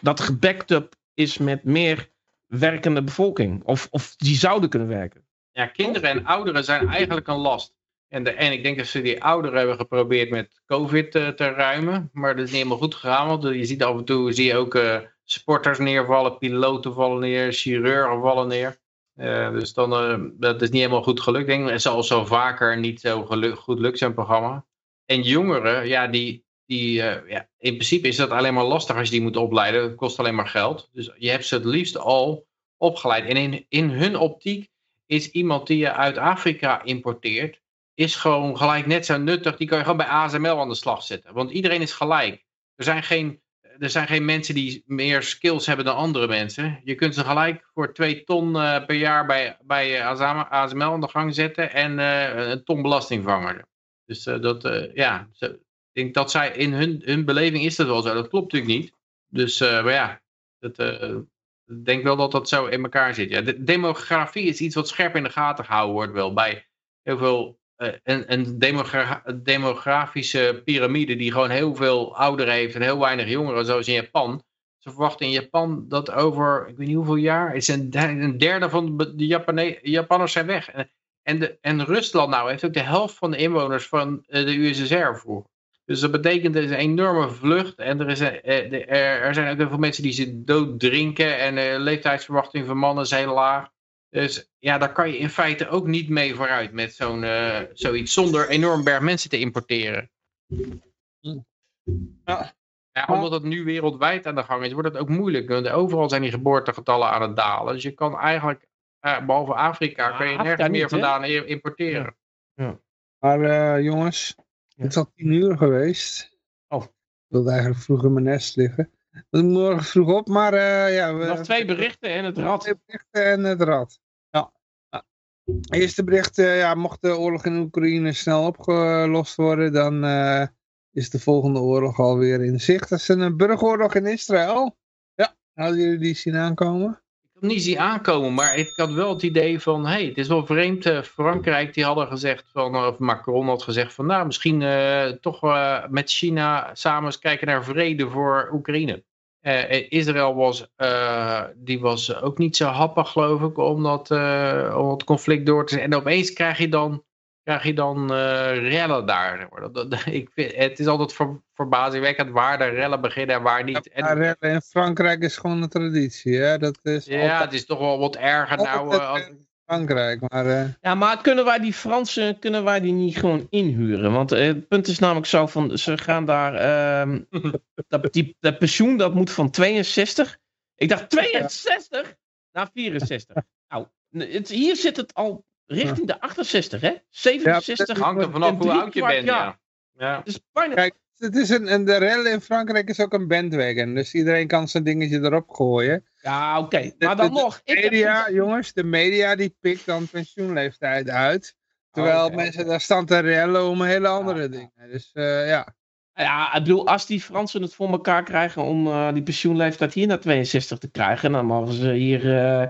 dat gebacked up is met meer werkende bevolking. Of, of die zouden kunnen werken. Ja, kinderen en ouderen zijn eigenlijk een last. En, de, en ik denk dat ze die ouderen hebben geprobeerd met COVID eh, te ruimen. Maar dat is niet helemaal goed gegaan. Want je ziet af en toe zie je ook eh, sporters neervallen, piloten vallen neer, chirurgen vallen neer. Eh, dus dan, eh, dat is niet helemaal goed gelukt. Ik denk, het zal zo vaker niet zo gelu- goed lukt, zo'n programma. En jongeren, ja, die, die, eh, ja, in principe is dat alleen maar lastig als je die moet opleiden. Het kost alleen maar geld. Dus je hebt ze het liefst al opgeleid. En in, in hun optiek is iemand die je uit Afrika importeert, is gewoon gelijk net zo nuttig. Die kan je gewoon bij ASML aan de slag zetten. Want iedereen is gelijk. Er zijn geen, er zijn geen mensen die meer skills hebben dan andere mensen. Je kunt ze gelijk voor twee ton eh, per jaar bij, bij eh, ASM- ASML aan de gang zetten en eh, een ton belasting vangen. Dus dat, ja, ik denk dat zij in hun, hun beleving is dat wel zo. Dat klopt natuurlijk niet. Dus, maar ja, dat, ik denk wel dat dat zo in elkaar zit. Ja, de demografie is iets wat scherp in de gaten gehouden wordt wel. Bij heel veel, een, demogra- demografische piramide die gewoon heel veel ouderen heeft en heel weinig jongeren, zoals in Japan. Ze verwachten in Japan dat over, ik weet niet hoeveel jaar, is een, een derde van de, Japanners zijn weg. En, en, Rusland nou heeft ook de helft van de inwoners van eh, de USSR voor. Dus dat betekent er is een enorme vlucht en er, eh, er, zijn ook heel veel mensen die ze dood drinken en de leeftijdsverwachting van mannen is heel laag. Dus ja, daar kan je in feite ook niet mee vooruit met zo'n eh, zoiets zonder enorm berg mensen te importeren. Ja. Ja, omdat het nu wereldwijd aan de gang is, wordt het ook moeilijk. Want overal zijn die geboortegetallen aan het dalen. Dus je kan eigenlijk, eh, behalve Afrika, Ja, kan je Afrika nergens meer niet, vandaan importeren. Maar eh, jongens, Ja. het is al tien uur geweest. Oh. Ik wilde eigenlijk vroeg in mijn nest liggen. Moet morgen vroeg op, maar eh, ja. We, Nog twee berichten en het rad. Twee berichten en het rad. Ja. Ja. Eerste bericht, eh, ja, mocht de oorlog in Oekraïne snel opgelost worden, dan eh, is de volgende oorlog alweer in zicht. Dat is een burgeroorlog in Israël. Ja, hadden jullie die zien aankomen? Ik had niet zien aankomen, maar ik had wel het idee van, hey, het is wel vreemd. eh, Frankrijk, die hadden gezegd, van, of Macron had gezegd van, nou, misschien eh, toch eh, met China samen eens kijken naar vrede voor Oekraïne. Eh, eh, Israël was, eh, die was ook niet zo happig, geloof ik, om, dat, om het conflict door te zetten. En opeens krijg je dan, krijg je dan rellen daar. Dat, dat- ik vind, het is altijd ver, verbazingwekkend waar de rellen beginnen en waar niet. En- Maar rellen in Frankrijk is gewoon een traditie, hè? Dat is ja, altijd het is toch wel wat erger nou. als- Frankrijk, maar... eh, Ja, maar kunnen wij die Fransen kunnen wij die niet gewoon inhuren? Want eh, het punt is namelijk zo van, ze gaan daar, ehm, dat, die, dat pensioen dat moet van 62. Ik dacht 62 naar 64. Nou, het, hier zit het al richting de 68, hè? 67. hangt er vanaf hoe oud je bent, jaar. ja. ja. Het is bijna... Kijk, het is een, en de rel in Frankrijk is ook een bandwagon. Dus iedereen kan zijn dingetje erop gooien. Ja, oké. De- Maar dan de- de nog. heb- media, jongens, de media die pikt dan pensioenleeftijd uit. Terwijl Oh, mensen daar staan te rellen om hele andere Ja. dingen. Dus eh, ja. Ja, ik bedoel, als die Fransen het voor elkaar krijgen om eh, die pensioenleeftijd hier naar 62 te krijgen, dan mogen ze hier eh,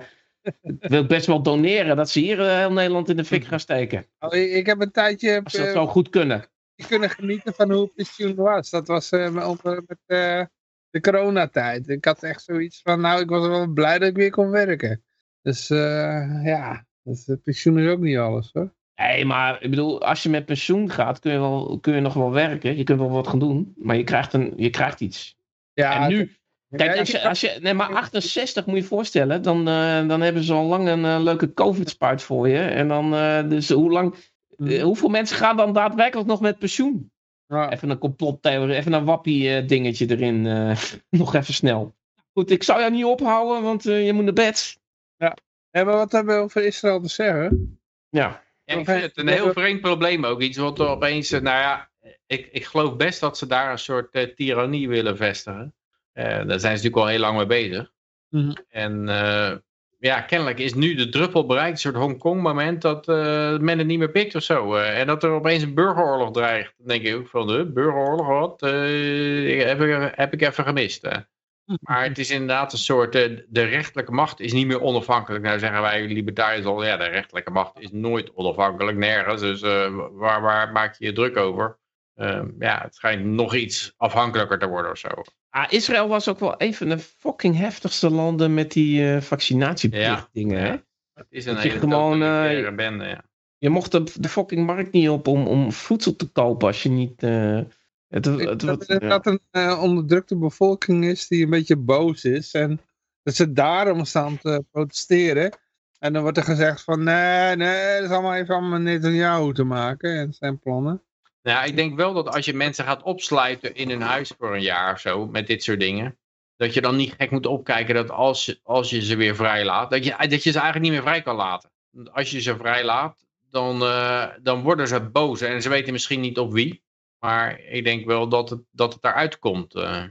wil best wel doneren dat ze hier heel Nederland in de fik gaan steken. Oh, ik, heb een tijdje Als ze dat eh, zo goed kunnen. kunnen genieten van hoe pensioen was. Dat was eh, met, onder- met eh, de coronatijd. Ik had echt zoiets van, nou, ik was wel blij dat ik weer kon werken. Dus eh, ja, dus, pensioen is ook niet alles hoor. Nee, maar ik bedoel, als je met pensioen gaat, kun je, wel, kun je nog wel werken. Je kunt wel wat gaan doen, maar je krijgt, een, je krijgt iets. Ja, en nu, kijk, als je, als je, nee, maar 68 moet je je voorstellen, dan, dan hebben ze al lang een leuke COVID-spuit voor je. En dan, dus hoe lang, eh, hoeveel mensen gaan dan daadwerkelijk nog met pensioen? ja. Even een complottheorie, even een wappie eh, dingetje erin. eh, nog even snel. Goed, ik zou jou niet ophouden, want eh, je moet naar bed. Ja, maar wat hebben we over Israël te zeggen? Ja. Ja, ik vind het een heel vreemd probleem ook. Iets wat er opeens, nou ja, ik, ik geloof best dat ze daar een soort eh, tirannie willen vestigen. Eh, daar zijn ze natuurlijk al heel lang mee bezig. Mhm. En eh, ja, kennelijk is nu de druppel bereikt, een soort Hongkong moment, dat eh, men het niet meer pikt of zo. Eh, en dat er opeens een burgeroorlog dreigt. Dan denk ik ook van, de burgeroorlog, wat? Eh, heb, ik, heb ik even gemist. eh. Maar het is inderdaad een soort, de rechterlijke macht is niet meer onafhankelijk. Nou zeggen wij libertariërs al, ja, de rechterlijke macht is nooit onafhankelijk, nergens. Dus waar, waar maak je je druk over? Eh, ja, het schijnt nog iets afhankelijker te worden of zo. Ah, Israël was ook wel een van de fucking heftigste landen met die eh vaccinatieplicht Ja, dingen. Hè? ja. Het is een Dat hele gewoon, eh, bende, ja. Je mocht de, de fucking markt niet op om, om voedsel te kopen als je niet... eh, het, het, dat wat- er ja. dat een eh, onderdrukte bevolking is die een beetje boos is. En dat ze daarom staan te protesteren. En dan wordt er gezegd van nee, nee, dat is allemaal even met Netanyahu te maken en zijn plannen. Nou, ja, ik denk wel dat als je mensen gaat opsluiten in hun huis voor een jaar of zo, met dit soort dingen, dat je dan niet gek moet opkijken dat als je, als je ze weer vrij laat, dat je, dat je ze eigenlijk niet meer vrij kan laten. Want Als je ze vrij laat, dan, eh, dan worden ze boos en ze weten misschien niet op wie. Maar ik denk wel dat het, dat het daaruit komt. eh.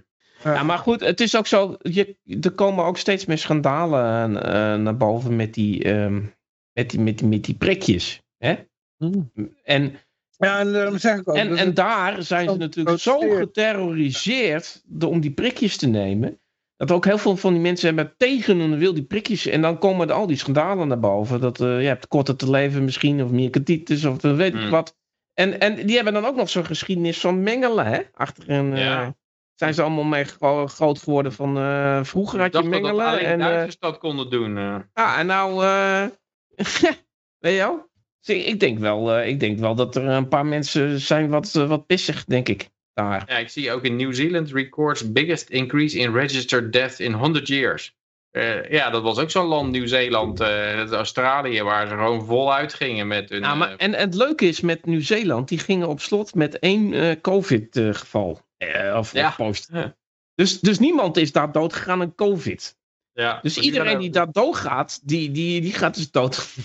Ja, maar goed, het is ook zo. Je, er komen ook steeds meer schandalen eh, naar boven met die, ehm, met die, met die, met die prikjes. Hè? Hmm. En, Ja, en daarom zeg ik ook. en, dat en daar zijn ze natuurlijk zo geterroriseerd door, om die prikjes te nemen. Dat ook heel veel van die mensen hebben tegen hun wil die prikjes. En dan komen er al die schandalen naar boven. Dat eh, je hebt korter te leven misschien, of myokatitis, of dan weet ik Hmm. wat. En, en die hebben dan ook nog zo'n geschiedenis van mengelen, hè? Achter een, eh, zijn ze allemaal mee gro- groot geworden van eh, vroeger had je dat mengelen. alleen En, eh, Duitsers dat konden doen. eh. ja, en nou, eh weet je wel? Dus ik, ik, denk wel eh, ik denk wel dat er een paar mensen zijn wat, eh, wat pissig, denk ik. Daar. Ja, ik zie ook in New Zealand records biggest increase in registered deaths in 100 years. Eh, ja, dat was ook zo'n land, Nieuw-Zeeland, Australië, waar ze gewoon voluit gingen met hun... Nou, maar, en, en het leuke is met Nieuw-Zeeland, die gingen op slot met één COVID-geval. Of, Ja. of post. Ja. Dus, dus niemand is daar dood gegaan aan COVID. Ja, Dus iedereen die daar doodgaat, die, die, die gaat dus dood.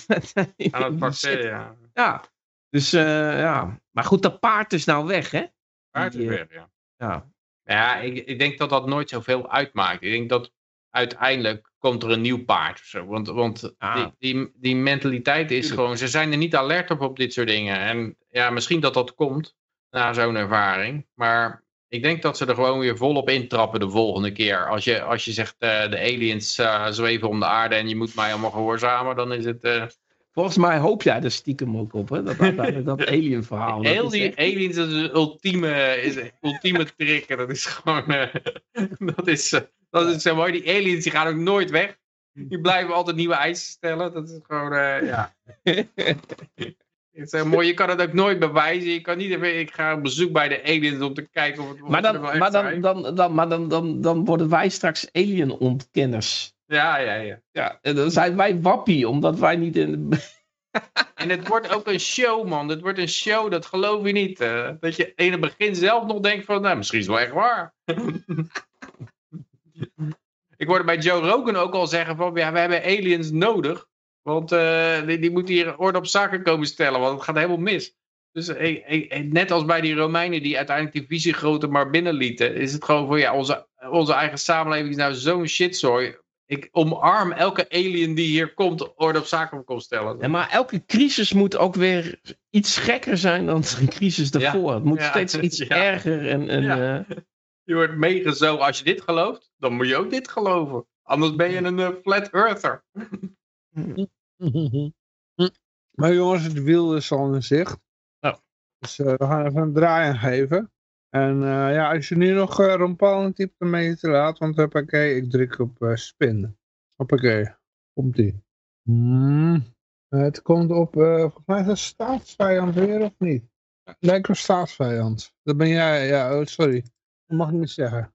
Aan het vaccin, ja. Ja, dus eh, ja. Maar goed, dat paard is nou weg, hè? Paard is eh, weg, ja. Ja. Ja, ik, ik denk dat dat nooit zoveel uitmaakt. Ik denk dat uiteindelijk komt er een nieuw paard of zo. Want, want Ah. die, die, die mentaliteit is Tuurlijk. gewoon, ze zijn er niet alert op op dit soort dingen. En ja, misschien dat dat komt na zo'n ervaring. Maar ik denk dat ze er gewoon weer volop intrappen de volgende keer. Als je, als je zegt, eh, de aliens eh, zweven om de aarde en je moet mij allemaal gehoorzamen, dan is het... eh, Volgens mij hoop jij er stiekem ook op, hè? Dat uiteindelijk dat alien verhaal. dat Heel is die echt- aliens, dat is de ultieme, is ultieme trick. Dat is gewoon, dat is, dat is zo mooi. Die aliens die gaan ook nooit weg. Die blijven altijd nieuwe eisen stellen. Dat is gewoon, ja. Het is mooi, je kan het ook nooit bewijzen. Je kan niet even, ik ga op bezoek bij de aliens om te kijken of het Maar, dan, maar, dan, zijn. dan, dan, maar dan, dan, dan worden wij straks alien-ontkenners. Ja, ja, ja. Ja, en dan zijn wij wappie, omdat wij niet in... En het wordt ook een show, man. Het wordt een show, dat geloof je niet. eh. dat je in het begin zelf nog denkt van, nou, misschien is het wel echt waar. Ik hoorde bij Joe Rogan ook al zeggen van, ja, we hebben aliens nodig. Want eh, die, die moeten hier orde op zaken komen stellen, want het gaat helemaal mis. Dus ik, ik- net als bij die Romeinen die uiteindelijk die visiegroten maar binnenlieten, is het gewoon voor ja, onze, onze eigen samenleving is nou zo'n shitzooi. Ik omarm elke alien die hier komt, orde op zaken komt stellen. Ja, maar elke crisis moet ook weer iets gekker zijn dan de crisis daarvoor. Het moet Ja, steeds iets ja. erger. En, en, eh, Je wordt meegezogen. Als je dit gelooft, dan moet je ook dit geloven. Anders ben je een eh, flat earther. Maar jongens, het wiel is al in zicht. Oh. Dus eh, we gaan even een draai aan geven. En eh, ja, als je nu nog uh, rompalen typt, dan ben je te laat. Want hoppakee, ik druk op eh, spin. Hoppakee, komt ie. Hmm. Eh, het komt op, eh, volgens mij is het staatsvijand weer of niet? Lijkt op staatsvijand. Dat ben jij, ja, oh, sorry. Dat mag ik niet zeggen.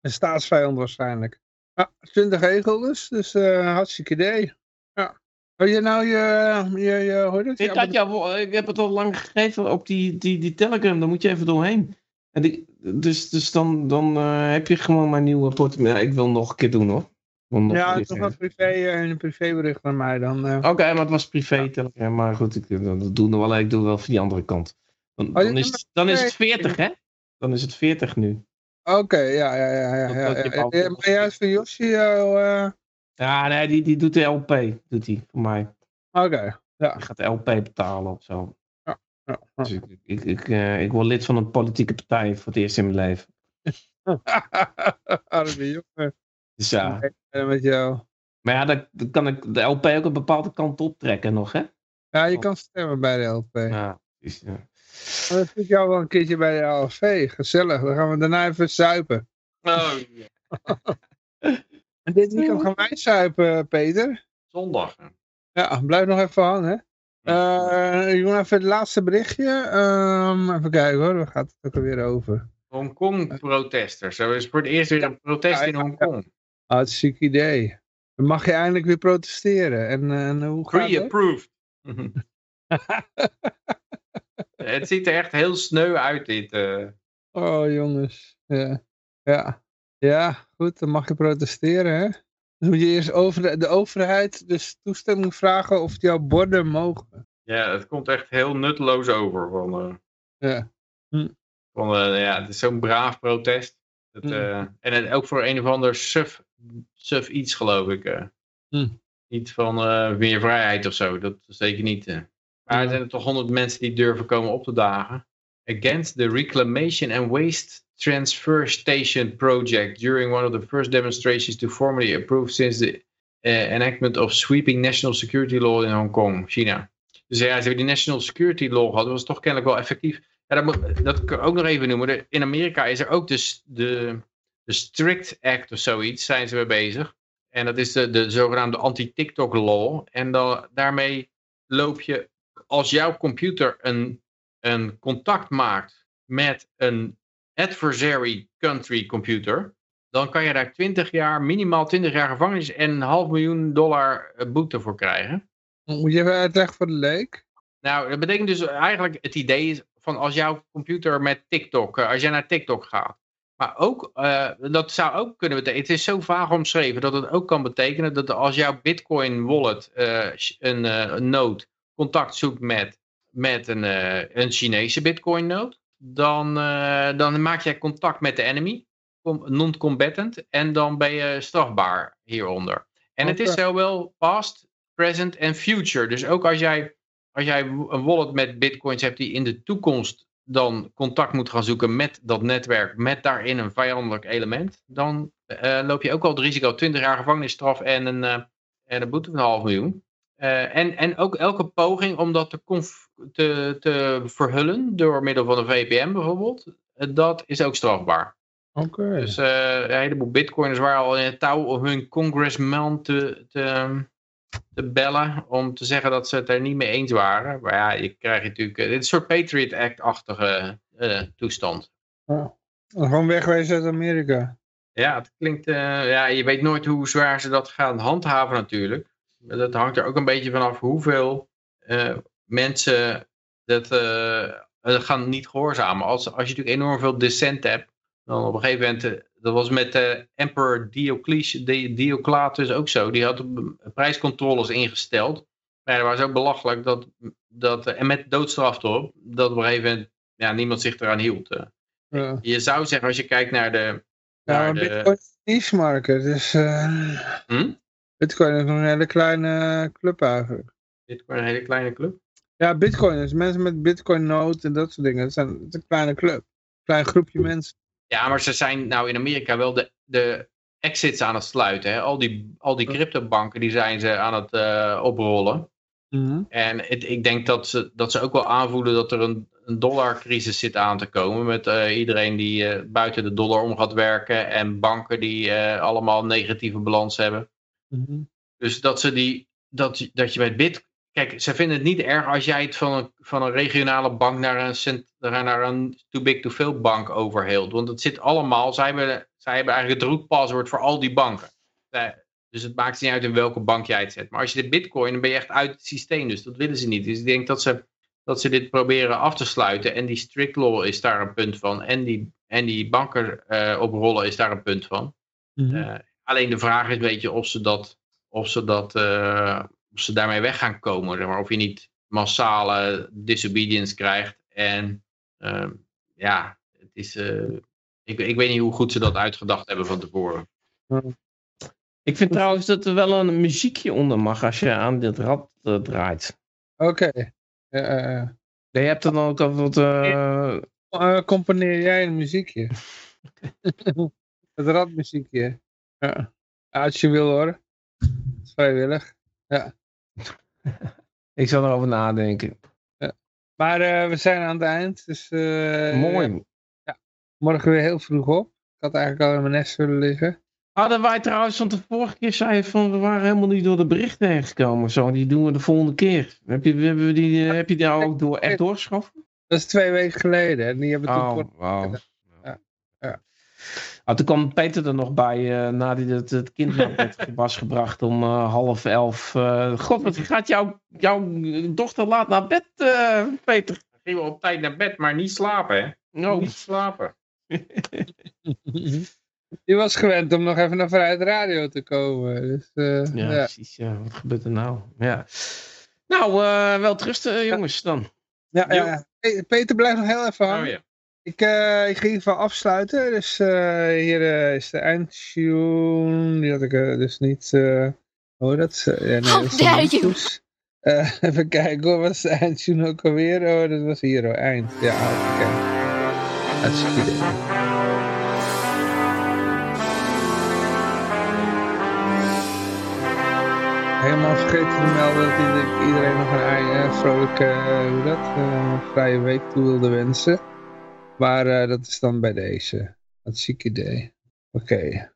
Een staatsvijand waarschijnlijk. Ja, 20 egels, dus eh hartstikke idee. Ja. Wil je nou je, je, je heet het? Ik, Ja, had jou, wel- ik heb het al lang gegeven op die, die, die Telegram, daar moet je even doorheen. En die, dus dus dan, dan eh, heb je gewoon mijn nieuwe portemonnee. Ja, ik wil nog een keer doen hoor. Ja, toch een privé, eh, een privébericht naar mij dan. eh. Oké, maar het was privé Telegram. Maar goed, ik, dat doe nog wel. Ik doe wel van die andere kant. Dan, Oh, dan, is, het- dan is het privé. 40 hè? Dan is het 40 nu. Oké, ja, ja, ja, ja. Ja, ja, ja. Maar Ja, nee, die, die doet de LP. Doet die voor mij. oké. Ja, Die gaat de LP betalen of zo. ja, ja. Dus ik, ik, ik, eh, ik word lid van een politieke partij voor het eerst in mijn leven. Arme jongen. Dus ja. Eh, Met jou. Maar ja, dan, dan kan ik de LP ook een bepaalde kant optrekken nog, hè? Ja, je kan stemmen bij de LP. Ja. Dus, ja. Maar dan zie ik jou wel een keertje bij de ALV. Gezellig. Dan gaan we daarna even zuipen. Oh, ja. En dit weekend gaan wij zuipen, Peter. Zondag. Ja, blijf nog even hangen. Eh ik wil even het laatste berichtje. Ehm, even kijken hoor, waar gaat het ook alweer over? Hongkong-protesters. Er is voor het eerst weer een protest Ja, in ja, Hongkong. Hartstikke idee. Dan mag je eindelijk weer protesteren. En, eh, en hoe gaat het? Pre-approved. het ziet er echt heel sneu uit, dit. eh. Oh jongens. Ja. ja. Ja, goed, dan mag je protesteren hè. Dan moet je eerst over de, de overheid dus toestemming vragen of jouw borden mogen. Ja, het komt echt heel nutteloos over. Van, eh, Ja. van, eh, ja, het is zo'n braaf protest. Dat, Mm. eh, en het, ook voor een of ander suf, suf iets, geloof ik. Mm. Niet van meer vrijheid of zo, dat zeker niet. Maar er zijn er toch honderd mensen die durven komen op te dagen. Against the Reclamation and Waste Transfer Station project during one of the first demonstrations to formally approve since the eh, enactment of sweeping national security law in Hong Kong, China. Dus ja, ze hebben die national security law gehad, dat was toch kennelijk wel effectief. Ja, dat, moet, dat kan ik ook nog even noemen. De- In Amerika is er ook dus de, de Strict Act of zoiets, zijn ze mee bezig. En dat is de, de zogenaamde anti-TikTok law. En dan, daarmee loop je, als jouw computer een, een contact maakt met een adversary country computer, dan kan je daar 20 jaar, minimaal 20 jaar gevangenis en een half miljoen dollar eh, boete voor krijgen. Moet je even uitleggen voor de leek? Nou, dat betekent dus eigenlijk, het idee is van als jouw computer met TikTok, eh, als jij naar TikTok gaat. Maar ook, eh, dat zou ook kunnen betekenen, het is zo vaag omschreven dat het ook kan betekenen dat als jouw Bitcoin wallet eh, een, een node contact zoekt met, met een, eh, een Chinese Bitcoin node, dan, eh, dan maak jij contact met de enemy, com- non-combatant, en dan ben je strafbaar hieronder. En het is zowel past, present en future. Dus ook als jij als jij een wallet met bitcoins hebt die in de toekomst dan contact moet gaan zoeken met dat netwerk, met daarin een vijandelijk element, dan eh, loop je ook al het risico 20 jaar gevangenisstraf en een, en een boete van een half miljoen. En, en ook elke poging om dat te, conf- te, te verhullen door middel van een VPN bijvoorbeeld, eh, dat is ook strafbaar. Oké. Dus eh, een heleboel bitcoiners waren al in het touw om hun congressman te, te, te bellen. Om te zeggen dat ze het er niet mee eens waren. Maar ja, je krijgt natuurlijk... eh, dit is een soort Patriot Act-achtige toestand. Gewoon wegwezen uit Amerika. Ja, het klinkt... ja, je weet nooit hoe zwaar ze dat gaan handhaven natuurlijk. Dat hangt er ook een beetje vanaf hoeveel mensen dat eh, eh, gaan niet gehoorzamen. Als, als je natuurlijk enorm veel dissent hebt, dan op een gegeven moment, eh, dat was met eh Emperor Diocletius, Di- Diocletius ook zo, die had prijscontroles ingesteld. Nee, dat was ook belachelijk dat, dat en met doodstraf erop, dat op een gegeven moment ja, niemand zich eraan hield. Ja. Je zou zeggen, als je kijkt naar de... Ja, Naar maar de Bitcoin is een niche market, dus hm? Bitcoin is nog een hele kleine club eigenlijk. Bitcoin een hele kleine club. Ja, Bitcoin is mensen met Bitcoin nood en dat soort dingen. Dat, zijn, dat is een kleine club. Klein groepje mensen. Ja, maar ze zijn nou in Amerika wel de, de exits aan het sluiten. Hè? Al die, al die cryptobanken die zijn ze aan het eh, oprollen. En het, ik denk dat ze, dat ze ook wel aanvoelen dat er een, een dollarcrisis zit aan te komen. Met eh, iedereen die eh, buiten de dollar om gaat werken. En banken die allemaal negatieve balans hebben. Mhm. Dus dat, ze die, dat, dat je bij Bit... Kijk, ze vinden het niet erg als jij het van een, van een regionale bank naar een, cent, naar een too big to fail bank overheelt. Want het zit allemaal... Zij hebben, zij hebben eigenlijk het root-password voor al die banken. Eh, Dus het maakt niet uit in welke bank jij het zet. Maar als je de bitcoin, dan ben je echt uit het systeem. Dus dat willen ze niet. Dus ik denk dat ze, dat ze dit proberen af te sluiten. En die strict law is daar een punt van. En die, en die banken eh, oprollen is daar een punt van. Mhm. Eh, alleen de vraag is een beetje of ze dat, of ze dat, ze daarmee weg gaan komen. Zeg maar. Of je niet massale disobedience krijgt. En ehm, ja, het is, eh, ik, ik weet niet hoe goed ze dat uitgedacht hebben van tevoren. Ik vind trouwens dat er wel een muziekje onder mag als je aan dit rad eh, draait. Oké. Eh, eh, Je hebt dan ook al wat... componeer jij een muziekje? Het radmuziekje. Ja. Als je wil hoor. Vrijwillig. ik zal erover nadenken. Maar eh, we zijn aan het eind. Dus eh, Mooi. morgen weer heel vroeg op. Ik had eigenlijk al in mijn nest willen liggen. Hadden wij trouwens, want de vorige keer zei je van we waren helemaal niet door de berichten heen gekomen. Zo, die doen we de volgende keer. Heb je, hebben we die, eh, heb je die nou ook door, echt doorgeschoven? Dat is twee weken geleden. En die hebben toen Oh, kort- wauw. Ja, ja. Ah, toen kwam Peter er nog bij, eh nadat het, het kind naar bed was gebracht om eh, half elf. Eh, God, wat gaat jouw, jouw dochter laat naar bed, eh, Peter? Ging wel op tijd naar bed, maar niet slapen hè. No. Niet slapen. Die was gewend om nog even naar Vrijheid Radio te komen. Dus, eh, Ja, ja. precies. Ja. Wat gebeurt er nou? Ja. Nou, eh, wel rusten, jongens, dan. Ja, ja, Peter, blijf nog heel even hangen. Oh ja. Ik, eh, ik ieder geval afsluiten. Dus eh, hier eh, is de eindtune. Die had ik dus niet... oh, dat is... ja, nee, dat is de even kijken hoor, wat is de eindtune ook alweer? Oh, dat was hier, oh, eind. Ja, oké. Hartstikke idee. Helemaal vergeten te melden dat ieder- iedereen nog een eh, vrolijke, hoe dat, eh, vrije week toe wilde wensen. Maar eh, dat is dan bij deze. Hartstikke idee. Oké.